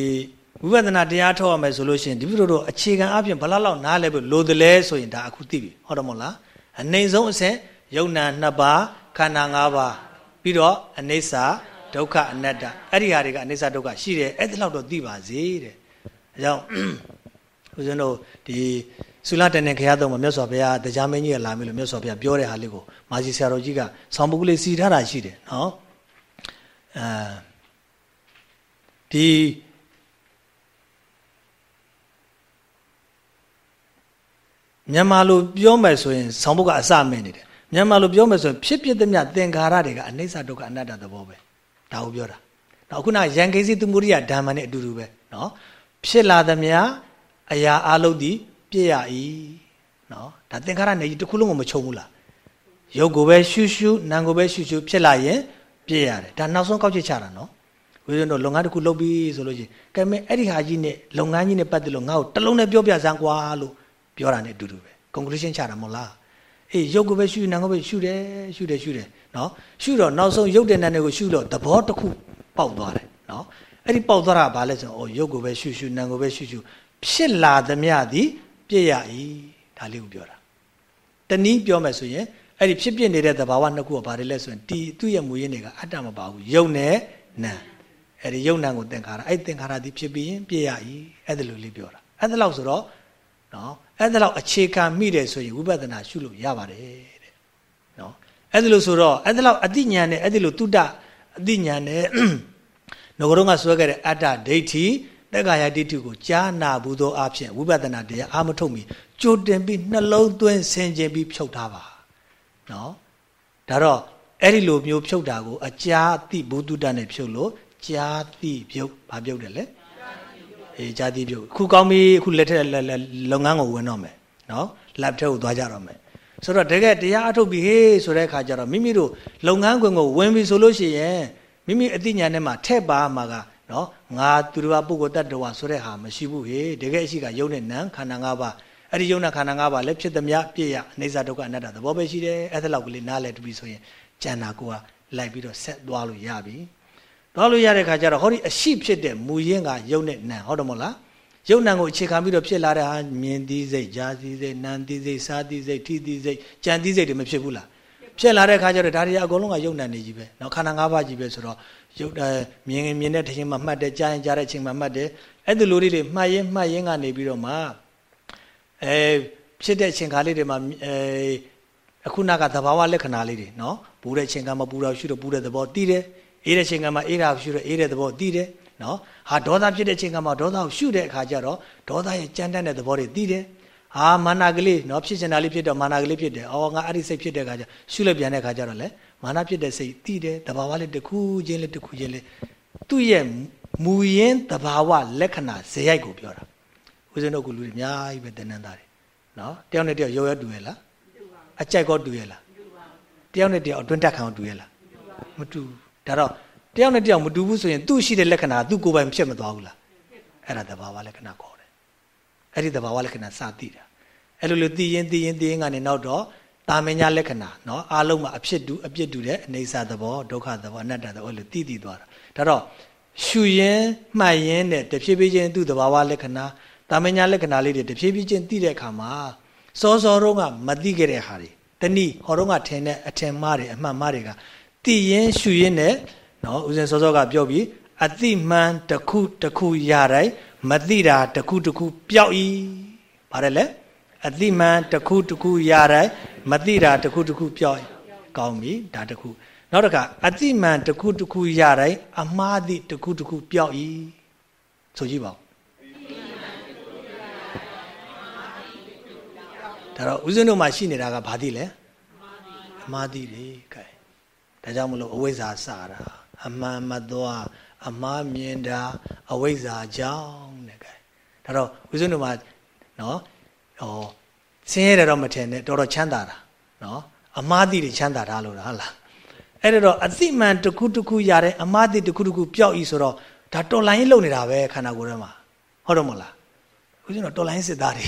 ဝိပဿနာတရားထုတ်ရမယ်ဆိုလို့ရှိရင်ဒီလိုတော့အခြေခံအပြင်ဘလောက်လောက်နားလဲဖို့လိုတယ်လဲဆိုရင်ဒါအခုသိပြီဟုတ်တယ်မို့လားအနေဆုံးအဆင့်ယုံနာနှစ်ပါးခန္ဓာ၅ပါးပြီးတော့အနိစ္စဒုက္ခအနတ္တအဲ့ဒီဟာတွေကအနိစ္စဒုက္ခရှိတယ်အဲ့ဒါလောက်တော့သိပါစေတဲ့အဲကြောင့်ဦးဇင်းတို့ဒီသုလတန်နဲ့ခရသုံးမှာမြတ်စွာဘုရားတရားမင်းကြီးကလာပြီလို့မြတ်စွာဘုရားပြောတဲ့ဟာလေးကိုမာစီဆရာတော်ကြီးကဆောင်းပုဂ္ဂလေးစီထားတာရှိတယ်နော်အဲဒီ မြန်မာလိုပြောမယ်ဆိုရင်ဆောင်းပုဂ္ဂအစမင်းနေတယ်မြန်မာလိုပြောမယ်ဆိုရင်ဖြစ်ဖြစ်သမျှသင်္ခါရတွေကအနိစ္စဒုက္ခအနတ္တသဘောပဲဒါကိုပြောတာနောက်ခုနရန်ကိစီသမုဒိယဓမ္မနဲ့အတူတူပဲနော်ဖြစ်လာသမျှအရာအလုံးဒီပြည့်ရ၏နော်ဒါသင်္ခါရနေကြီးတစ်ခုလုံးကိုမခြုံဘူးလားရုပ်ကိုပဲရှုရှုနာမ်ကိုပဲရှုရှုဖြစ်လာရင်ပြည့်ရတယ်ဒါနောက်ဆုံးကောက်ချက်ချတာနော်ဝိဇ္ဇန်တို့လုပ်ငန်းတစ်ခုလုပ်ပြီးဆိုလို့ချင်းကဲမဲအဲ့ဒီဟာကြီးနဲ့လုပ်ငန်းကြီးနဲ့ပတ်သက်လို့ငါ့ကိုတစ်လုံးနဲ့ပြောပြစမ်းကွာလို့ ပြောတာနဲ့အတူတူပဲ conclusion ချတာမဟုတ်လားအေးရုပ်ကိုပဲရှုနာမ်ကိုပဲရှုတယ်ရှုတယ်ရှုတယ်နော်ရှုတော့နောက်ဆုံးရုပ်တဲ့နာမ်တွေကိုရှုတော့သဘောတစ်ခုပေါက်သွားတယ်နော်အဲ့ဒီပေါက်သွားတာဘာလဲဆိုတော့ရုပ်ကိုပဲရှုရှုနာမ်ကိုပဲရှုရှုဖြစ်လာသမျှသည်ပြည့်ရ၏ဒါလေးကိုပြောတာတနည်းပြောမယ်ဆိုရင်အဲ့ဒီဖြစ်ပြနေတဲ့သဘာဝနှစ်ခုကဘာတွေလဲဆိုရင်ဒီသူ့ရဲ့မူရင်းတွေကအတ္တမပါဘူးယုံနဲ့နာအဲ့ဒီယုံနာကိုသင်္ခါရအဲ့သင်္ခါရသည်ဖြစ်ပြီးရင်ပြည့်ရ၏အဲ့ဒါလိုလေးပြောတာအဲ့ဒါလောက်ဆိုတော့ နော်အဲ့ဒါလောက်အခြေခံမိတယ်ဆိုရင်ဝိပဿနာရှုလို့ရပါတယ်တဲ့နော်အဲ့ဒါလို့ဆိုတော့အဲ့ဒါလောက်အတိညာနဲ့အဲ့ဒါလို့တုဒ္ဒအတိညာနဲ့ငကောကဆွဲခဲ့တဲ့အတ္တဒိဋ္ဌိတက္ကာယဒိဋ္ဌိကိုကြားနာဘူးသောအဖြစ်ဝိပဿနာတရားအာမထုတ်မီကြိုတင်ပြီးနှလုံးသွင်းဆင်ခြင်ပြီးဖြုတ်ထားပါနော်ဒါတော့အဲ့ဒီလိုမျိုးဖြုတ်တာကိုအကြာတိဘုဒ္ဓတနဲ့ဖြုတ်လို့ကြာတိပြုတ်ဘာပြုတ်တယ်လဲ အေးကြာတိပြုတ်ခုကောင်းပြီခုလက်ထက်လုပ်ငန်းကိုဝင်တော့မယ်နော် lab ထဲကိုသွားကြတော့မယ်ဆိုတော့တကယ်တရားအထုတ်ပြီးဟေးဆိုတဲ့အခါကျတော့မိမိတို့လုပ်ငန်းခွင်ကိုဝင်ပြီဆိုလို့ရှိရင်မိမိအသိဉာဏ်နဲ့မှထက်ပါမှာကနော်ငါသူတော်ပုဂ္ဂိုလ်တ attva ဆိုတဲ့ဟာမရှိဘူးဟေတကယ်အရှိကယုံနဲ့နံခန္ဓာ၅ပါးအဲ့ဒီယုံနာခန္ဓာ၅ပါးလည်းဖြစ်သမျှပြည့်ရအိဋ္ဌဒုက္ခအနတ္တသဘောပဲရှိတယ်အဲ့ဒါလောက်ကလေးနားလဲတူပြီဆိုရင်ကျန်တာကိုကလိုက်ပြီးတော့ဆက်သွားလို့ရပြီ သွားလို့ရတဲ့ခါကျတော့ဟောဒီအရှိဖြစ်တဲ့မူရင်းကယုတ်နဲ့နံဟုတ်တယ်မဟုတ်လားယုတ်နံကိုအခြေခံပြီးတော့ဖြစ်လာတဲ့ဟာမြင်သိစိတ်ကြားသိစိတ်နံသိစိတ်စားသိစိတ်ထိသိစိတ်ကြံသိစိတ်တွေမဖြစ်ဘူးလားဖြစ်လာတဲ့ခါကျတော့ဒါတွေအကုန်လုံးကယုတ်နံနေကြီးပဲနော်ခန္ဓာ၅ပါးကြီးပဲဆိုတော့ယုတ်မြင်မြင်တဲ့ချိန်မှာမှတ်တယ်ကြားရင်ကြားတဲ့ချိန်မှာမှတ်တယ်အဲ့ဒီလိုလေးတွေမှတ်ရင်မှတ်ရင်ကနေပြီးတော့မှအဲဖြစ်တဲ့အချိန်ခါလေးတွေမှာအဲအခုနကသဘာဝလက္ခဏာလေးတွေနော်ပူတဲ့အချိန်ကမပူတော့ရှုတော့ပူတဲ့သဘောတည်တယ် အေးတဲ့ချိန်ကမှအေးတာရှုတော့အေးတဲ့သဘောသိတယ်နော်ဟာဒေါသဖြစ်တဲ့ချိန်ကမှဒေါသကိုရှုတဲ့အခါကျတော့ဒေါသရဲ့ကြမ်းတမ်းတဲ့သဘောတွေသိတယ်ဟာမာနာကလေးနော်ဖြစ်ချင်တာလေးဖြစ်တော့မာနာကလေးဖြစ်တယ်အော်ငါအဲ့ဒီစိတ်ဖြစ်တဲ့အခါကျရှုလိုက်ပြန်တဲ့အခါကျတော့လေမာနဖြစ်တဲ့စိတ်သိတယ်တဘာဝလေးတစ်ခုချင်းလေးတစ်ခုချင်းလေးသူ့ရဲ့မူရင်းတဘာဝလက္ခဏာဇေယိုက်ကိုပြောတာဦးဇင်းတို့ကလူတွေအများကြီးပဲတဏ္ဍာတွေနော်တယောက်နဲ့တယောက်ရောရတူရဲ့လားအကြိုက်ကောတူရဲ့လားတယောက်နဲ့တယောက်အတွင်းတက်ခံတူရဲ့လားမတူ ဒါတော့တယောက်နဲ့တယောက်မတူဘူးဆိုရင်သူ့ရှိတဲ့လက္ခဏာသူ့ကိုယ်ပိုင်ဖြစ်မသွားဘူးလားအဲ့ဒါတဘာဝလက္ခဏာခေါ်တယ်အဲ့ဒီတဘာဝလက္ခဏာစသိတာအဲ့လိုလိုသိရင်သိရင်သိရင်ကနေနောက်တော့တာမညာလက္ခဏာเนาะအားလုံးမှာအဖြစ်တူအပြစ်တူတဲ့အနေစာသဘောဒုက္ခသဘောအနတ္တသဘောလို့သိသိသွားတာဒါတော့ရှုရင်မှတ်ရင်တဲ့တဖြည်းဖြည်းချင်းသူ့သဘာဝလက္ခဏာတာမညာလက္ခဏာလေးတွေတဖြည်းဖြည်းချင်းသိတဲ့အခါမှာစောစောတော့ကမသိခဲ့တဲ့ဟာတွေတနည်းဟောတော့ကထင်တဲ့အထင်မှားတွေအမှန်မှားတွေက သိရင်ရှုရင်နဲ့နော်ဦးဇင်းစောစောကပြောပြီးအတိမှန်တစ်ခုတစ်ခုရတိုင်းမသိတာတစ်ခုတစ်ခုပျောက်ဤပါတယ်လေအတိမှန်တစ်ခုတစ်ခုရတိုင်းမသိတာတစ်ခုတစ်ခုပြောင်းကောင်းပြီဒါတစ်ခုနောက်တစ်ခါအတိမှန်တစ်ခုတစ်ခုရတိုင်းအမှားသည့်တစ်ခုတစ်ခုပြောင်းဤဆိုကြည့်ပါဦးဒါတော့ဦးဇင်းတို့မှာရှိနေတာကဘာသိလဲအမှားသည့်လေခိုင် ဒါကြောင့်မလို့အဝိဇ္ဇာစတာအမှန်မသွားအမှားမြင်တာအဝိဇ္ဇာကြောင့်တဲ့ခိုင်ဒါတော့ဦးဇင်းတို့မှာနော်ဟောဆင်းရဲတယ်တော့မထင်နဲ့တော်တော်ချမ်းသာတာနော်အမားတိတွေချမ်းသာတာလို့လားဟုတ်လားအဲ့တော့အသိမှန်တစ်ခုတစ်ခုရတဲ့အမှားတိတစ်ခုတစ်ခုပျောက်ဤဆိုတော့ဒါတော်လိုင်းလုံနေတာပဲခန္ဓာကိုယ်ထဲမှာဟုတ်တော့မလားဦးဇင်းတို့တော်လိုင်းစစ်သားတွေ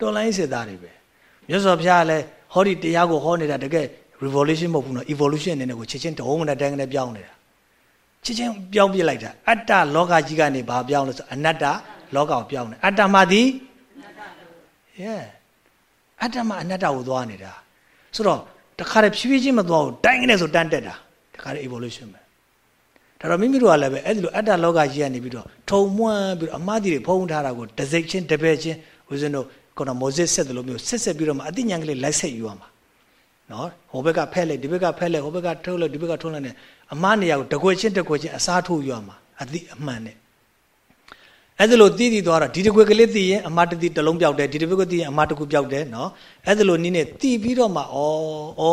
တော်လိုင်းစစ်သားတွေပဲမြတ်စွာဘုရားလည်းဟောဒီတရားကိုဟောနေတာတကယ် revolution မဟုတ်ဘူးနော် evolution အနေနဲ့ကိုချက်ချင်းတုံးနဲ့တန်းနဲ့ပြောင်းနေတာချက်ချင်းပြောင်းပြလိုက်တာအတ္တလောကကြီးကနေဘာပြောင်းလဲဆိုအနတ္တလောကကိုပြောင်းတယ်အတ္တမှသည်အနတ္တ yeah အတ္တမှအနတ္တကိုသွားနေတာဆိုတော့တခါတည်းဖြည်းဖြည်းချင်းမသွားဘူးတိုင်းကနေဆိုတန်းတက်တာတခါတည်း evolution ပဲဒါတော့မိမိတို့ကလည်းပဲအဲ့ဒီလိုအတ္တလောကကြီးကနေပြီးတော့ထုံမွမ်းပြီးတော့အမှားတွေဖုံးထားတာကိုတစိတ်ချင်းတပည့်ချင်းဦးဇင်းတို့ခုနမောဇစ်ဆက်တယ်လို့မျိုးဆက်ဆက်ပြီးတော့မှအတိညာကလေးလိုက်ဆက်ယူရမှာ နော်ဟိုဘက်ကဖက်လိုက်ဒီဘက်ကဖက်လိုက်ဟိုဘက်ကထုတ်လိုက်ဒီဘက်ကထုတ်လိုက်နဲ့အမှားနေရာကိုတကွယ်ချင်းတကွယ်ချင်းအစားထိုးယူရမှာအတိအမှန်နဲ့အဲ့ဒါလို့တည်တည်သွားတော့ဒီတကွယ်ကလေးတည်ရင်အမှားတစ်တိတစ်လုံးပြောက်တယ်ဒီတကွယ်ကတည်ရင်အမှားတစ်ခုပြောက်တယ်နော်အဲ့ဒါလို့နည်းနဲ့တည်ပြီးတော့မှဩဩ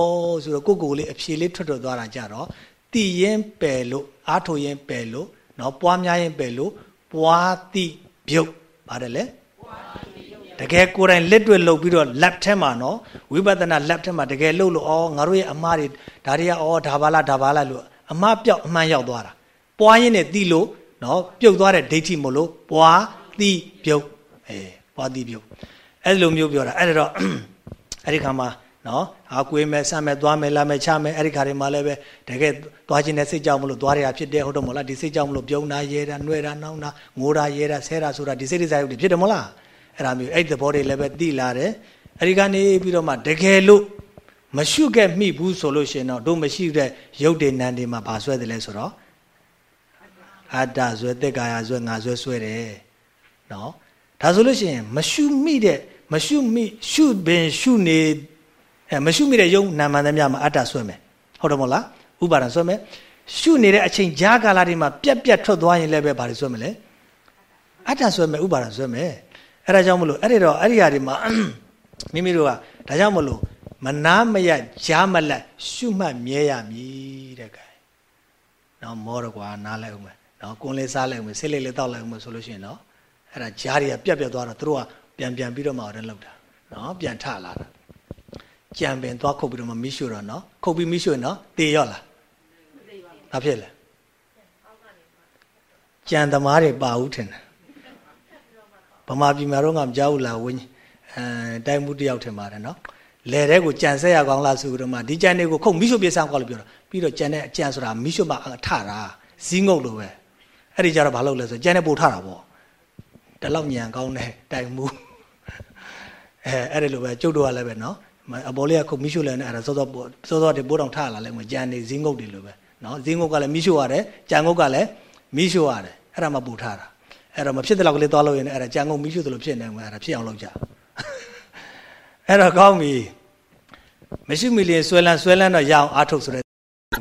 ဆိုတော့ကိုကိုလေးအဖြေလေးထွက်ထွက်သွားတာကြတော့တည်ရင်ပယ်လို့အားထုတ်ရင်ပယ်လို့နော်ပွားများရင်ပယ်လို့ပွားတိပြုတ်ပါတယ်လေတ ကယ်ကိုယ်တိုင်လက်တွေ့လုပ်ပြီးတော့ lab ထဲမှာနော်ဝိပဿနာ lab ထဲမှာတကယ်လုပ်လို့ဩငါတို့ရဲ့အမှားတွေဒါတွေကဩဒါပါလားဒါပါလားလို့အမှားပြောက်အမှန်ရောက်သွားတာပွားရင်းနဲ့တီးလို့နော်ပြုတ်သွားတဲ့ဒိဋ္ဌိမို့လို့ပွားတီးပြုတ်အေးပွားတီးပြုတ်အဲ့လိုမျိုးပြောတာအဲ့ဒါတော့အဲ့ဒီခါမှာနော်အာကွေးမယ်ဆမ်းမယ်သွားမယ်လာမယ်ချမယ်အဲ့ဒီခါတွေမှာလည်းပဲတကယ်သွားခြင်းနဲ့စိတ်ကြောက်မလို့သွားရတာဖြစ်တယ်ဟုတ်တော့မလားဒီစိတ်ကြောက်မလို့ပြုံးတာရဲတာနှွဲတာနှောင်းတာငိုတာရဲတာဆဲတာဆိုတာဒီစိတ်တွေစာရုပ်တွေဖြစ်တယ်မလား အဲ့ဒါမျိုးအဲ့ဒီသဘောတွေလည်းပဲသိလာတယ်အဲ့ဒီကနေပြီးတော့မှတကယ်လို့မရှုခဲ့မိဘူးဆိုလို့ရှိရင်တော့တို့မရှိတဲ့ရုပ်တွေနံတွေမှာဘာဆွဲတယ်လဲဆိုတော့အတ္တဆွဲတက်ကာယဆွဲငါဆွဲဆွဲတယ်နော်ဒါဆိုလို့ရှိရင်မရှုမိတဲ့မရှုမိရှုပင်ရှုနေအဲမရှုမိတဲ့ယုံနာမန်သမျှမှာအတ္တဆွဲမယ်ဟုတ်တယ်မဟုတ်လားဥပါဒံဆွဲမယ်ရှုနေတဲ့အချိန်ကြားကာလတွေမှာပြက်ပြက်ထွက်သွားရင်လည်းပဲဘာတွေဆွဲမလဲအတ္တဆွဲမယ်ဥပါဒံဆွဲမယ် အဲ့ဒါကြောင့်မလို့အဲ့ဒီတော့အဲ့ဒီဟာတွေမှာမိမိတို့ကဒါကြောင့်မလို့မနာမရကြားမလက်ရှုမှတ်မြဲရမည်တဲ့ကဲနော်မောတော့ကွာနားလိုက်အောင်မယ်နော်ကွန်လေးစားလိုက်အောင်မယ်ဆေးလေးလေးတောက်လိုက်အောင်မယ်ဆိုလို့ရှိရင်နော်အဲ့ဒါကြားတွေကပြက်ပြက်သွားတော့သူတို့ကပြန်ပြန်ပြီးတော့မှတော့လောက်တာနော်ပြန်ထလာတာကြံပင်သွားခုတ်ပြီးတော့မှမိရှုတော့နော်ခုတ်ပြီးမိရှုရင်နော်တေရော့လားဘာဖြစ်လဲကြံသမားတွေပါဦးထင်တယ် ဗမာပြည်မှာတော့ငါမကြောက်လားဝင်းအဲတိုင်းမှုတယောက်ထင်ပါတယ်နော်လဲတဲ့ကိုကြံဆက်ရကောင်းလားဆိုတော့မှဒီကြံတွေကိုခုတ်မိရှုပြေးဆောင်ကောက်လို့ပြောတော့ပြီးတော့ကြံတဲ့အကြံဆိုတာမိရှုမှထတာဇီးငုတ်လိုပဲအဲ့ဒီကြတော့ဘာလုပ်လဲဆိုကြံတဲ့ပို့ထတာပေါ့တလောက်ညံကောင်းတဲ့တိုင်မှုအဲအဲ့ဒီလိုပဲကျုပ်တို့ကလည်းပဲနော်အပေါ်လေးကခုတ်မိရှုလဲနဲ့အဲ့ဒါစောစောစောစောတည်းပိုးတောင်ထလာလဲမကြံနေဇီးငုတ်တွေလိုပဲနော်ဇီးငုတ်ကလည်းမိရှုရတယ်ကြံငုတ်ကလည်းမိရှုရတယ်အဲ့ဒါမှပို့ထတာ အဲ့တော့မဖြစ်တဲ့လောက်ကလေးသွားလို့ရင်အဲ့ဒါကြံကုန်မိရှုသလိုဖြစ်နေမှာအဲ့ဒါဖြစ်အောင်လုပ်ကြအဲ့တော့ကောင်းပြီမရှိမိလျင်ဆွဲလန်းဆွဲလန်းတော့ရအောင်အားထုတ်ဆိုတဲ့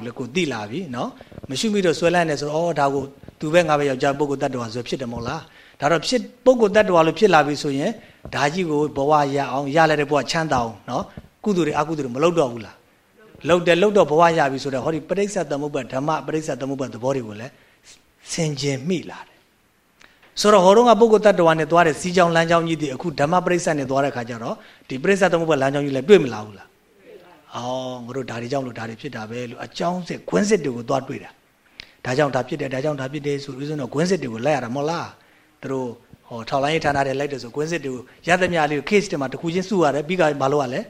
လေကိုတိလာပြီနော်မရှိမိတော့ဆွဲလန်းနေဆိုတော့ဩဒါကိုသူပဲငါပဲယောက်ျားပုဂ္ဂိုလ်တ attva ဆိုဖြစ်တယ်မဟုတ်လားဒါတော့ဖြစ်ပုဂ္ဂိုလ်တ attva လို့ဖြစ်လာပြီဆိုရင်ဒါကြီးကိုဘဝရအောင်ရလဲတဲ့ဘဝချမ်းသာအောင်နော်ကုသိုလ်တွေအကုသိုလ်တွေမလုပ်တော့ဘူးလားလုပ်တယ်လုပ်တော့ဘဝရပြီဆိုတော့ဟောဒီပရိစ္ဆသမုပ္ပါဓမ္မပရိစ္ဆသမုပ္ပါသဘောတွေကိုလည်းဆင်ခြင်မိလာတယ် ဆိုတော့ဟောတော့ကပုဂ္ဂိုလ်တ attva နဲ့သွားတဲ့စီးကြောင်လမ်းကြောင်းကြီးတွေအခုဓမ္မပရိစ္ဆနဲ့သွားတဲ့ခါကျတော့ဒီပရိစ္ဆသမုပ္ပါလမ်းကြောင်းကြီးလည်းတွေ့မလားဘူးလားအော်ငါတို့ဒါတွေကြောင့်လို့ဒါတွေဖြစ်တာပဲလို့အကြောင်းစစ်ခွင်းစစ်တွေကိုသွားတွေ့တာဒါကြောင့်ဒါဖြစ်တယ်ဒါကြောင့်ဒါဖြစ်တယ်ဆိုဦးဇင်းတော့ခွင်းစစ်တွေကိုလိုက်ရတာမဟုတ်လားသူတို့ဟောထောက်လိုင်းဌာနတွေလိုက်တယ်ဆိုခွင်းစစ်တွေကိုရသမျှလေးကို case တွေမှာတစ်ခုချင်းစုရတယ်ပြီးကဘာလို့ရလဲ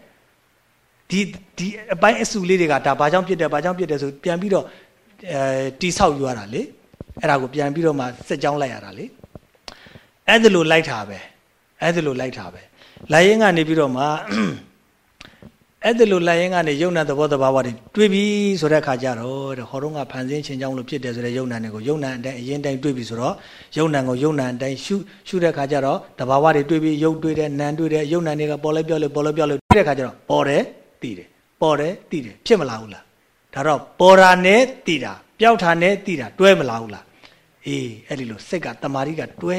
ဒီဒီအပိုင်းအစုလေးတွေကဒါဘာကြောင့်ဖြစ်တယ်ဘာကြောင့်ဖြစ်တယ်ဆိုပြန်ပြီးတော့အဲတိဆောက်ယူရတာလေအဲ့ဒါကိုပြန်ပြီးတော့မှစက်ကြောင်းလိုက်ရတာလေ အဲ့ဒါလိုလိုက်တာပဲအဲ့ဒါလိုလိုက်တာပဲလိုက်ရင်ကနေပြီးတော့မှအဲ့ဒါလိုလိုက်ရင်ကနေယုံနာသဘောတဘာဝတွေတွေ့ပြီဆိုတဲ့အခါကျတော့တဲ့ဟောတော့ကဖန်ဆင်းခြင်းကြောင့်လို့ဖြစ်တယ်ဆိုတဲ့ယုံနာတွေကိုယုံနာအတိုင်းအရင်တိုင်းတွေ့ပြီဆိုတော့ယုံနာကိုယုံနာအတိုင်းရှုရှုတဲ့အခါကျတော့တဘာဝတွေတွေ့ပြီယုတ်တွေ့တယ်နံတွေ့တယ်ယုံနာတွေကပေါ်လဲပြောလဲပေါ်လဲပြောလဲတွေ့တဲ့အခါကျတော့ပေါ်တယ်တည်တယ်ပေါ်တယ်တည်တယ်ဖြစ်မလာဘူးလားဒါတော့ပေါ်တာနဲ့တည်တာပျောက်တာနဲ့တည်တာတွဲမလာဘူးလား အေးအဲ့ဒီလိုစိတ်ကတမာရီကတွဲ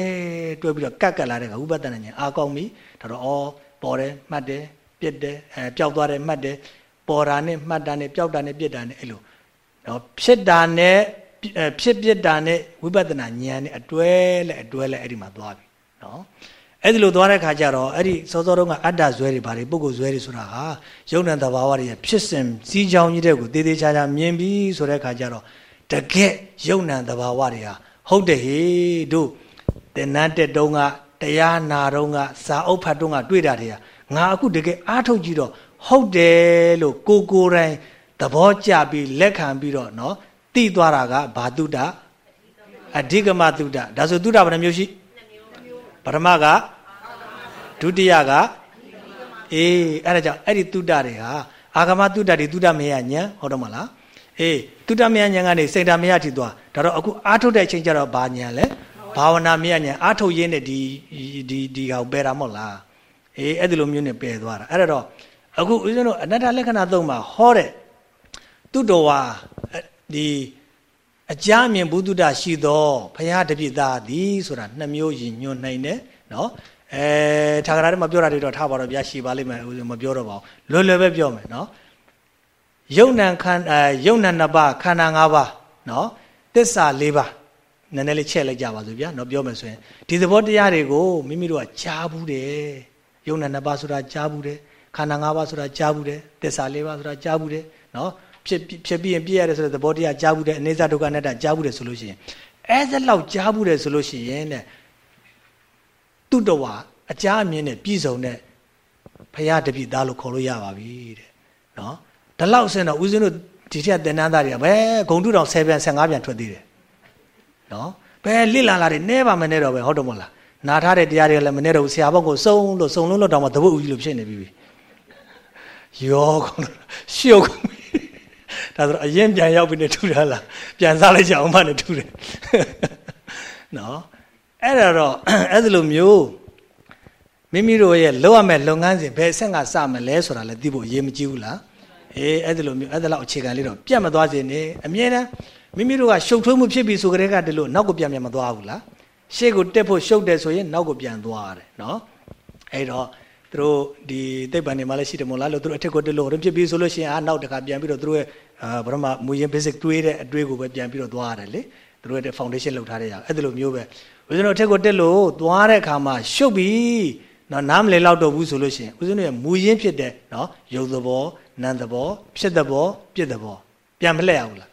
တွဲပြီးတော့ကတ်ကတ်လာတဲ့ကဥပဒနာဉာဏ်အာကောင်းပြီဒါတော့ဩပေါ်တယ်မှတ်တယ်ပြစ်တယ်အဲပျောက်သွားတယ်မှတ်တယ်ပေါ်တာနဲ့မှတ်တာနဲ့ပျောက်တာနဲ့ပြစ်တာနဲ့အဲ့လိုနော်ဖြစ်တာနဲ့ဖြစ်ပြစ်တာနဲ့ဝိပဿနာဉာဏ်နဲ့အတွဲလဲအတွဲလဲအဲ့ဒီမှာသွားပြီနော်အဲ့ဒီလိုသွားတဲ့ခါကျတော့အဲ့ဒီစောစောတုန်းကအတ္တဇွဲတွေဘာတွေပုဂ္ဂိုလ်ဇွဲတွေဆိုတာဟာယုံ nant တဘာဝတွေဖြစ်စဉ်စီးကြောင်းကြီးတဲ့ကိုတေးသေးချာချာမြင်ပြီးဆိုတဲ့ခါကျတော့တကယ်ယုံ nant တဘာဝတွေဟာ ဟုတ်တယ်ဟေတို့တင်နန်းတက်တုန်းကတရားနာတုန်းကစာအုပ်ဖတ်တုန်းကတွေ့တာတွေကငါအခုတကယ်အားထုတ်ကြည့်တော့ဟုတ်တယ်လို့ကိုကိုယ်တိုင်သဘောကျပြီးလက်ခံပြီးတော့เนาะသိသွားတာကဘာတုဒ္ဒအဓိကမတုဒ္ဒဒါဆိုတုဒ္ဒဘယ်နှမျိုးရှိပထမကဒုတိယကအေးအဲ့ဒါကြောင့်အဲ့ဒီတုဒ္ဒတွေဟာအာဂမတုဒ္ဒတွေတုဒ္ဒမေယညာဟုတ်တော့မလားအေး တုဒ္ဒမေယညာကနေစေတမေယထိသွားဒါတော့အခုအာထုတ်တဲ့အချိန်ကျတော့ဘာညာလဲဘာဝနာမေယညာအာထုတ်ရင်းနဲ့ဒီဒီဒီဟာကိုပယ်တာမဟုတ်လားအေးအဲ့ဒီလိုမျိုးနဲ့ပယ်သွားတာအဲ့ဒါတော့အခုဦးဇင်းတို့အနတ္တလက္ခဏာသုံးမှာဟောတဲ့တုတော်ဝါဒီအကြမြင်ဘုဒ္ဓတာရှိသောဘုရားတပိသားသည်ဆိုတာနှစ်မျိုးယဉ်ညွတ်နိုင်တယ်နော်အဲထာဂရထဲမှာပြောတာတွေတော့ထားပါတော့ဗျာရှိပါလိမ့်မယ်ဦးဇင်းမပြောတော့ပါဘူးလွယ်လွယ်ပဲပြောမယ်နော် ယုံ nant ခန္အဲယုံ nant နှစ်ပါးခန္ဓာ၅ပါးနော်သစ္စာ၄ပါးနည်းနည်းလေးချက်လိုက်ကြပါစို့ဗျာနော်ပြောမယ်ဆိုရင်ဒီသဘောတရားတွေကိုမိမိတို့ကကြားဘူးတယ်ယုံ nant နှစ်ပါးဆိုတာကြားဘူးတယ်ခန္ဓာ၅ပါးဆိုတာကြားဘူးတယ်သစ္စာ၄ပါးဆိုတာကြားဘူးတယ်နော်ဖြစ်ဖြစ်ပြီးရင်ပြည့်ရတယ်ဆိုတဲ့သဘောတရားကြားဘူးတယ်အနေစာဒုက္ခအနတ္တကြားဘူးတယ်ဆိုလို့ရှိရင်အဲဒါလောက်ကြားဘူးတယ်ဆိုလို့ရှိရင်တဲ့တုတဝါအကြားအမြင်နဲ့ပြည့်စုံတဲ့ဖရာတပိသားလို့ခေါ်လို့ရပါပြီတဲ့နော် ဒီလောက်ဆင်းတော့ဦးဇင်းတို့ဒီထက်တင်နန်းသားတွေကဘယ်ဂုံတုတောင်7ပြန်15ပြန်ထွက်သေးတယ်နော်ဘယ်လိလာလာတွေနဲပါမနဲ့တော့ပဲဟုတ်တော့မလားနာထားတဲ့တရားတွေလည်းမနဲ့တော့ဆရာဘုန်းကိုစုံလို့စုံလုံးလို့တောင်မှသဘုတ်ဦးကြီးလို့ဖြစ်နေပြီရောကုန်ရှုပ်ကုန်ဒါဆိုအရင်ပြန်ရောက်ပြီနဲ့ထူတာလားပြန်စားလိုက်ကြအောင်မနဲ့ထူတယ်နော်အဲ့ဒါတော့အဲ့ဒီလိုမျိုးမိမိတို့ရဲ့လုပ်ရမယ့်လုပ်ငန်းစဉ်ဘယ်အဆင့်ကစမလဲဆိုတာလည်းသိဖို့အရေးမကြီးဘူးလား အေးအဲ့ဒီလိုမျိုးအဲ့ဒါလောက်အခြေခံလေးတော့ပြတ်မသွားစေနဲ့အမြဲတမ်းမိမိတို့ကရှုပ်ထွေးမှုဖြစ်ပြီဆိုကြတဲ့ကတလို့နောက်ကိုပြန်ပြန်မသွားဘူးလားရှေ့ကိုတက်ဖို့ရှုပ်တယ်ဆိုရင်နောက်ကိုပြန်သွားရတယ်နော်အဲ့တော့သူတို့ဒီသိပ္ပံနေမှာလည်းရှိတယ်မို့လားလို့သူတို့အထက်ကိုတက်လို့ဖြစ်ပြီဆိုလို့ရှိရင်အာနောက်တစ်ခါပြန်ပြီးတော့သူတို့ရဲ့အာဘရမမူရင် basic တွေးတဲ့အတွေးကိုပဲပြန်ပြီးတော့သွားရတယ်လေသူတို့ရဲ့ foundation လောက်ထားတဲ့ရအဲ့ဒီလိုမျိုးပဲဦးဇင်းတို့အထက်ကိုတက်လို့သွားတဲ့အခါမှာရှုပ်ပြီနော်နားမလဲတော့တော့ဘူးဆိုလို့ရှိရင်ဦးဇင်းတို့ရဲ့မူရင်းဖြစ်တဲ့နော်ယုတ်သဘော နံသဘောဖြစ်သဘောပြစ်သဘောပြန်မလှည့်ရဘူးလား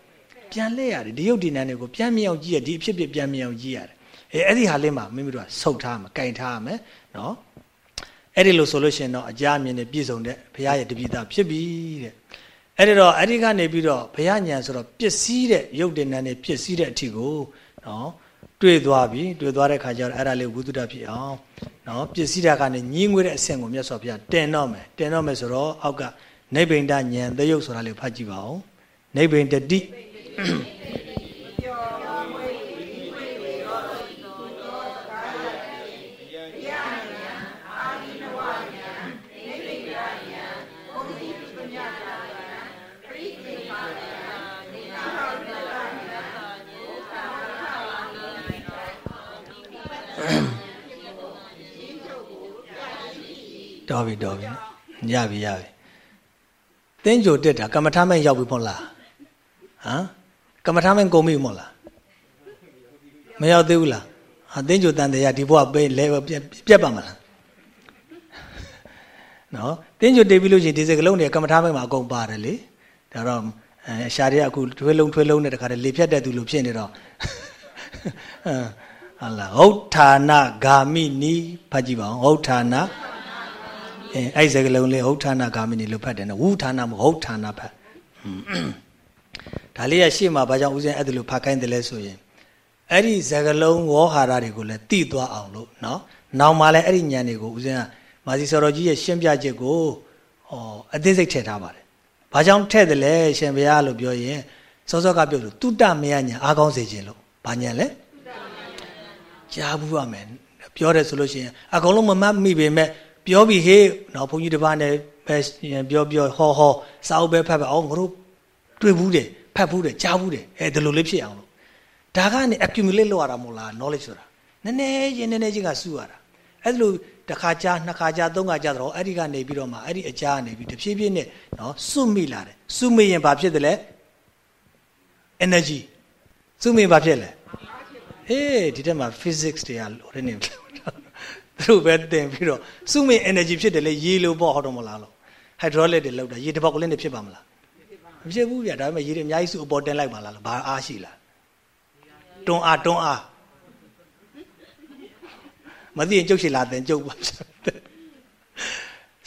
ပြန်လှည့်ရတယ်ဒီယုတ်ဒီနံတွေကိုပြန်မြင်အောင်ကြည့်ရဒီအဖြစ်ဖြစ်ပြန်မြင်အောင်ကြည့်ရတယ်အဲအဲ့ဒီဟာလေးမှာမိမိတို့ကဆုတ်ထားမှာကင်ထားရမယ်နော်အဲ့ဒီလိုဆိုလို့ရှိရင်တော့အကြအမြင်နဲ့ပြည့်စုံတဲ့ဘုရားရဲ့တပိသားဖြစ်ပြီတဲ့အဲ့ဒီတော့အဲ့ဒီကနေပြီးတော့ဘုရားညံဆိုတော့ပစ္စည်းတဲ့ယုတ်တင်နံနဲ့ပစ္စည်းတဲ့အထီကိုနော်တွေ့သွားပြီတွေ့သွားတဲ့ခါကျတော့အဲ့ဒါလေးဝိသုဒ္ဓဖြစ်အောင်နော်ပစ္စည်းတာကနေညင်းငွေတဲ့အဆင့်ကိုမြတ်စွာဘုရားတင်တော့မယ်တင်တော့မယ်ဆိုတော့အောက်က နိဗ္ဗိန္ဒဉာဏ်သယုတ်ဆိုတာလေးဖတ်ကြည့်ပါဦးနိဗ္ဗိန္ဒတိတော်ပြီတော်ပြီရပြီရပြီ တင်းကြိုတက်တာကမ္မထာမရောက်ပြီမဟုတ်လားဟမ်ကမ္မထာမကုန်ပြီမဟုတ်လားမရောက်သေးဘူးလားဟာတင်းကြိုတန်တရားဒီဘဝပဲလဲပြက်ပါမလားနော်တင်းကြိုတေးပြီးလို့ရှိရင်ဒီစကလုံးတွေကမ္မထာမမှာအကုန်ပါတယ်လေဒါတော့အဲရှာတွေကအခုထွေးလုံးထွေးလုံးနဲ့တခါတည်းလေဖြတ်တဲ့သူလိုဖြစ်နေတော့ဟလာဟုတ်ဌာနဂာမိနီဖတ်ကြည့်ပါဦးဟုတ်ဌာန အဲအဲ့စကလုံးလေးဟုတ်ဌာနဂါမိနီလို့ဖတ်တယ်နော်ဝုဌာနမဟုတ်ဌာနဖတ်ဒါလေးရရှေ့မှာဘာကြောင့်ဦးဇင်းအဲ့ဒါလို့ဖတ်ခိုင်းတယ်လဲဆိုရင်အဲ့ဒီစကလုံးဝေါဟာရတွေကိုလည်းတိသွားအောင်လို့နော်နောက်မှလည်းအဲ့ဒီဉာဏ်တွေကိုဦးဇင်းကမာစီစောတော်ကြီးရဲ့ရှင်းပြချက်ကိုဟောအသေးစိတ်ထည့်ထားပါတယ်ဘာကြောင့်ထည့်တယ်လဲရှင်ဘုရားလို့ပြောရင်စောစောကပြောလို့တုတ္တမယညာအားကောင်းစေခြင်းလို့ဘာညာလဲကြားဘူးရမယ်ပြောတယ်ဆိုလို့ရှိရင်အကုန်လုံးမမှတ်မိပေမဲ့ ပြောပြီးဟေးနော်ဘုန်းကြီးတစ်ပါးနဲ့ပဲပြောပြောဟောဟောစာအုပ်ပဲဖတ်ဖတ်အောင်ငါတို့တွေ့ဘူးတယ်ဖတ်ဘူးတယ်ကြားဘူးတယ်အဲဒီလိုလေးဖြစ်အောင်လို့ဒါကနေ accumulate လုပ်ရတာမဟုတ်လား knowledge ဆိုတာနည်းနည်းချင်းနည်းနည်းချင်းကစုရတာအဲ့လိုတစ်ခါကြားနှစ်ခါကြားသုံးခါကြားတော့အဲ့ဒီကနေပြီးတော့မှအဲ့ဒီအကြားကနေပြီးတဖြည်းဖြည်းနဲ့နော်စုမိလာတယ်စုမိရင်ဘာဖြစ်တယ်လဲ energy စုမိရင်ဘာဖြစ်လဲဟေးဒီတက်မှာ physics တွေကလိုရနေသူ တို့ပဲတင်ပြီးတော့စုမင် energy ဖြစ်တယ်လေရေလိုပေါ့ဟုတ်တော့မလားလို့ hydraulic တွေလောက်တာရေတစ်ပေါက်ကလေးနဲ့ဖြစ်ပါမလားမဖြစ်ဘူးဗျာဒါပေမဲ့ရေတွေအများကြီးစုအပေါ်တင်လိုက်ပါလားဘာအားရှိလားတွန်းအားတွန်းအားမသိရင်ကျုပ်ရှိလာတယ်ကျုပ်ပါ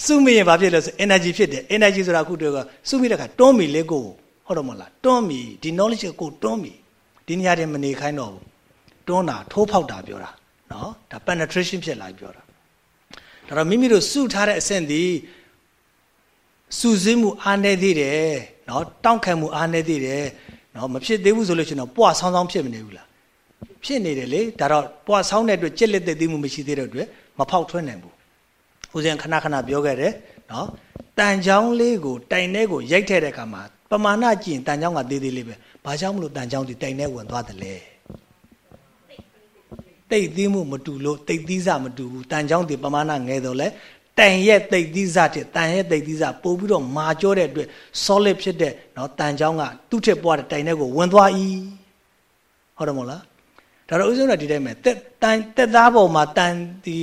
စုမိရင်ဘာဖြစ်လဲဆို energy ဖြစ်တယ် energy ဆိုတာအခုတွေ့ကစုမိတဲ့ခါတွန်းမိလေကိုဟုတ်တော့မလားတွန်းမိဒီ knowledge ကိုတွန်းမိဒီနေရာတွေမနေခိုင်းတော့ဘူးတွန်းတာထိုးဖောက်တာပြောတာ နော်ဒါ penetration ဖြစ်လာပြောတာဒါတော့မိမိတို့စုထားတဲ့အဆင့်ဒီစုစည်းမှုအားနေသေးတယ်နော်တောင့်ခံမှုအားနေသေးတယ်နော်မဖြစ်သေးဘူးဆိုလို့ရှိရင်တော့ပွားဆောင်းဆောင်းဖြစ်မနေဘူးလားဖြစ်နေတယ်လေဒါတော့ပွားဆောင်းတဲ့အတွက်ကြက်လက်သက်သေးမှုမရှိသေးတဲ့အတွက်မဖောက်ထွင်းနိုင်ဘူးဦးဇင်ခဏခဏပြောခဲ့တယ်နော်တန်ချောင်းလေးကိုတိုင်ထဲကိုရိုက်ထည့်တဲ့အခါမှာပမာဏကြည့်ရင်တန်ချောင်းကသေးသေးလေးပဲဘာကြောင့်မလို့တန်ချောင်းဒီတိုင်ထဲဝင်သွားတယ်လဲ တိတ်သီးမှုမတူလို့တိတ်သီးစမတူဘူးတန်ချောင်းဒီပမာဏငယ်တော့လဲတန်ရဲ့တိတ်သီးစတဲ့တန်ရဲ့တိတ်သီးစပို့ပြီးတော့မာကြောတဲ့အတွက် solid ဖြစ်တဲ့နော်တန်ချောင်းကသူ့ထက်ပွားတဲ့တိုင်ထဲကိုဝင်သွား၏ဟုတ်တယ်မဟုတ်လားဒါတော့ဥစဉ်ကဒီတိုင်းပဲတက်တန်တက်သားပေါ်မှာတန်ဒီ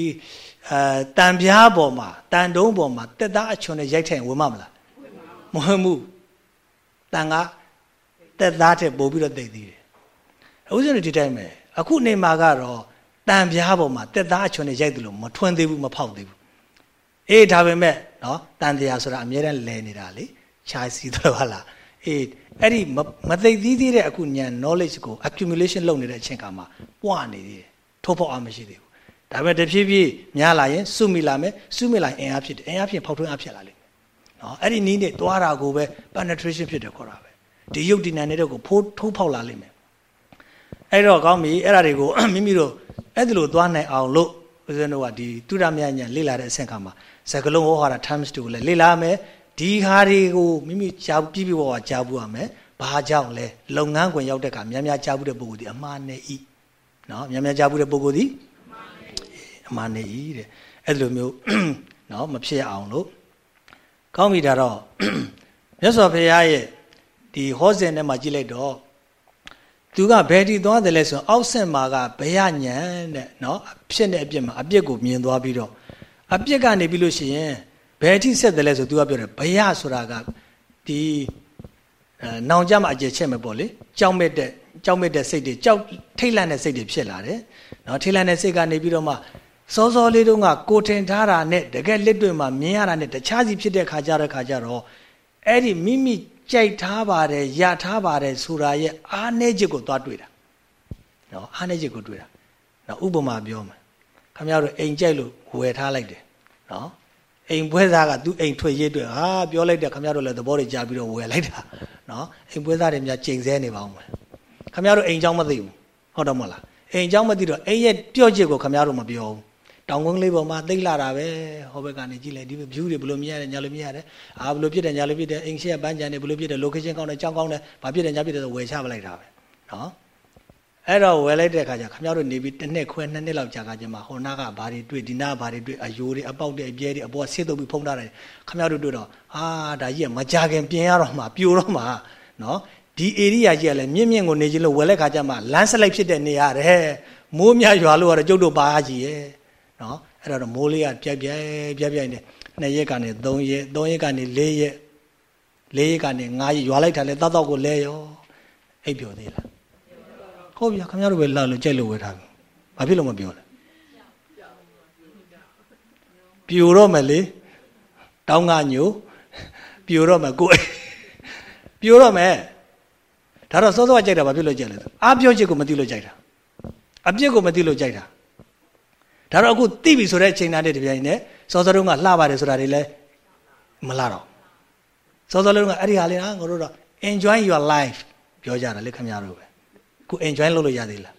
အဲတန်ပြားပေါ်မှာတန်တုံးပေါ်မှာတက်သားအချွန်နဲ့ရိုက်ထိုင်ဝင်မမလားမဝင်ဘူးတန်ကတက်သားတဲ့ပို့ပြီးတော့တိတ်သေးတယ်ဥစဉ်ဒီတိုင်းပဲအခုနေမှာကတော့ တန်ပြားပေါ်မှာတက်သားအချွန်နဲ့ရိုက်တယ်လို့မထွန်းသေးဘူးမဖောက်သေးဘူးအေးဒါပေမဲ့နော်တန်တရားဆိုတာအများနဲ့လဲနေတာလေခြားစီတော့ဟာလားအေးအဲ့ဒီမသိသေးသေးတဲ့အခုညံ knowledge ကို accumulation လုပ်နေတဲ့အချိန်ကမှပွားနေသေးတယ်ထိုးဖို့အားမရှိသေးဘူးဒါပေမဲ့တဖြည်းဖြည်းများလာရင်စုမိလာမယ်စုမိလာရင်အင်အားဖြစ်တယ်အင်အားဖြစ်ဖောက်ထွင်းအားဖြစ်လာလိမ့်မယ်နော်အဲ့ဒီနီးနဲ့တွားတာကိုပဲ penetration ဖြစ်တယ်ခေါ်တာပဲဒီယုတ်ဒီနံတဲ့ကိုဖိုးထိုးဖောက်လာလိမ့်မယ်အဲ့တော့ကောင်းပြီအဲ့ဒါတွေကိုမိမိတို့ အဲ့ဒီလိုသွားနိုင်အောင်လို့ဦးဇင်းတို့ကဒီတုရမြညာလေ့လာတဲ့အဆင့်ခါမှာစကလုံးဟောဟာတာ times တူလည်းလေ့လာမယ်ဒီဟာတွေကိုမိမိကြားပြပြပေါ်ကကြားဘူးရမယ်ဘာကြောင့်လဲလုပ်ငန်းခွင်ရောက်တဲ့အခါများများကြားဘူးတဲ့ပုဂ္ဂိုလ်ဒီအမှားနဲ့ဤနော်များများကြားဘူးတဲ့ပုဂ္ဂိုလ်ဒီအမှားနဲ့ဤတဲ့အဲ့လိုမျိုးနော်မဖြစ်အောင်လို့ကောင်းပြီဒါတော့မြတ်စွာဘုရားရဲ့ဒီဟောစဉ်ထဲမှာကြည့်လိုက်တော့ သူကဘယ်တီသွားတယ်လဲဆိုအောက်ဆင့်မှာကဘယညံတဲ့နော်ဖြစ်တဲ့အပြစ်မှာအပြစ်ကိုမြင်သွားပြီးတော့အပြစ်ကနေပြီးလို့ရှိရင်ဘယ်အထိဆက်တယ်လဲဆိုသူကပြောတယ်ဘယဆိုတာကဒီအဲနောင်ကြမှာအကျယ်ချက်မယ်ပေါ့လေကြောက်မဲ့တဲ့ကြောက်မဲ့တဲ့စိတ်တွေကြောက်ထိတ်လန့်တဲ့စိတ်တွေဖြစ်လာတယ်နော်ထိတ်လန့်တဲ့စိတ်ကနေပြီးတော့မှစောစောလေးတုန်းကကိုထင်ထားတာနဲ့တကယ်လက်တွေ့မှာမြင်ရတာနဲ့တခြားစီဖြစ်တဲ့ခါကြတဲ့ခါကြတော့အဲ့ဒီမိမိ ကြိုက်ထားပါတယ်ရထားပါတယ်ဆိုတာရဲ့အားနည်းချက်ကိုသွားတွေ့တာနော်အားနည်းချက်ကိုတွေ့တာနော်ဥပမာပြောမယ်ခမရတို့အိမ်ကြိုက်လို့ဝယ်ထားလိုက်တယ်နော်အိမ်ပွဲသားကသူ့အိမ်ထွက်ရေးတွေ့ဟာပြောလိုက်တယ်ခမရတို့လည်းသဘောတွေကြားပြီးတော့ဝယ်လိုက်တာနော်အိမ်ပွဲသားတွေများချိန်ဆနေပါဦးမယ်ခမရတို့အိမ်เจ้าမသိဘူးဟုတ်တော့မလားအိမ်เจ้าမသိတော့အိမ်ရဲ့ပြော့ချက်ကိုခမရတို့မပြောဘူး တောင်ကုန်းလေးပေါ်မှာသိလာတာပဲဟောဘက်ကနေကြည့်လိုက်ဒီ view တွေဘယ်လိုမြင်ရတယ်ညာလိုမြင်ရတယ်အာဘယ်လိုဖြစ်တယ်ညာလိုဖြစ်တယ်အိမ်ရှိရပန်းချန်တွေဘယ်လိုဖြစ်တယ် location ကောင်းတယ်ကြောင်းကောင်းတယ်ဘာဖြစ်တယ်ညာဖြစ်တယ်ဆိုဝယ်ချပလိုက်တာပဲနော်အဲ့တော့ဝယ်လိုက်တဲ့အခါကျခမရတို့နေပြီးတစ်နှစ်ခွဲနှစ်နှစ်လောက်ကြာခါကျမှဟိုနာကဘာတွေတွေ့ဒီနာဘာတွေတွေ့အယိုးတွေအပေါက်တွေအပြဲတွေအပေါ်ဆစ်တုပ်ပြီးဖုံးထားတယ်ခမရတို့တွေ့တော့ဟာဒါကြီးကမကြခင်ပြင်ရတော့မှပြိုတော့မှနော်ဒီ area ကြီးကလည်းမြင့်မြင့်ကိုနေချင်းလို့ဝယ်လိုက်ခါကျမှလမ်းစလိုက်ဖြစ်တဲ့နေရတယ်မိုးမြရွာလို့ကတော့ကျုပ်တို့ပါကြီးရဲ့ နော်အဲ့တော့မိုးလေးကပြက်ပြက်ပြက်ပြက်နေနှစ်ရက်ကနေ3ရက်3ရက်ကနေ4ရက်4ရက်ကနေ5ရက်ရွာလိုက်တာလဲတောက်တောက်ကိုလဲရောအိပ်ပျော်သေးလားဟုတ်ပြီခင်ဗျားတို့ပဲလှလို့ကြိုက်လို့ဝယ်ထားပြီဘာဖြစ်လို့မပြောလဲပြိုတော့မယ်လေတောင်းကညိုပြိုတော့မယ်ကိုပြိုတော့မယ်ဒါတော့စောစောကြိုက်တာဘာဖြစ်လို့ကြိုက်လဲအားပြောချစ်ကိုမသိလို့ကြိုက်တာအပြစ်ကိုမသိလို့ကြိုက်တာ ဒါတော့အခုသိပြီဆိုတဲ့အချိန်သားတဲ့တပြိုင်နက်စောစောတုန်းကလှပါတယ်ဆိုတာတွေလည်းမလှတော့စောစောတုန်းကအဲ့ဒီဟာလေးဟာငါတို့တော့ enjoy your life ပြောကြတာလေခင်ဗျားတို့ပဲအခု enjoy လုပ်လို့ရသေးလား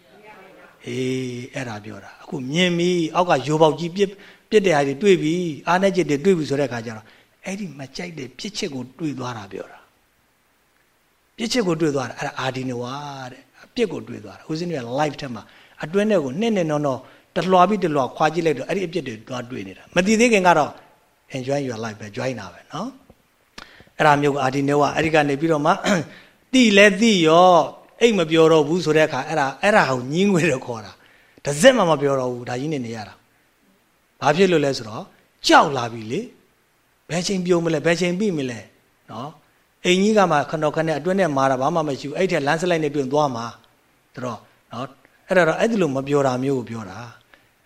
အေးအဲ့ဒါပြောတာအခုမြင်ပြီအောက်ကရိုပေါက်ကြီးပြစ်ပြစ်တဲ့ဟာတွေတွေ့ပြီအားနဲ့จิตတွေတွေ့ပြီဆိုတဲ့အခါကျတော့အဲ့ဒီမကြိုက်တဲ့ပြစ်ချက်ကိုတွေ့သွားတာပြောတာပြစ်ချက်ကိုတွေ့သွားတာအဲ့ဒါအာဒီနဝါတဲ့အပြစ်ကိုတွေ့သွားတာဦးဇင်းတွေက life ထဲမှာအတွင်းထဲကိုနှစ်နှစ်နော်နော် တလွာပြီးတလွာခွာကြည့်လိုက်တော့အဲ့ဒီအပြစ်တွေသွားတွေ့နေတာမတည်သေးခင်ကတော့ enjoy your life ပဲ join တာပဲเนาะအဲ့ဒါမျိုးကအာဒီနေဝအဲ့ဒီကနေပြီးတော့မှတိလဲတိရောအိတ်မပြောတော့ဘူးဆိုတဲ့အခါအဲ့ဒါအဲ့ဒါဟိုညင်းငွေတော့ခေါ်တာတစ်စက်မှမပြောတော့ဘူးဒါကြီးနေနေရတာ ဘာဖြစ်လို့လဲဆိုတော့ကြောက်လာပြီလေဘယ်ချိန်ပြုံးမလဲဘယ်ချိန်ပြီမလဲနော်အိမ်ကြီးကမှခဏခဏအတွင်းနဲ့မာတာဘာမှမရှိဘူးအဲ့ထက်လမ်းစလိုက်နဲ့တွင်သွားမှာဒါတော့နော်အဲ့ဒါတော့အဲ့ဒီလိုမပြောတာမျိုးကိုပြောတာ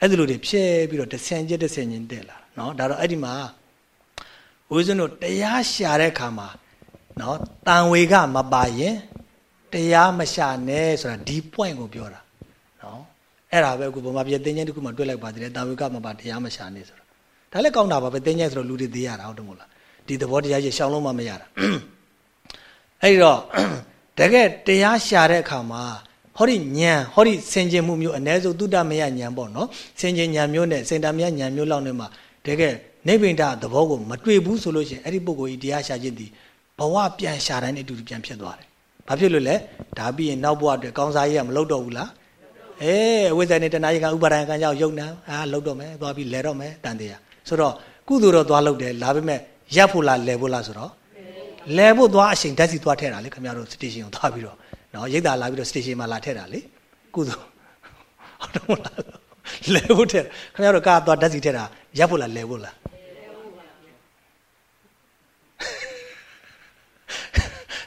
အဲ့ဒီလိုတွေဖြဲပြီးတော့တဆင်ကျက်တဆင်ချင်းတက်လာနော်ဒါတော့အဲ့ဒီမှာဦးဇင်းတို့တရားရှာတဲ့ခါမှာနော်တန်ဝေကမပါရင်တရားမရှာနဲ့ဆိုတာဒီ point ကိုပြောတာနော်အဲ့ဒါပဲအခုဗမာပြည်တင်းချင်းတခုမှတွေ့လိုက်ပါသေးတယ်တန်ဝေကမပါတရားမရှာနဲ့ဆိုတာဒါလည်းကောင်းတာပါပဲတင်းချင်းဆိုတော့လူတွေသေးရတာဟုတ်တယ်မို့လားဒီသဘောတရားကြီးရှောင်လို့မှမရတာအဲ့တော့တကယ်တရားရှာတဲ့အခါမှာ ဟောဒီညံဟောဒီစင်ကျင်မှုမျိုးအ ਨੇ စုတုတ္တမယညံပေါ့နော်စင်ကျင်ညံမျိုးနဲ့စင်တမယညံမျိုးလောက်နဲ့မှတကယ်နိဗ္ဗိန္ဒသဘောကိုမတွေ့ဘူးဆိုလို့ရှိရင်အဲ့ဒီပုဂ္ဂိုလ်ကြီးတရားရှာခြင်းဒီဘဝပြန်ရှာတိုင်းအတူတူပြန်ဖြစ်သွားတယ်။ဘာဖြစ်လို့လဲ။ဒါပြီးရင်နောက်ဘဝအတွက်ကောင်းစားရေးကမလုပ်တော့ဘူးလား။အေးအဝိဇ္ဇာနဲ့တဏှာကြီးကဥပါဒံကံကြောင့်ယုံနာအာလုပ်တော့မယ်သွားပြီးလဲတော့မယ်တန်တရား။ဆိုတော့ကုသိုလ်တော့သွားလုပ်တယ်လာပေမဲ့ရပ်ဖို့လားလဲဖို့လားဆိုတော့လဲဖို့သွားအချိန်ဓာတ်စီသွားထည့်တာလေခင်ဗျားတို့စတေရှင်ကိုသွားပြီးတော့ နော်ရိတ်တာလာပြီးတော့စတေရှင်မှာလာထည့်တာလေကုသိုလ်ဟုတ်တော့လားလဲဖို့ထည့်ခင်ဗျားတို့ကားသွားဓာတ်စီထည့်တာရပ်ဖို့လားလဲဖို့လား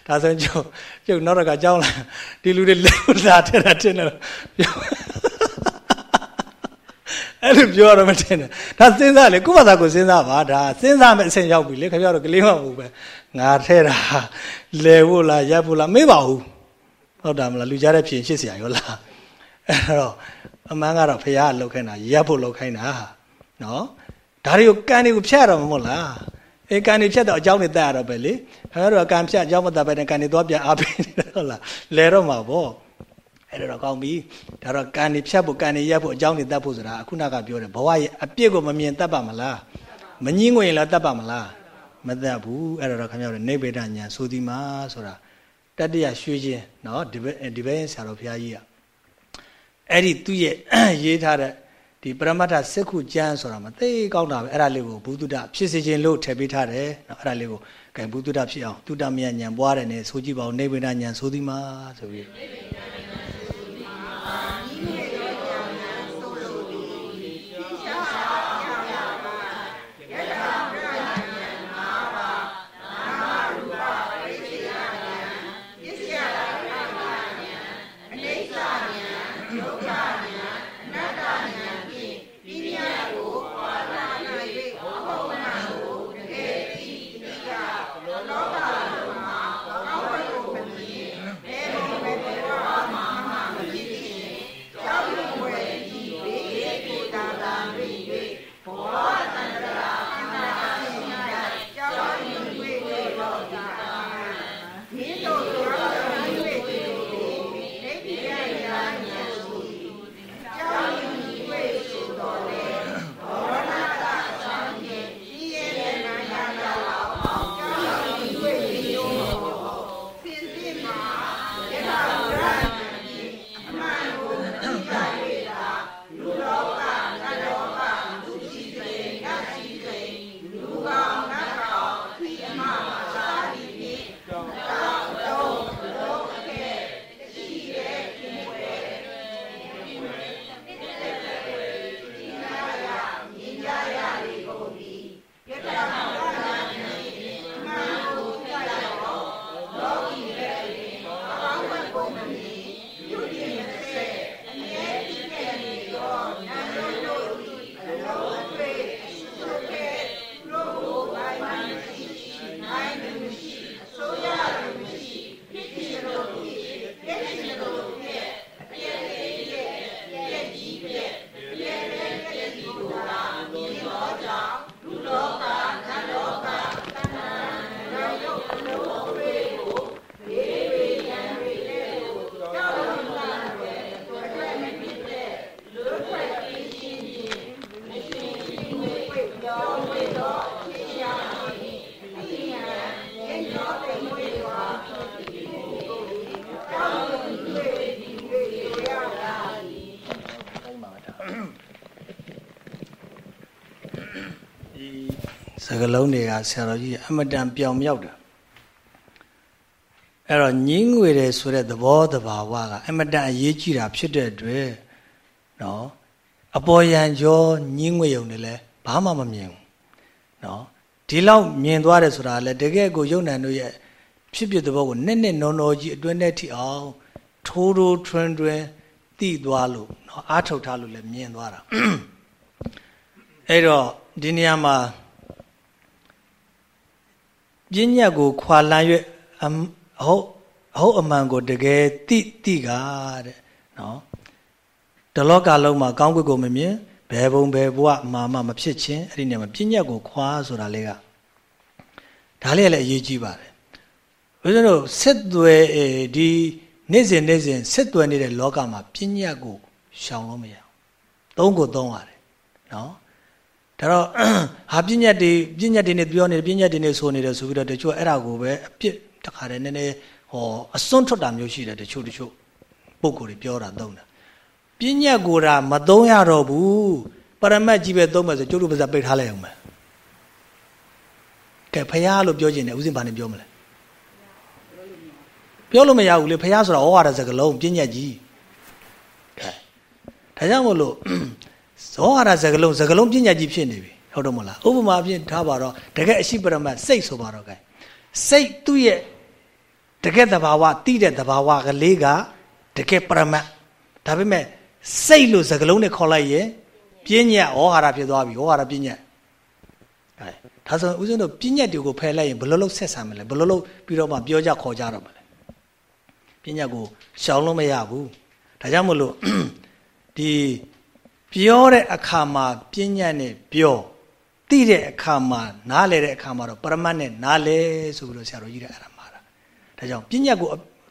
ဒါဆိုရင်ကျုပ်ကျုပ်နောက်တော့ကကြောင်းလာဒီလူတွေလဲဖို့လာထည့်တာတင်တယ်အဲ့လိုပြောရတော့မတင်နဲ့ဒါစဉ်းစားလေကိုယ့်ဘာသာကိုစဉ်းစားပါဒါစဉ်းစားမဲ့အဆင့်ရောက်ပြီလေခင်ဗျားတို့ကလေးမဟုတ်ဘူးပဲငါထဲတာလဲဖို့လားရပ်ဖို့လားမေးပါဘူး ဟုတ်တယ်မလားလူကြားတဲ့ဖြစ်ရှစ်စရာရောလားအဲ့တော့အမှန်ကတော့ဖះလှုပ်ခိုင်းတာရပ်ဖို့လှုပ်ခိုင်းတာနော်ဒါတွေကိုကံတွေကိုဖြတ်ရတော့မဟုတ်လားအေကံတွေဖြတ်တော့အကြောင်းတွေတက်ရတော့ပဲလေခင်ဗျားတို့ကကံဖြတ်အကြောင်းမတက်ပဲနဲ့ကံတွေသွားပြန်အားပေးနေတာဟုတ်လားလဲတော့မှာပေါ့အဲ့တော့ကောင်းပြီဒါတော့ကံနေဖြတ်ဖို့ကံနေရက်ဖို့အကြောင်းနေတတ်ဖို့ဆိုတာအခုနကပြောတယ်ဘဝရဲ့အပြစ်ကိုမမြင်တတ်ပါမလားမငင်းငွေရင်လည်းတတ်ပါမလားမတတ်ဘူးအဲ့တော့ခင်ဗျားတို့နေဗေဒညာဆိုဒီမှာဆိုတာ တတ္တရရွှေချင်းနော်ဒီဘက်ဒီဘက်ဆရာတော်ဘုရားကြီးကအဲ့ဒီသူ့ရဲ့ရေးထားတဲ့ဒီပရမတ္ထစက္ခုကျမ်းဆိုတာမသိကောင်းတာပဲအဲ့ဒါလေးကိုဘုဒ္ဓဖြစ်စေခြင်းလို့ထည့်ပေးထားတယ်နော်အဲ့ဒါလေးကိုကဲဘုဒ္ဓဖြစ်အောင်တုတ္တမယဉာဏ်ပွားတယ်နဲ့ဆိုကြည့်ပါဦးနေဗေဒဉာဏ်ဆိုဒီမှာဆိုပြီး ကလုံးတွေကဆရာတော်ကြီးအမတန်ပြောင်မြောက်တယ်အဲ့တော့ညင်းငွေတယ်ဆိုတဲ့သဘောတဘာဝကအမတန်အရေးကြီးတာဖြစ်တဲ့အတွက်နော်အပေါ်ယံကြောညင်းငွေုံနဲ့လဲဘာမှမမြင်ဘူးနော်ဒီလောက်မြင်သွားတယ်ဆိုတာလဲတကယ်ကိုယုံနံတို့ရဲ့ဖြစ်ဖြစ်တဲ့ဘောကိုနဲ့နဲ့နော်နော်ကြီးအတွင်းထဲထိအောင်ထိုးထိုးထွန်းထွန်းတိသွားလို့နော်အားထုတ်ထားလို့လည်းမြင်သွားတာအဲ့တော့ဒီနေရာမှာ ပညာကိုခွာလန်း၍အဟုတ်အဟုတ်အမှန်ကိုတကယ်တိတိကတဲ့နော်တလောကလုံးမှာကောင်းကွက်ကိုမမြင်ဘယ်ဘုံဘယ်ဘဝမှာမှမဖြစ်ခြင်းအဲ့ဒီနေရာမှာပညာကိုခွာဆိုတာလေးကဒါလေးလည်းအရေးကြီးပါတယ်ဘုရားတို့ဆက်သွယ်ဒီနေ့စဉ်နေ့စဉ်ဆက်သွယ်နေတဲ့လောကမှာပညာကိုရှောင်လို့မရဘူးသုံးကိုသုံးရတယ်နော် ဒါတော့ဟာပညာတွေပညာတွေနဲ့ပြောနေတယ်ပညာတွေနဲ့ဆိုနေတယ်ဆိုပြီးတော့တချို့အဲ့ဒါကိုပဲအပြစ်တခါတည်းနည်းနည်းဟောအစွန်းထွက်တာမျိုးရှိတယ်တချို့တချို့ပုံကိုယ်တွေပြောတာသုံးတာပညာကိုယ်တာမသုံးရတော့ဘူးပရမတ်ကြီးပဲသုံးမယ်ဆိုကျုပ်တို့ပါစပိတ်ထားလိုက်အောင်မယ်ကဲဖះလို့ပြောခြင်းနဲ့ဥစဉ်ဘာနဲ့ပြောမလဲပြောလို့မရဘူးလေဖះဆိုတာဩဝါဒစကားလုံးပညာကြီးကဲဒါကြောင့်မို့လို့ ဇောဟာရစကလုံးစကလုံးပညာကြီးဖြစ်နေပြီဟုတ်တော့မလားဥပမာဖြင့်ထားပါတော့တကယ်အရှိပရမတ်စိတ်ဆိုပါတော့ကဲစိတ်သူ့ရဲ့တကယ်တဘာဝတိတဲ့တဘာဝကလေးကတကယ်ပရမတ်ဒါပေမဲ့စိတ်လို့စကလုံးနဲ့ခေါ်လိုက်ရင်ပညာဩဟာရဖြစ်သွားပြီဩဟာရပညာအဲဒါဆိုဦးဇင်းတို့ပညာတွေကိုဖယ်လိုက်ရင်ဘယ်လိုလုပ်ဆက်ဆံမလဲဘယ်လိုလုပ်ပြီးတော့မှပြောကြခေါ်ကြတော့မလဲပညာကိုရှောင်လို့မရဘူးဒါကြောင့်မလို့ဒီ ပြောတဲ့အခါမှာပညာနဲ့ပြောသိတဲ့အခါမှာနားလည်တဲ့အခါမှာတော့ပရမတ်နဲ့နားလဲဆိုပြီးတော့ဆရာတော်ကြီးတဲ့အဲ့ဒါမှာတာဒါကြောင့်ပညာကို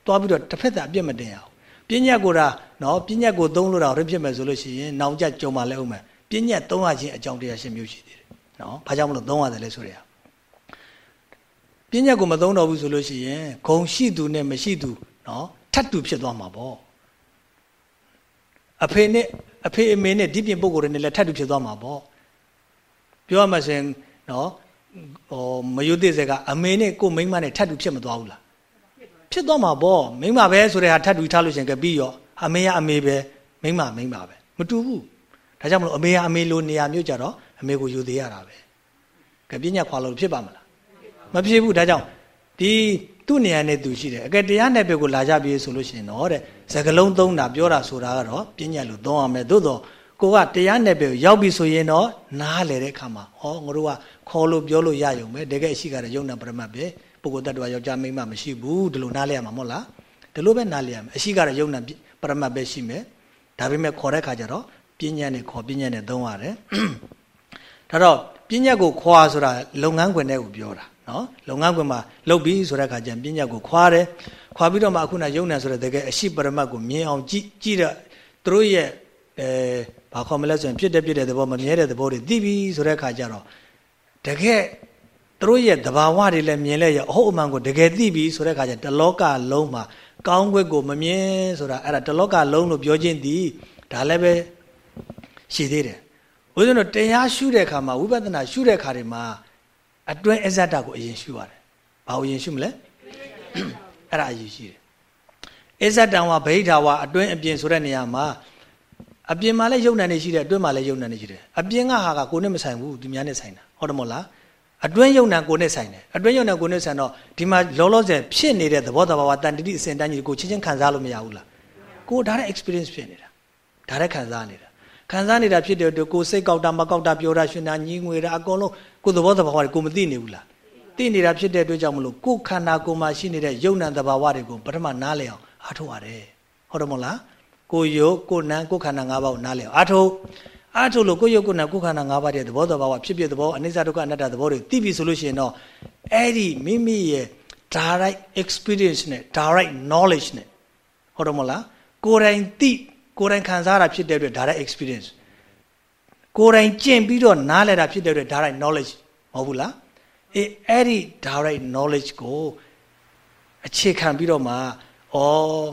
သွားပြီးတော့တစ်ဖက်သာအပြစ်မတင်ရအောင်ပညာကိုဒါနော်ပညာကိုသုံးလို့တော့ရဖြစ်မယ်ဆိုလို့ရှိရင်နောင်ကြကြုံပါလဲဦးမယ်ပညာသုံးရခြင်းအကြောင်းတရားရှင်းမျိုးရှိသေးတယ်နော်ဘာကြောင့်မလို့သုံးရတယ်လဲဆိုရယ်ပညာကိုမသုံးတော့ဘူးဆိုလို့ရှိရင်ဂုံရှိသူနဲ့မရှိသူနော်ထပ်တူဖြစ်သွားမှာပေါ့ အဖေနဲ့အဖေအမေနဲ့ဒီပြင်ပုံကိုယ်တွေနဲ့လည်းထပ်တူဖြစ်သွားမှာပေါ့ပြောရမှဆိုရင်နော်ဟိုမယုတ်သေးစကအမေနဲ့ကိုမိန်းမနဲ့ထပ်တူဖြစ်မသွားဘူးလားဖြစ်သွားမှာပေါ့မိန်းမပဲဆိုတဲ့ဟာထပ်တူထားလို့ရှင်ကပြီးရောအမေကအမေပဲမိန်းမမိန်းမပဲမတူဘူးဒါကြောင့်မလို့အမေကအမေလိုနေရာမျိုးကြတော့အမေကိုယူသေးရတာပဲကပညာခွာလို့ဖြစ်ပါမလားမဖြစ်ဘူးဒါကြောင့်ဒီ သူ့နေရာနဲ့သူရှိတယ်အကယ်တရားနဲ့ပဲကိုလာကြပြီဆိုလို့ရှိရင်တော့တဲ့စကလုံးသုံးတာပြောတာဆိုတာကတော့ပညာလို့သုံးရမယ်သို့တော့ကိုကတရားနဲ့ပဲရောက်ပြီဆိုရင်တော့နားလေတဲ့အခါမှာဟောငါတို့ကခေါ်လို့ပြောလို့ရယုံပဲတကယ်အရှိကတဲ့ယုံနာပရမတ်ပဲပုဂ္ဂိုလ်တ attva ယောက်ျားမိန်းမမရှိဘူးဒီလိုနားလေရမှာမဟုတ်လားဒီလိုပဲနားလေရမယ်အရှိကတဲ့ယုံနာပရမတ်ပဲရှိမယ်ဒါပေမဲ့ခေါ်တဲ့ခါကျတော့ပညာနဲ့ခေါ်ပညာနဲ့သုံးရတယ်ဒါတော့ပညာကိုခွာဆိုတာလုပ်ငန်းခွင်တဲ့ကိုပြောတာနော်လုပ်ငန်းခွင်မှာလုပ်ပြီးဆိုတဲ့အခါကျရင်ပညာကိုခွာတယ်ခွာပြီးတော့မှအခုနယုံနံဆိုတဲ့တကယ်အရှိပရမတ်ကိုမြင်အောင်ကြည့်ကြည့်တော့သူတို့ရဲ့အဲဘာခေါ်မလဲဆိုရင်ဖြစ်တဲ့ဖြစ်တဲ့သဘောမမြဲတဲ့သဘောတွေသိပြီဆိုတဲ့အခါကျတော့တကယ်သူတို့ရဲ့သဘာဝတွေလည်းမြင်လဲရအဟုတ်အမှန်ကိုတကယ်သိပြီဆိုတဲ့အခါကျတလောကလုံးမှာကောင်းခွက်ကိုမမြင်ဆိုတာအဲ့ဒါတလောကလုံးလို့ပြောခြင်းဒီဒါလည်းပဲရှိသေးတယ်ဦးဇင်းတို့တရားရှုတဲ့အခါမှာဝိပဿနာရှုတဲ့အခါတွေမှာ အတွင်းအဇ္ဇတာကိုအရင်ရှုရတယ်။ဘာကိုအရင်ရှုမလဲ။အဲ့ဒါအရင်ရှိတယ်။အဇ္ဇတံဝဗိဓာဝအတွင်းအပြင်ဆိုတဲ့နေရာမှာအပြင်မှာလည်းယုံနာနေရှိတယ်အတွင်းမှာလည်းယုံနာနေရှိတယ်။အပြင်ကဟာကကိုနဲ့မဆိုင်ဘူးသူများနဲ့ဆိုင်တာဟုတ်တယ်မို့လား။အတွင်းယုံနာကိုနဲ့ဆိုင်တယ်။အတွင်းယုံနာကိုနဲ့ဆိုင်တော့ဒီမှာလောလောဆယ်ဖြစ်နေတဲ့သဘောတဘာဝတန်တတိအစဉ်တန်းကြီးကိုချင်းချင်းခံစားလို့မရဘူးလား။ကိုဒါနဲ့ experience ဖြစ်နေတာ။ဒါနဲ့ခံစားနေတာခံစားနေတာဖြစ်တဲ့အတွက်ကိုစိတ်ကောက်တာမကောက်တာပြောတာရှင်တာညီးငွေတာအကုန်လုံး ကိုသဘောသဘာဝတွေကိုမသိနေဘူးလားသိနေတာဖြစ်တဲ့အတွက်ကြောင့်မလို့ကိုခန္ဓာကိုယ်မှာရှိနေတဲ့ယုံနံသဘာဝတွေကိုပထမနားလည်အောင်အားထုတ်ရတယ်ဟုတ်တယ်မဟုတ်လားကိုယုတ်ကိုနံကိုခန္ဓာ၅ပါးကိုနားလည်အောင်အားထုတ်အားထုတ်လို့ကိုယုတ်ကိုနံကိုခန္ဓာ၅ပါးရဲ့သဘောသဘာဝဖြစ်ဖြစ်သဘောအနိစ္စဒုက္ခအနတ္တသဘောတွေသိပြီဆိုလို့ရှိရင်တော့အဲ့ဒီမိမိရဲ့ direct experience နဲ့ direct knowledge နဲ့ဟုတ်တယ်မဟုတ်လားကိုယ်တိုင်သိကိုယ်တိုင်ခံစားတာဖြစ်တဲ့အတွက် direct experience ကိုယ်တိုင်ကျင့်ပြီးတော့နားလည်တာဖြစ်တဲ့အတွက် direct knowledge မဟုတ်ဘူးလားအေးအဲ့ဒီ direct knowledge ကိုအခြေခံပြီးတော့မှဩ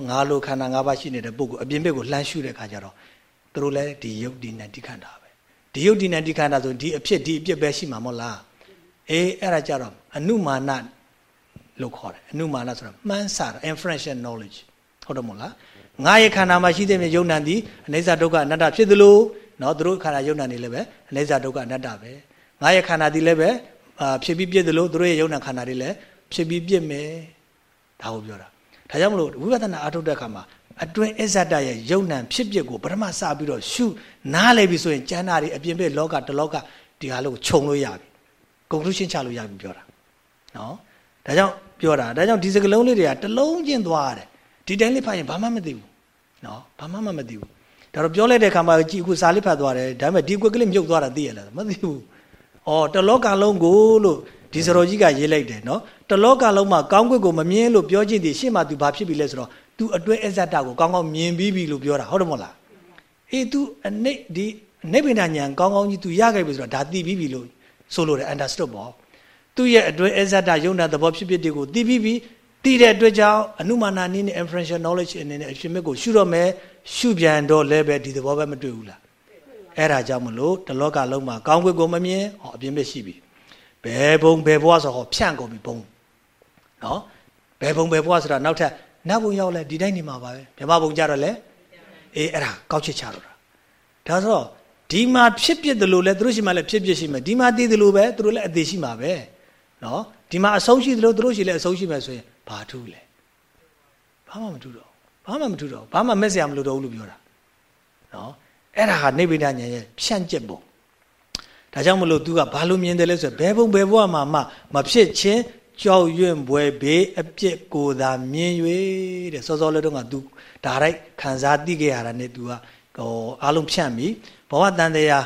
ငါလိုခန္ဓာ၅ပါးရှိနေတဲ့ပုဂ္ဂိုလ်အပြင်ဘက်ကိုလှမ်းရှုတဲ့ခါကျတော့သူတို့လည်းဒီယုတ်ဒီနံဒီခန္ဓာပဲဒီယုတ်ဒီနံဒီခန္ဓာဆိုဒီအဖြစ်ဒီအပြစ်ပဲရှိမှာမဟုတ်လားအေးအဲ့ဒါကြတော့အနုမာနလို့ခေါ်တယ်အနုမာနဆိုတာမှန်းဆတာ inferential knowledge ဟုတ်တယ်မဟုတ်လားငါရဲ့ခန္ဓာမှာရှိတဲ့မြေယုံနံသည်အနိစ္စဒုက္ခအနတ္တဖြစ်သလို နော်သူတို့ခန္ဓာယုံနာနေလည်းပဲအနေစာဒုက္ခအနတ္တပဲငါရဲ့ခန္ဓာဒီလည်းပဲအာဖြစ်ပြီးပြည့်တယ်လို့သူတို့ရဲ့ယုံနာခန္ဓာတွေလည်းဖြစ်ပြီးပြည့်မယ်ဒါကိုပြောတာဒါကြောင့်မလို့ဝိပဿနာအထုတ်တဲ့အခါမှာအတွင်းအစ္ဆဒရဲ့ယုံနံဖြစ်ဖြစ်ကိုပထမစပြီးတော့ရှုနားလည်ပြီဆိုရင်ကျမ်းနာတွေအပြင်ဘက်လောကတလောကဒီဟာလို့ခြုံလို့ရပြီ conclusion ချလို့ရပြီပြောတာနော်ဒါကြောင့်ပြောတာဒါကြောင့်ဒီစကလုံးလေးတွေကတလုံးချင်းသွားရတယ်ဒီတိုင်းလေးဖတ်ရင်ဘာမှမသိဘူးနော်ဘာမှမမသိဘူး ဒါတော့ပြောလိုက်တဲ့အခါမှာကြည်အခုစာလေးဖတ်သွားတယ်ဒါပေမဲ့ဒီကွက်ကလေးမြုပ်သွားတာသိရလားမသိဘူးဩတလောကလုံးကိုလို့ဒီစရောကြီးကရေးလိုက်တယ်နော်တလောကလုံးမှာကောင်းကွက်ကိုမမြင်လို့ပြောချင်းဒီရှေ့မှာ तू ဘာဖြစ်ပြီလဲဆိုတော့ तू အတွဲအဇတကိုကောင်းကောင်းမြင်ပြီးပြီလို့ပြောတာဟုတ်တယ်မဟုတ်လားအေး तू အနိဒီနိဗ္ဗာန်ဉာဏ်ကောင်းကောင်းကြီး तू ရခဲ့ပြီဆိုတော့ဒါသိပြီးပြီလို့ဆိုလို့တယ် understood ပေါ့သူ့ရဲ့အတွဲအဇတယုံနာသဘောဖြစ်ဖြစ်တွေကိုသိပြီးပြီသိတဲ့အတွက်ကြောင့်အနုမာနာနည်းနဲ့ inferential knowledge အနေနဲ့အရှင်မြတ်ကိုရှုတော့မယ် ရှုပြန်တော့လည်းပဲဒီသဘောပဲမတွေ့ဘူးလားအဲ့ဒါကြောင့်မလို့တလောကလုံးမှာကောင်းကွက်ကိုမမြင်ဟောအပြင်းပဲရှိပြီဘယ်ဘုံဘယ်ဘဝဆိုဟောဖြန့်ကုန်ပြီဘုံနော်ဘယ်ဘုံဘယ်ဘဝဆိုတာနောက်ထပ်နတ်ဘုံရောက်လဲဒီတိုင်းနေမှာပါပဲမြမဘုံကြတော့လဲအေးအဲ့ဒါကောက်ချစ်ချတော့တာဒါဆိုတော့ဒီမှာဖြစ်ဖြစ်တယ်လို့လဲသူတို့ရှိမှလည်းဖြစ်ဖြစ်ရှိမယ်ဒီမှာတည်တယ်လို့ပဲသူတို့လည်းအသေးရှိမှာပဲနော်ဒီမှာအဆုံးရှိတယ်လို့သူတို့ရှိလည်းအဆုံးရှိမယ်ဆိုရင်ဘာထူးလဲဘာမှမထူးတော့ ဘာမှမထူးတော့ဘာမှမက်စရာမလိုတော့ဘူးလို့ပြောတာနော်အဲ့ဒါဟာနိဗ္ဗာန်ဉာဏ်ရဲ့ဖြန့်ကျက်ပုံဒါကြောင့်မလို့ तू ကဘာလို့မြင်တယ်လဲဆိုဘယ်ဘုံဘယ်ဘဝမှာမှမဖြစ်ချင်းကြောက်ရွံ့ဘွယ်ဘေးအပြစ်ကိုသာမြင်၍တဲ့စောစောလေးတုန်းက तू ဒါရိုက်ခံစားသိခဲ့ရတာနဲ့ तू ကဟိုအားလုံးဖြန့်ပြီဘဝတန်တရား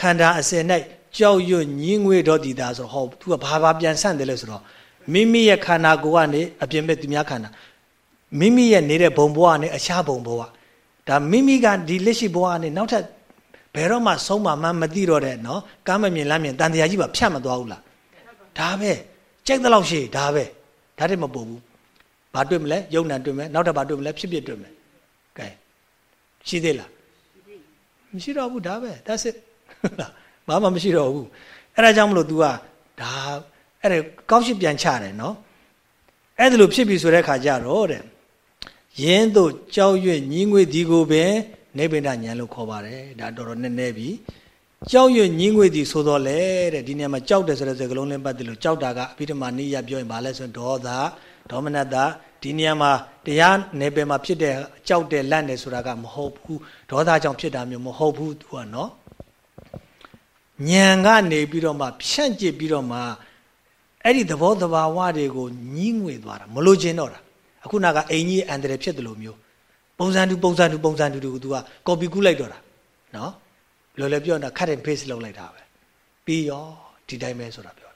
ခန္ဓာအစင်၌ကြောက်ရွံ့ညင်းငွေတော့တည်တာဆိုတော့ဟော तू ကဘာဘာပြန်ဆန့်တယ်လဲဆိုတော့မိမိရဲ့ခန္ဓာကိုယ်ကနေအပြင်ဘက်သူများခန္ဓာ မိမိရဲ့နေတဲ့ဘုံဘဝနဲ့အခြားဘုံဘဝဒါမိမိကဒီလက်ရှိဘဝကနေနောက်ထပ်ဘယ်တော့မှဆုံးမမှမသိတော့တဲ့နော်ကားမမြင်လမ်းမြင်တန်တရားကြီးပါဖြတ်မသွားဘူးလားဒါပဲကြိုက်တဲ့လောက်ရှိဒါပဲဒါတည်းမပို့ဘူးဘာတွေ့မလဲယုံနံတွေ့မယ်နောက်ထပ်ဘာတွေ့မလဲဖြစ်ဖြစ်တွေ့မယ်ကဲရှိသေးလားမရှိတော့ဘူးဒါပဲ that's it ဘာမှမရှိတော့ဘူးအဲ့ဒါကြောင့်မလို့ तू ကဒါအဲ့ဒါကောက်ရှိပြန်ချတယ်နော်အဲ့ဒါလိုဖြစ်ပြီဆိုတဲ့ခါကျတော့တဲ့ ယင်းတို့ကြောက်ရွံ့ညီးငွေဒီကိုပင်နိဗ္ဗာန်ဉာဏ်လို့ခေါ်ပါတယ်ဒါတော်တော်နည်းနည်းပြီကြောက်ရွံ့ညီးငွေဒီဆိုတော့လေတဲ့ဒီနေရာမှာကြောက်တယ်ဆိုတဲ့စကားလုံးလေးပတ်သက်လို့ကြောက်တာကအဘိဓမ္မာနိယပြောရင်ဘာလဲဆိုရင်ဒေါသဒေါမနတဒီနေရာမှာတရားနယ်ပယ်မှာဖြစ်တဲ့ကြောက်တယ်လန့်တယ်ဆိုတာကမဟုတ်ဘူးဒေါသကြောင့်ဖြစ်တာမျိုးမဟုတ်ဘူးသူကနော်ဉာဏ်ကနေပြီးတော့မှဖြန့်ကျစ်ပြီးတော့မှအဲ့ဒီသဘောတဘာဝတွေကိုညှိငွေသွားတာမလို့ခြင်းတော့တာ အခုနကအင်ကြီးအန်တရဖြစ်တယ်လို့မျိုးပုံစံတူပုံစံတူပုံစံတူတူက तू က copy ကူးလိုက်တော့တာနော်လော်လည်းပြောတာ cut and paste လုပ်လိုက်တာပဲပြီးရောဒီတိုင်းပဲဆိုတာပြော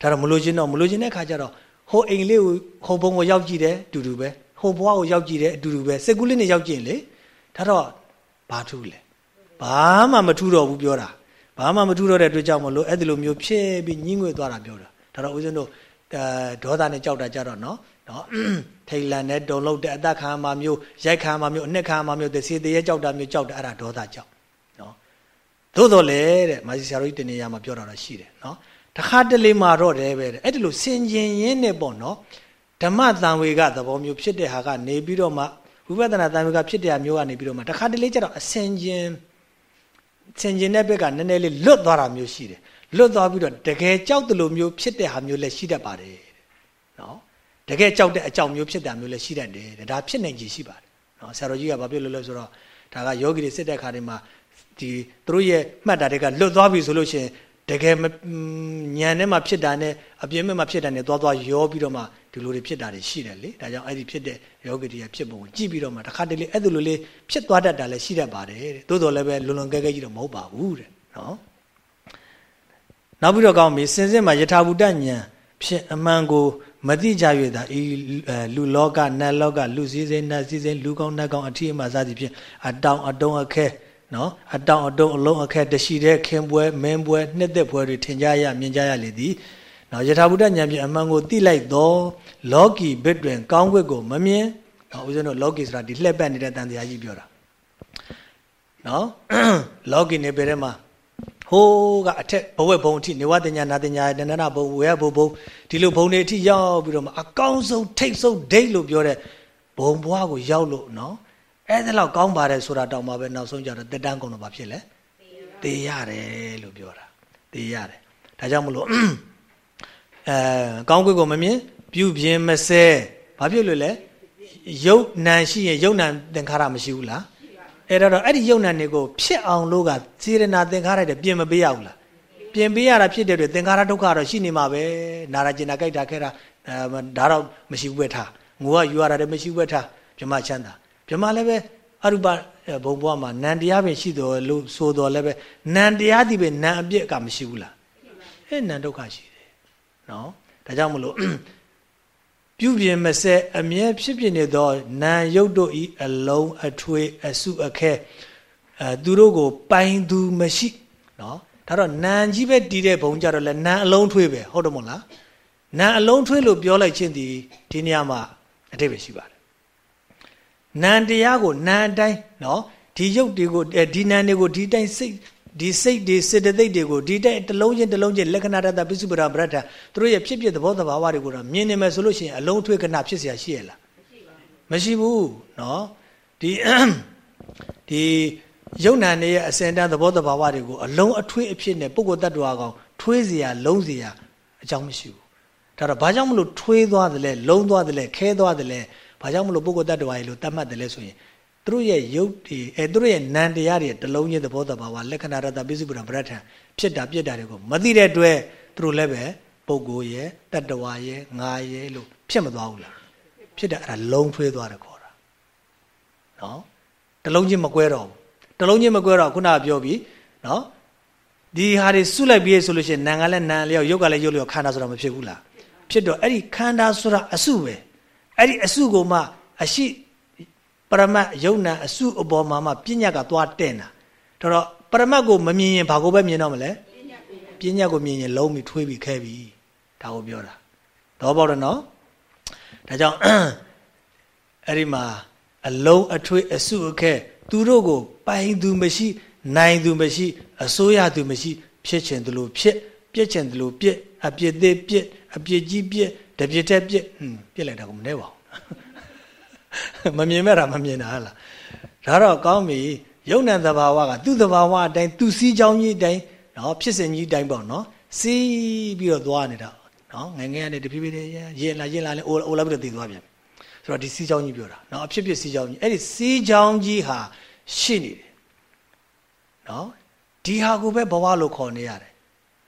တာဒါတော့မလို့ခြင်းတော့မလို့ခြင်းတဲ့ခါကျတော့ဟိုအိမ်လေးကိုဟိုဘုံကိုရောက်ကြည့်တယ်တူတူပဲဟိုဘွားကိုရောက်ကြည့်တယ်အတူတူပဲစက်ကူးလေးနဲ့ရောက်ကြည့်ရင်လေဒါတော့ဘာထူးလဲဘာမှမထူးတော့ဘူးပြောတာဘာမှမထူးတော့တဲ့အတွက်ကြောင့်မလို့အဲ့ဒီလိုမျိုးဖြစ်ပြီးညှင်းငွေသွားတာပြောတာဒါတော့ဦးဇင်းတို့ဒေါသနဲ့ကြောက်တာကြတော့နော် နော်ထိတ်လန့်နဲ့တုံလို့တဲ့အသက်ခံမှာမျိုးရိုက်ခံမှာမျိုးအနှစ်ခံမှာမျိုးသစေတရေကြောက်တာမျိုးကြောက်တာအဲ့ဒါဒေါသကြောက်နော်သို့တော်လေတဲ့မာစီဆရာတို့တနေရာမှာပြောတာတော့ရှိတယ်နော်တခါတလေမှာတော့တယ်ပဲအဲ့ဒီလိုစင်ကျင်ရင်းနဲ့ပေါ့နော်ဓမ္မတန်ဝေကသဘောမျိုးဖြစ်တဲ့ဟာကနေပြီးတော့မှဝိပဿနာတန်ဝေကဖြစ်တဲ့မျိုးကနေပြီးတော့မှတခါတလေကျတော့အစင်ကျင်စင်ကျင်တဲ့ဘက်ကနည်းနည်းလေးလွတ်သွားတာမျိုးရှိတယ်လွတ်သွားပြီးတော့တကယ်ကြောက်တယ်လို့မျိုးဖြစ်တဲ့ဟာမျိုးလည်းရှိတတ်ပါတယ်နော် တကယ်ကြောက်တဲ့အကြောင်းမျိုးဖြစ်တာမျိုးလည်းရှိတတ်တယ်ဒါဖြစ်နိုင်ခြေရှိပါတယ်နော်ဆရာတော်ကြီးကဘာဖြစ်လို့လဲဆိုတော့ဒါကယောဂီတွေစစ်တဲ့ခါတွေမှာဒီသူတို့ရဲ့မှတ်တာတွေကလွတ်သွားပြီဆိုလို့ရှိရင်တကယ်ညံထဲမှာဖြစ်တာနဲ့အပြင်းမဲ့မှာဖြစ်တာနဲ့သွားသွားရောပြီးတော့မှဒီလိုတွေဖြစ်တာတွေရှိတယ်လေဒါကြောင့်အဲ့ဒီဖြစ်တဲ့ယောဂီတွေကဖြစ်ပုံကိုကြည့်ပြီးတော့မှတစ်ခါတလေအဲ့လိုလေးဖြစ်သွားတတ်တာလည်းရှိတတ်ပါတယ်တဲ့သို့တော်လည်းပဲလွန်လွန်ကဲကဲကြီးတော့မဟုတ်ပါဘူးတဲ့နော်နောက်ပြီးတော့ကောင်းပြီစင်စစ်မှာယထာဘူတဉာဏ်ဖြစ်အမှန်ကို မတိကြ၍သာဤလူလောကနတ်လောကလူစည်းစိမ်နတ်စည်းစိမ်လူကောင်းနတ်ကောင်းအထီးအမှစသည်ဖြင့်အတောင်အတုံးအခဲနော်အတောင်အတုံးအလုံးအခဲတရှိတဲ့ခင်ပွဲမင်းပွဲနှစ်သက်ပွဲတွေထင်ကြရမြင်ကြရလေသည်နော်ယထာဘုဒ္ဓဉာဏ်ဖြင့်အမှန်ကိုသိလိုက်သောလောကီဘစ်တွင်ကောင်းွက်ကိုမမြင်နော်ဦးဇင်းတို့လောကီဆိုတာဒီလှက်ပတ်နေတဲ့တန်တရားကြီးပြောတာနော်လောကီနေပေထဲမှာ ဟိုးကအထက်ဘဝဘုံအထိနေဝတညာနာတညာတဏ္ဍဘုံဝေယဘုံဘုံဒီလိုဘုံတွေအထိရောက်ပြီးတော့မှအကောင်းဆုံးထိတ်ဆုံးဒိတ်လို့ပြောတဲ့ဘုံဘွားကိုရောက်လို့နော်အဲ့ဒါလောက်ကောင်းပါတယ်ဆိုတာတောင်မှပဲနောက်ဆုံးကြတော့တက်တန်းကုန်တော့ဘာဖြစ်လဲသေရတယ်လို့ပြောတာသေရတယ်ဒါကြောင့်မလို့အဲကောင်းကွေးကိုမမြင်ပြုပြင်းမစဲဘာဖြစ်လို့လဲယုတ်နံရှိရင်ယုတ်နံသင်္ခါရမရှိဘူးလား အဲ့တော့အဲ့ဒီယုတ်နံတွေကိုဖြစ်အောင်လို့ကစေရနာသင်္ခါရတွေပြင်မပေးရဘူးလားပြင်ပေးရတာဖြစ်တဲ့အတွက်သင်္ခါရဒုက္ခတော့ရှိနေမှာပဲနာရကျင်နာကြိုက်တာခဲတာဒါတော့မရှိဘူးပဲထားငိုကယူရတာလည်းမရှိဘူးပဲထားပြမချမ်းသာပြမလည်းပဲအရူပဘုံဘွားမှာနန္တရားပဲရှိတော်လို့ဆိုတော်လည်းပဲနန္တရားဒီပဲနံအပြစ်ကမရှိဘူးလားအဲနံဒုက္ခရှိတယ်နော်ဒါကြောင့်မလို့ ပြုပြင်မစဲအမြဲဖြစ်ပြနေသောနာယုတ်တို့ဤအလုံးအထွေအစုအခဲအဲသူတို့ကို ပိုင်သူမရှိနော်ဒါတော့နန်ကြီးပဲတီးတဲ့ဘုံကြတော့လဲနန်အလုံးထွေးပဲဟုတ်တယ်မို့လားနန်အလုံးထွေးလို့ပြောလိုက်ခြင်းဒီဒီနေရာမှာအတိတ်ပဲရှိပါတယ်နန်တရားကိုနန်အတိုင်းနော်ဒီယုတ်တွေကိုဒီနန်တွေကိုဒီတိုင်းစိတ် ဒီစိတ်တွေစေတသိက်တွေကိုဒီတိုက်တစ်လုံးချင်းတစ်လုံးချင်းလက္ခဏာတတပိစုပဒဗရဒ္ဓသူတို့ရဲ့ဖြစ်ဖြစ်သဘောတဘာဝတွေကိုတော့မြင်နေမယ်ဆိုလို့ရှိရင်အလုံးထွေးကဏဖြစ်เสียရှိရလားမရှိဘူးเนาะဒီဒီယုံနာနေရဲ့အစင်တန်းသဘောတဘာဝတွေကိုအလုံးအထွေးအဖြစ်နဲ့ပုဂ္ဂိုလ်တ attva ကောင်ထွေးเสียလုံးเสียအကြောင်းမရှိဘူးဒါတော့ဘာကြောင့်မလို့ထွေးသွားတယ်လဲလုံးသွားတယ်လဲခဲသွားတယ်လဲဘာကြောင့်မလို့ပုဂ္ဂိုလ်တ attva ကြီးလို့တတ်မှတ်တယ်လဲဆိုရင် သူတို့ရဲ့ယုတ်တွေအဲသူတို့ရဲ့နံတရားတွေတလုံးချင်းသဘောတဘာဝလက္ခဏာရတပိစုပ္ပံဗရထံဖြစ်တာပြစ်တာတွေကိုမသိတဲ့အတွက်သူတို့လည်းပဲပုဂ္ဂိုလ်ရဲ့တတ္တဝါရဲ့ငါရဲ့လို့ဖြစ်မသွားဘူးလားဖြစ်တာအဲ့ဒါလုံးထွေးသွားတယ်ခေါ်တာနော်တလုံးချင်းမကွဲတော့ဘူးတလုံးချင်းမကွဲတော့ခုနကပြောပြီးနော်ဒီဟာတွေစုလိုက်ပြီးဆိုလို့ရှိရင်နံကလည်းနံလျောက်ရုပ်ကလည်းရုပ်လျောက်ခန္ဓာဆိုတာမဖြစ်ဘူးလားဖြစ်တော့အဲ့ဒီခန္ဓာဆိုတာအစုပဲအဲ့ဒီအစုကိုမှအရှိပ ရမတ်ယုံနာအစုအပေါ်မှာမှပညာကသွားတဲ့တာဒါတော့ပရမတ်ကိုမမြင်ရင်ဘာကိုပဲမြင်တော့မလဲပညာကိုမြင်ရင်လုံးပြီးထွေးပြီးခဲပြီးဒါကိုပြောတာတော့ပေါ့တယ်နော်ဒါကြောင့်အဲ့ဒီမှာအလုံးအထွေးအစုအခဲသူတို့ကိုပိုင်သူမရှိ နိုင်သူမရှိ အစိုးရသူမရှိ ဖြစ်ချင်တယ်လို့ဖြစ်ပြစ်ချင်တယ်လို့ပြစ်အပြစ်သေးပြစ်အပြစ်ကြီးပြစ်တပြစ်တက်ပြစ်ဟွန်းပြစ်လိုက်တာကိုမနေပါဘူး မမြင်မဲ့တာမမြင်တာဟလားဒါတော့ကောင်းပြီယုံ nant သဘာဝကသူ့သဘာဝအတိုင်းသူ့စီးကြောင်းကြီးအတိုင်းနော်ဖြစ်စဉ်ကြီးအတိုင်းပေါ့နော်စီးပြီးတော့သွားနေတာနော်ငငယ်ကနေတဖြည်းဖြည်းရင်လာရင်လာလဲအိုအိုလာပြီးတော့တည်သွားပြန်ဆိုတော့ဒီစီးကြောင်းကြီးပြောတာနော်အဖြစ်ဖြစ်စီးကြောင်းကြီးအဲ့ဒီစီးကြောင်းကြီးဟာရှိနေတယ်နော်ဒီဟာကိုပဲဘဝလို့ခေါ်နေရတယ်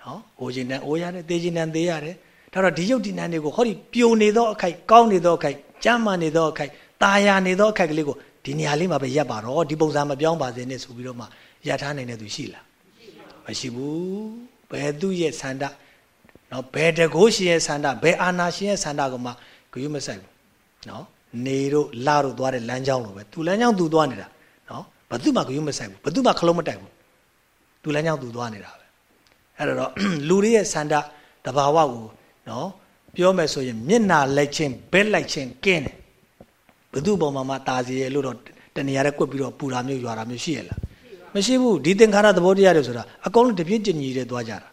နော်အိုခြင်းနဲ့အိုရတယ်သေခြင်းနဲ့သေရတယ်ဒါတော့ဒီယုတ်ဒီနံတွေကိုဟောဒီပြိုနေသောအခိုက်ကောင်းနေသောအခိုက်ကြမ်းမာနေသောအခိုက် ตาယာနေသောအခိုက်ကလေးကိုဒီနေရာလေးမှာပဲရပ်ပါတော့ဒီပုံစံမပြောင်းပါစေနဲ့ဆိုပြီးတော့မှရထားနိုင်တဲ့သူရှိလားမရှိဘူးဘယ်သူရဲ့ဆန္ဒနော်ဘယ်တကိုးရှင်ရဲ့ဆန္ဒဘယ်အာနာရှင်ရဲ့ဆန္ဒကိုမှဂရုမစိုက်ဘူးနော်နေတို့လာတို့သွားတဲ့လမ်းကြောင်းလိုပဲသူလမ်းကြောင်းသူသွားနေတာနော်ဘသူမှဂရုမစိုက်ဘူးဘသူမှခလုံးမတိုက်ဘူးသူလမ်းကြောင်းသူသွားနေတာပဲအဲ့တော့လူတွေရဲ့ဆန္ဒတဘာဝကိုနော်ပြောမယ်ဆိုရင်မျက်နာလိုက်ခြင်းဘက်လိုက်ခြင်းကင်းတယ် ဘသူ့ပုံမှာမှတာစီရဲ့လို့တော့တဏှာရက်ကွက်ပြီးတော့ပူတာမျိုးရွာတာမျိုးရှိရလားမရှိဘူးဒီသင်္ခါရသဘောတရားတွေဆိုတာအကုန်လုံးတပြည့်တညီတွေသွားကြတာ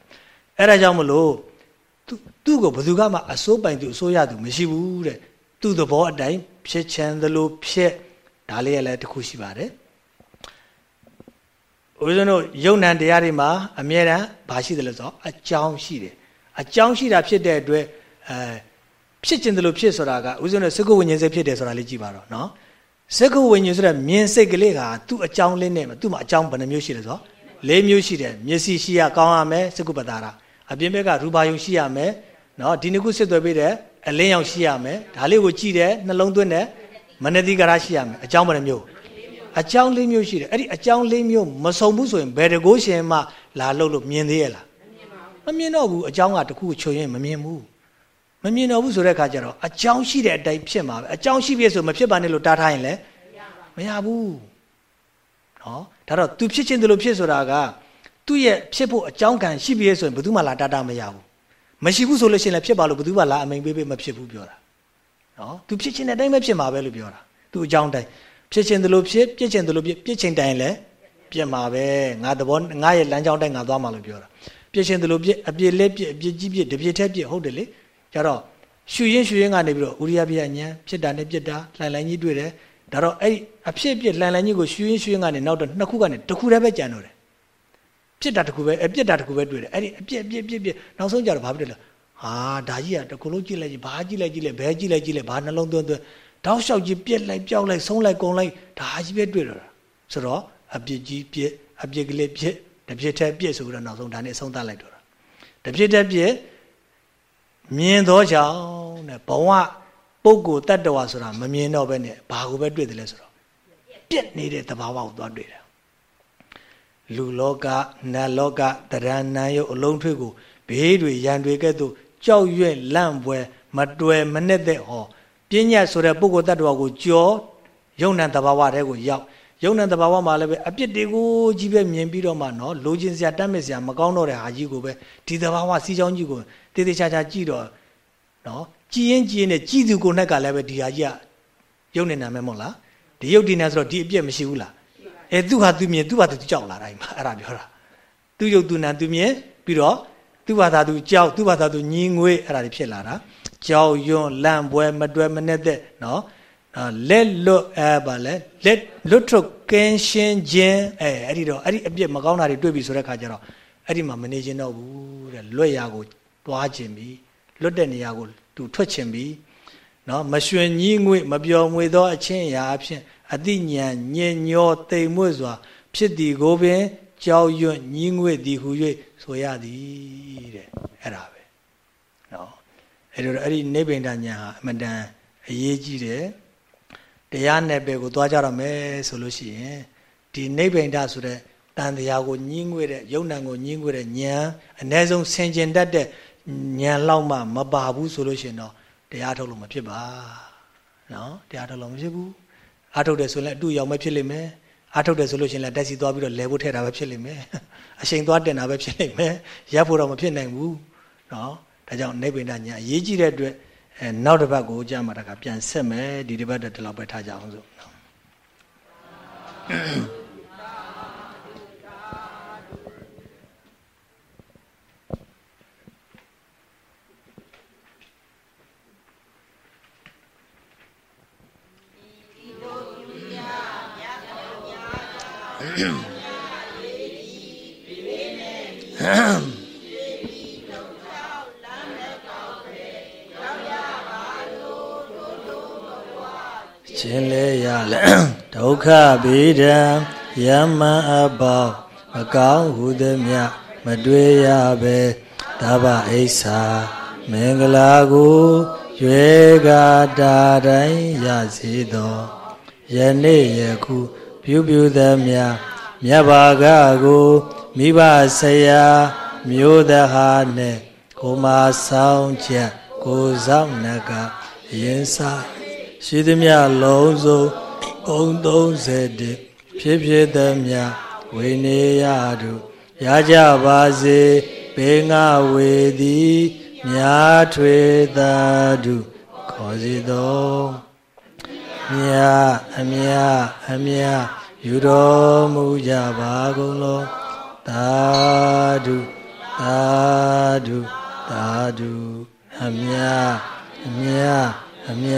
အဲ့ဒါကြောင့်မလို့သူ့ကိုဘယ်သူကမှအစိုးပိုင်သူအစိုးရသူမရှိဘူးတဲ့သူ့သဘောအတိုင်းဖြစ်ချမ်းသလိုဖြစ်ဒါလေးလည်းတစ်ခုရှိပါတယ်ဦးဇင်းတို့ယုံ nant တရားတွေမှာအမြဲတမ်းဘာရှိတယ်လဲဆိုတော့အကြောင်းရှိတယ်အကြောင်းရှိတာဖြစ်တဲ့အတွက်အဲ ဖြစ်ခြင်းတယ်လို့ဖြစ်ဆိုတာကဦးဇင်းတို့စကုဝိညာဉ်စိတ်ဖြစ်တယ်ဆိုတာလေးကြည့်ပါတော့နော်စကုဝိညာဉ်ဆိုတဲ့မြင်စိတ်ကလေးကသူ့အကြောင်းလေးနဲ့သူ့မှာအကြောင်းဘယ်နှမျိုးရှိလဲဆိုတော့၄မျိုးရှိတယ်မျက်စိရှိရကောင်းရမယ်စကုပတာရအပြင်ဘက်ကရူပါယုံရှိရမယ်နော်ဒီနှစ်ခုစစ်သွဲပေးတယ်အလင်းရောင်ရှိရမယ်ဒါလေးကိုကြည့်တယ်နှလုံးသွင်းတယ်မနတိကရရှိရမယ်အကြောင်းဘယ်နှမျိုးအကြောင်း၄မျိုးရှိတယ်အဲ့ဒီအကြောင်း၄မျိုးမစုံဘူးဆိုရင်ဘယ်တကိုးရှင်မှလာလို့လို့မြင်သေးရဲ့လားမမြင်တော့ဘူးအကြောင်းကတခုချွင်ရင်မမြင်ဘူး မမြင်တော့ဘူးဆိုတဲ့အခါကျတော့အကြောင်းရှိတဲ့အတိုင်းဖြစ်မှာပဲအကြောင်းရှိပြီဆိုမဖြစ်ပါနဲ့လို့တားထားရင်လည်းမရဘူးနော်ဒါတော့ तू ဖြစ်ချင်းတယ်လို့ဖြစ်ဆိုတာကသူ့ရဲ့ဖြစ်ဖို့အကြောင်းကံရှိပြီဆိုရင်ဘယ်သူမှလာတားတာမရဘူးမရှိဘူးဆိုလို့ရှိရင်လည်းဖြစ်ပါလို့ဘယ်သူမှလာအမိန်ပေးပေးမဖြစ်ဘူးပြောတာနော် तू ဖြစ်ချင်းတဲ့အတိုင်းပဲဖြစ်မှာပဲလို့ပြောတာ तू အကြောင်းတိုင်းဖြစ်ချင်းတယ်လို့ဖြစ်ပြစ်ချင်းတယ်လို့ပြစ်ပြစ်ချင်းတိုင်းလည်းပြစ်မှာပဲငါသဘောငါရဲ့လမ်းကြောင်းတိုင်းငါသွားမှာလို့ပြောတာပြစ်ချင်းတယ်လို့ပြစ်အပြစ်လက်ပြစ်အပြစ်ကြီးပြစ်တပြစ်ထက်ပြစ်ဟုတ်တယ်လေ ကြတော့ရှူရင်ရှူရင်ကနေပြီးတော့ဥရိယပြဉာဏ်ဖြစ်တာနဲ့ပြစ်တာလှိုင်လှိုင်ကြီးတွေ့တယ်ဒါတော့အဲ့အဖြစ်ပြစ်လှန်လန်ကြီးကိုရွှေရင်းရွှေရင်းကနေနောက်တော့နှစ်ခုကနေတစ်ခုတည်းပဲကြံတော့တယ်ဖြစ်တာတစ်ခုပဲအပြစ်တာတစ်ခုပဲတွေ့တယ်အဲ့ဒီအပြစ်အပြစ်အပြစ်ပြစ်နောက်ဆုံးကြတော့ဘာဖြစ်လဲဟာဒါကြီးကတစ်ခုလုံးကြည့်လိုက်ကြည့်ဘာကြည့်လိုက်ကြည့်လိုက်ဘဲကြည့်လိုက်ကြည့်လိုက်ဘာနှလုံးသွင်းသွင်းတောက်လျှောက်ကြီးပြက်လိုက်ပြောက်လိုက်ဆုံးလိုက်ကုန်လိုက်ဒါကြီးပဲတွေ့တော့တာဆိုတော့အပြစ်ကြီးပြက်အပြစ်ကလေးပြက်တပြစ်ထက်ပြက်ဆိုတော့နောက်ဆုံးဒါနဲ့အဆုံးသတ်လိုက်တော့တာတပြစ်ထက်ပြက် မြင်သောကြောင့်တဲ့ဘဝပုဂ္ဂိုလ်တ attva ဆိုတာမမြင်တော့ဘဲနဲ့ဘာကိုပဲတွေ့တယ်လဲဆိုတော့ပြက်နေတဲ့သဘာဝကိုသွားတွေ့တယ်လူလောကနတ်လောကတရဏံရုပ်အလုံးထွေးကိုဘေးတွေရန်တွေကဲ့သို့ကြောက်ရွံ့လန့်ပွဲမတွယ်မနဲ့တဲ့ဟောပညာဆိုတဲ့ပုဂ္ဂိုလ်တ attva ကိုကြောယုံနံတဘာဝတဲကိုရောက် ယုံနံတဘာဝမှာလည်းပဲအပြစ်တွေကိုကြီးပဲမြင်ပြီးတော့မှနော်လိုချင်စရာတတ်မဲ့စရာမကောင်းတော့တဲ့ဟာကြီးကိုပဲဒီတဘာဝစီချောင်းကြီးကိုတေးသေးချာချာကြည့်တော့နော်ကြည်ရင်ကြည်ရင်နဲ့ကြည်သူကိုနဲ့ကလည်းပဲဒီဟာကြီးကယုံနေနာမယ်မို့လားဒီယုတ်ဒီနာဆိုတော့ဒီအပြစ်မရှိဘူးလားအဲသူဟာသူမြင်သူဟာသူကြောက်လာတိုင်းမှာအဲ့ဒါပြောတာသူယုတ်သူနာသူမြင်ပြီးတော့သူဘာသာသူကြောက်သူဘာသာသူညီငွေအဲ့ဒါတွေဖြစ်လာတာကြောက်ရွံ့လန့်ပွဲမတွယ်မနဲ့တဲ့နော် လက်လွတ်အဲပါလဲလက်လွတ်ထုတ်ကင်းရှင်းခြင်းအဲအဲ့ဒီတော့အဲ့ဒီအပြစ်မကောင်းတာတွေတွေ့ပြီဆိုတဲ့ခါကျတော့အဲ့ဒီမှာမနေခြင်းတော့ဘူးတဲ့လွတ်ရာကိုတွားခြင်းပြီလွတ်တဲ့နေရာကိုသူထွက်ခြင်းပြီနော်မရွှင်ကြီးငွေ့မပျော်မွေသောအချင်းရာအဖြစ်အတိညာညင်ညောတိမ်မွေ့စွာ ဖြစ်သည်ကိုပင်ကြောက်ရွံ့ညီးငွေ့သည်ဟု၍ဆိုရသည်တဲ့အဲ့ဒါပဲနော်အဲ့တော့အဲ့ဒီနိဗ္ဗာန်ညာဟာအမတန်အရေးကြီးတယ် တရားနယ်ပယ်ကိုသွားကြတော့မယ်ဆိုလို့ရှိရင်ဒီနိဗ္ဗာန်ဆိုတဲ့တန်တရားကိုညှင်းငွေတဲ့ယုံနံကိုညှင်းငွေတဲ့ဉာဏ်အ ਨੇ ဆုံးဆင်ကျင်တတ်တဲ့ဉာဏ်လောက်မှမပါဘူးဆိုလို့ရှိရင်တော့တရားထုတ်လို့မဖြစ်ပါနော်တရားထုတ်လို့မဖြစ်ဘူးအားထုတ်တယ်ဆိုရင်အတူရောက်မဖြစ်လိမ့်မယ်အားထုတ်တယ်ဆိုလို့ရှိရင်လည်းတက်စီသွားပြီးတော့လဲဖို့ထည့်တာပဲဖြစ်လိမ့်မယ်အချိန်သွားတင်တာပဲဖြစ်လိမ့်မယ်ရပ်ဖို့တော့မဖြစ်နိုင်ဘူးနော်ဒါကြောင့်နိဗ္ဗာန်ညာအရေးကြီးတဲ့အတွက် အဲနောက်တစ်ပတ်ကိုကြာမှာတကပြန်ဆက်မယ်ဒီတစ်ပတ်တော့ဒီလောက်ပဲထားကြအောင်စို့ ခြင်းလဲရလဲဒုက္ခဗေဒံယမန်အပေါမကောင်းဟုသည်မြမတွေ့ရပဲတဗ္ဗအိဆာမင်္ဂလာကိုရွယ်ကာတာတိုင်းရစေသောယနေ့ယခုပြုပြုသည်မြမြတ်ဘာကကိုမိဘဆရာမျိုးတဟာနဲ့ကိုမဆောင်ချက်ကိုဆောင်နကအရင်စား ရှိသမျှလုံးစုံဂုံ30ဖြစ်ဖြစ်သမျှဝိနေယတို့ရကြပါစေဘေငါဝေသည်မြားထွေသာတုခေါ်စီတော်မြာအမြအမြယူတော်မူကြပါကုန်လောသာဓုသာဓုသာဓုအမြအမြအမြ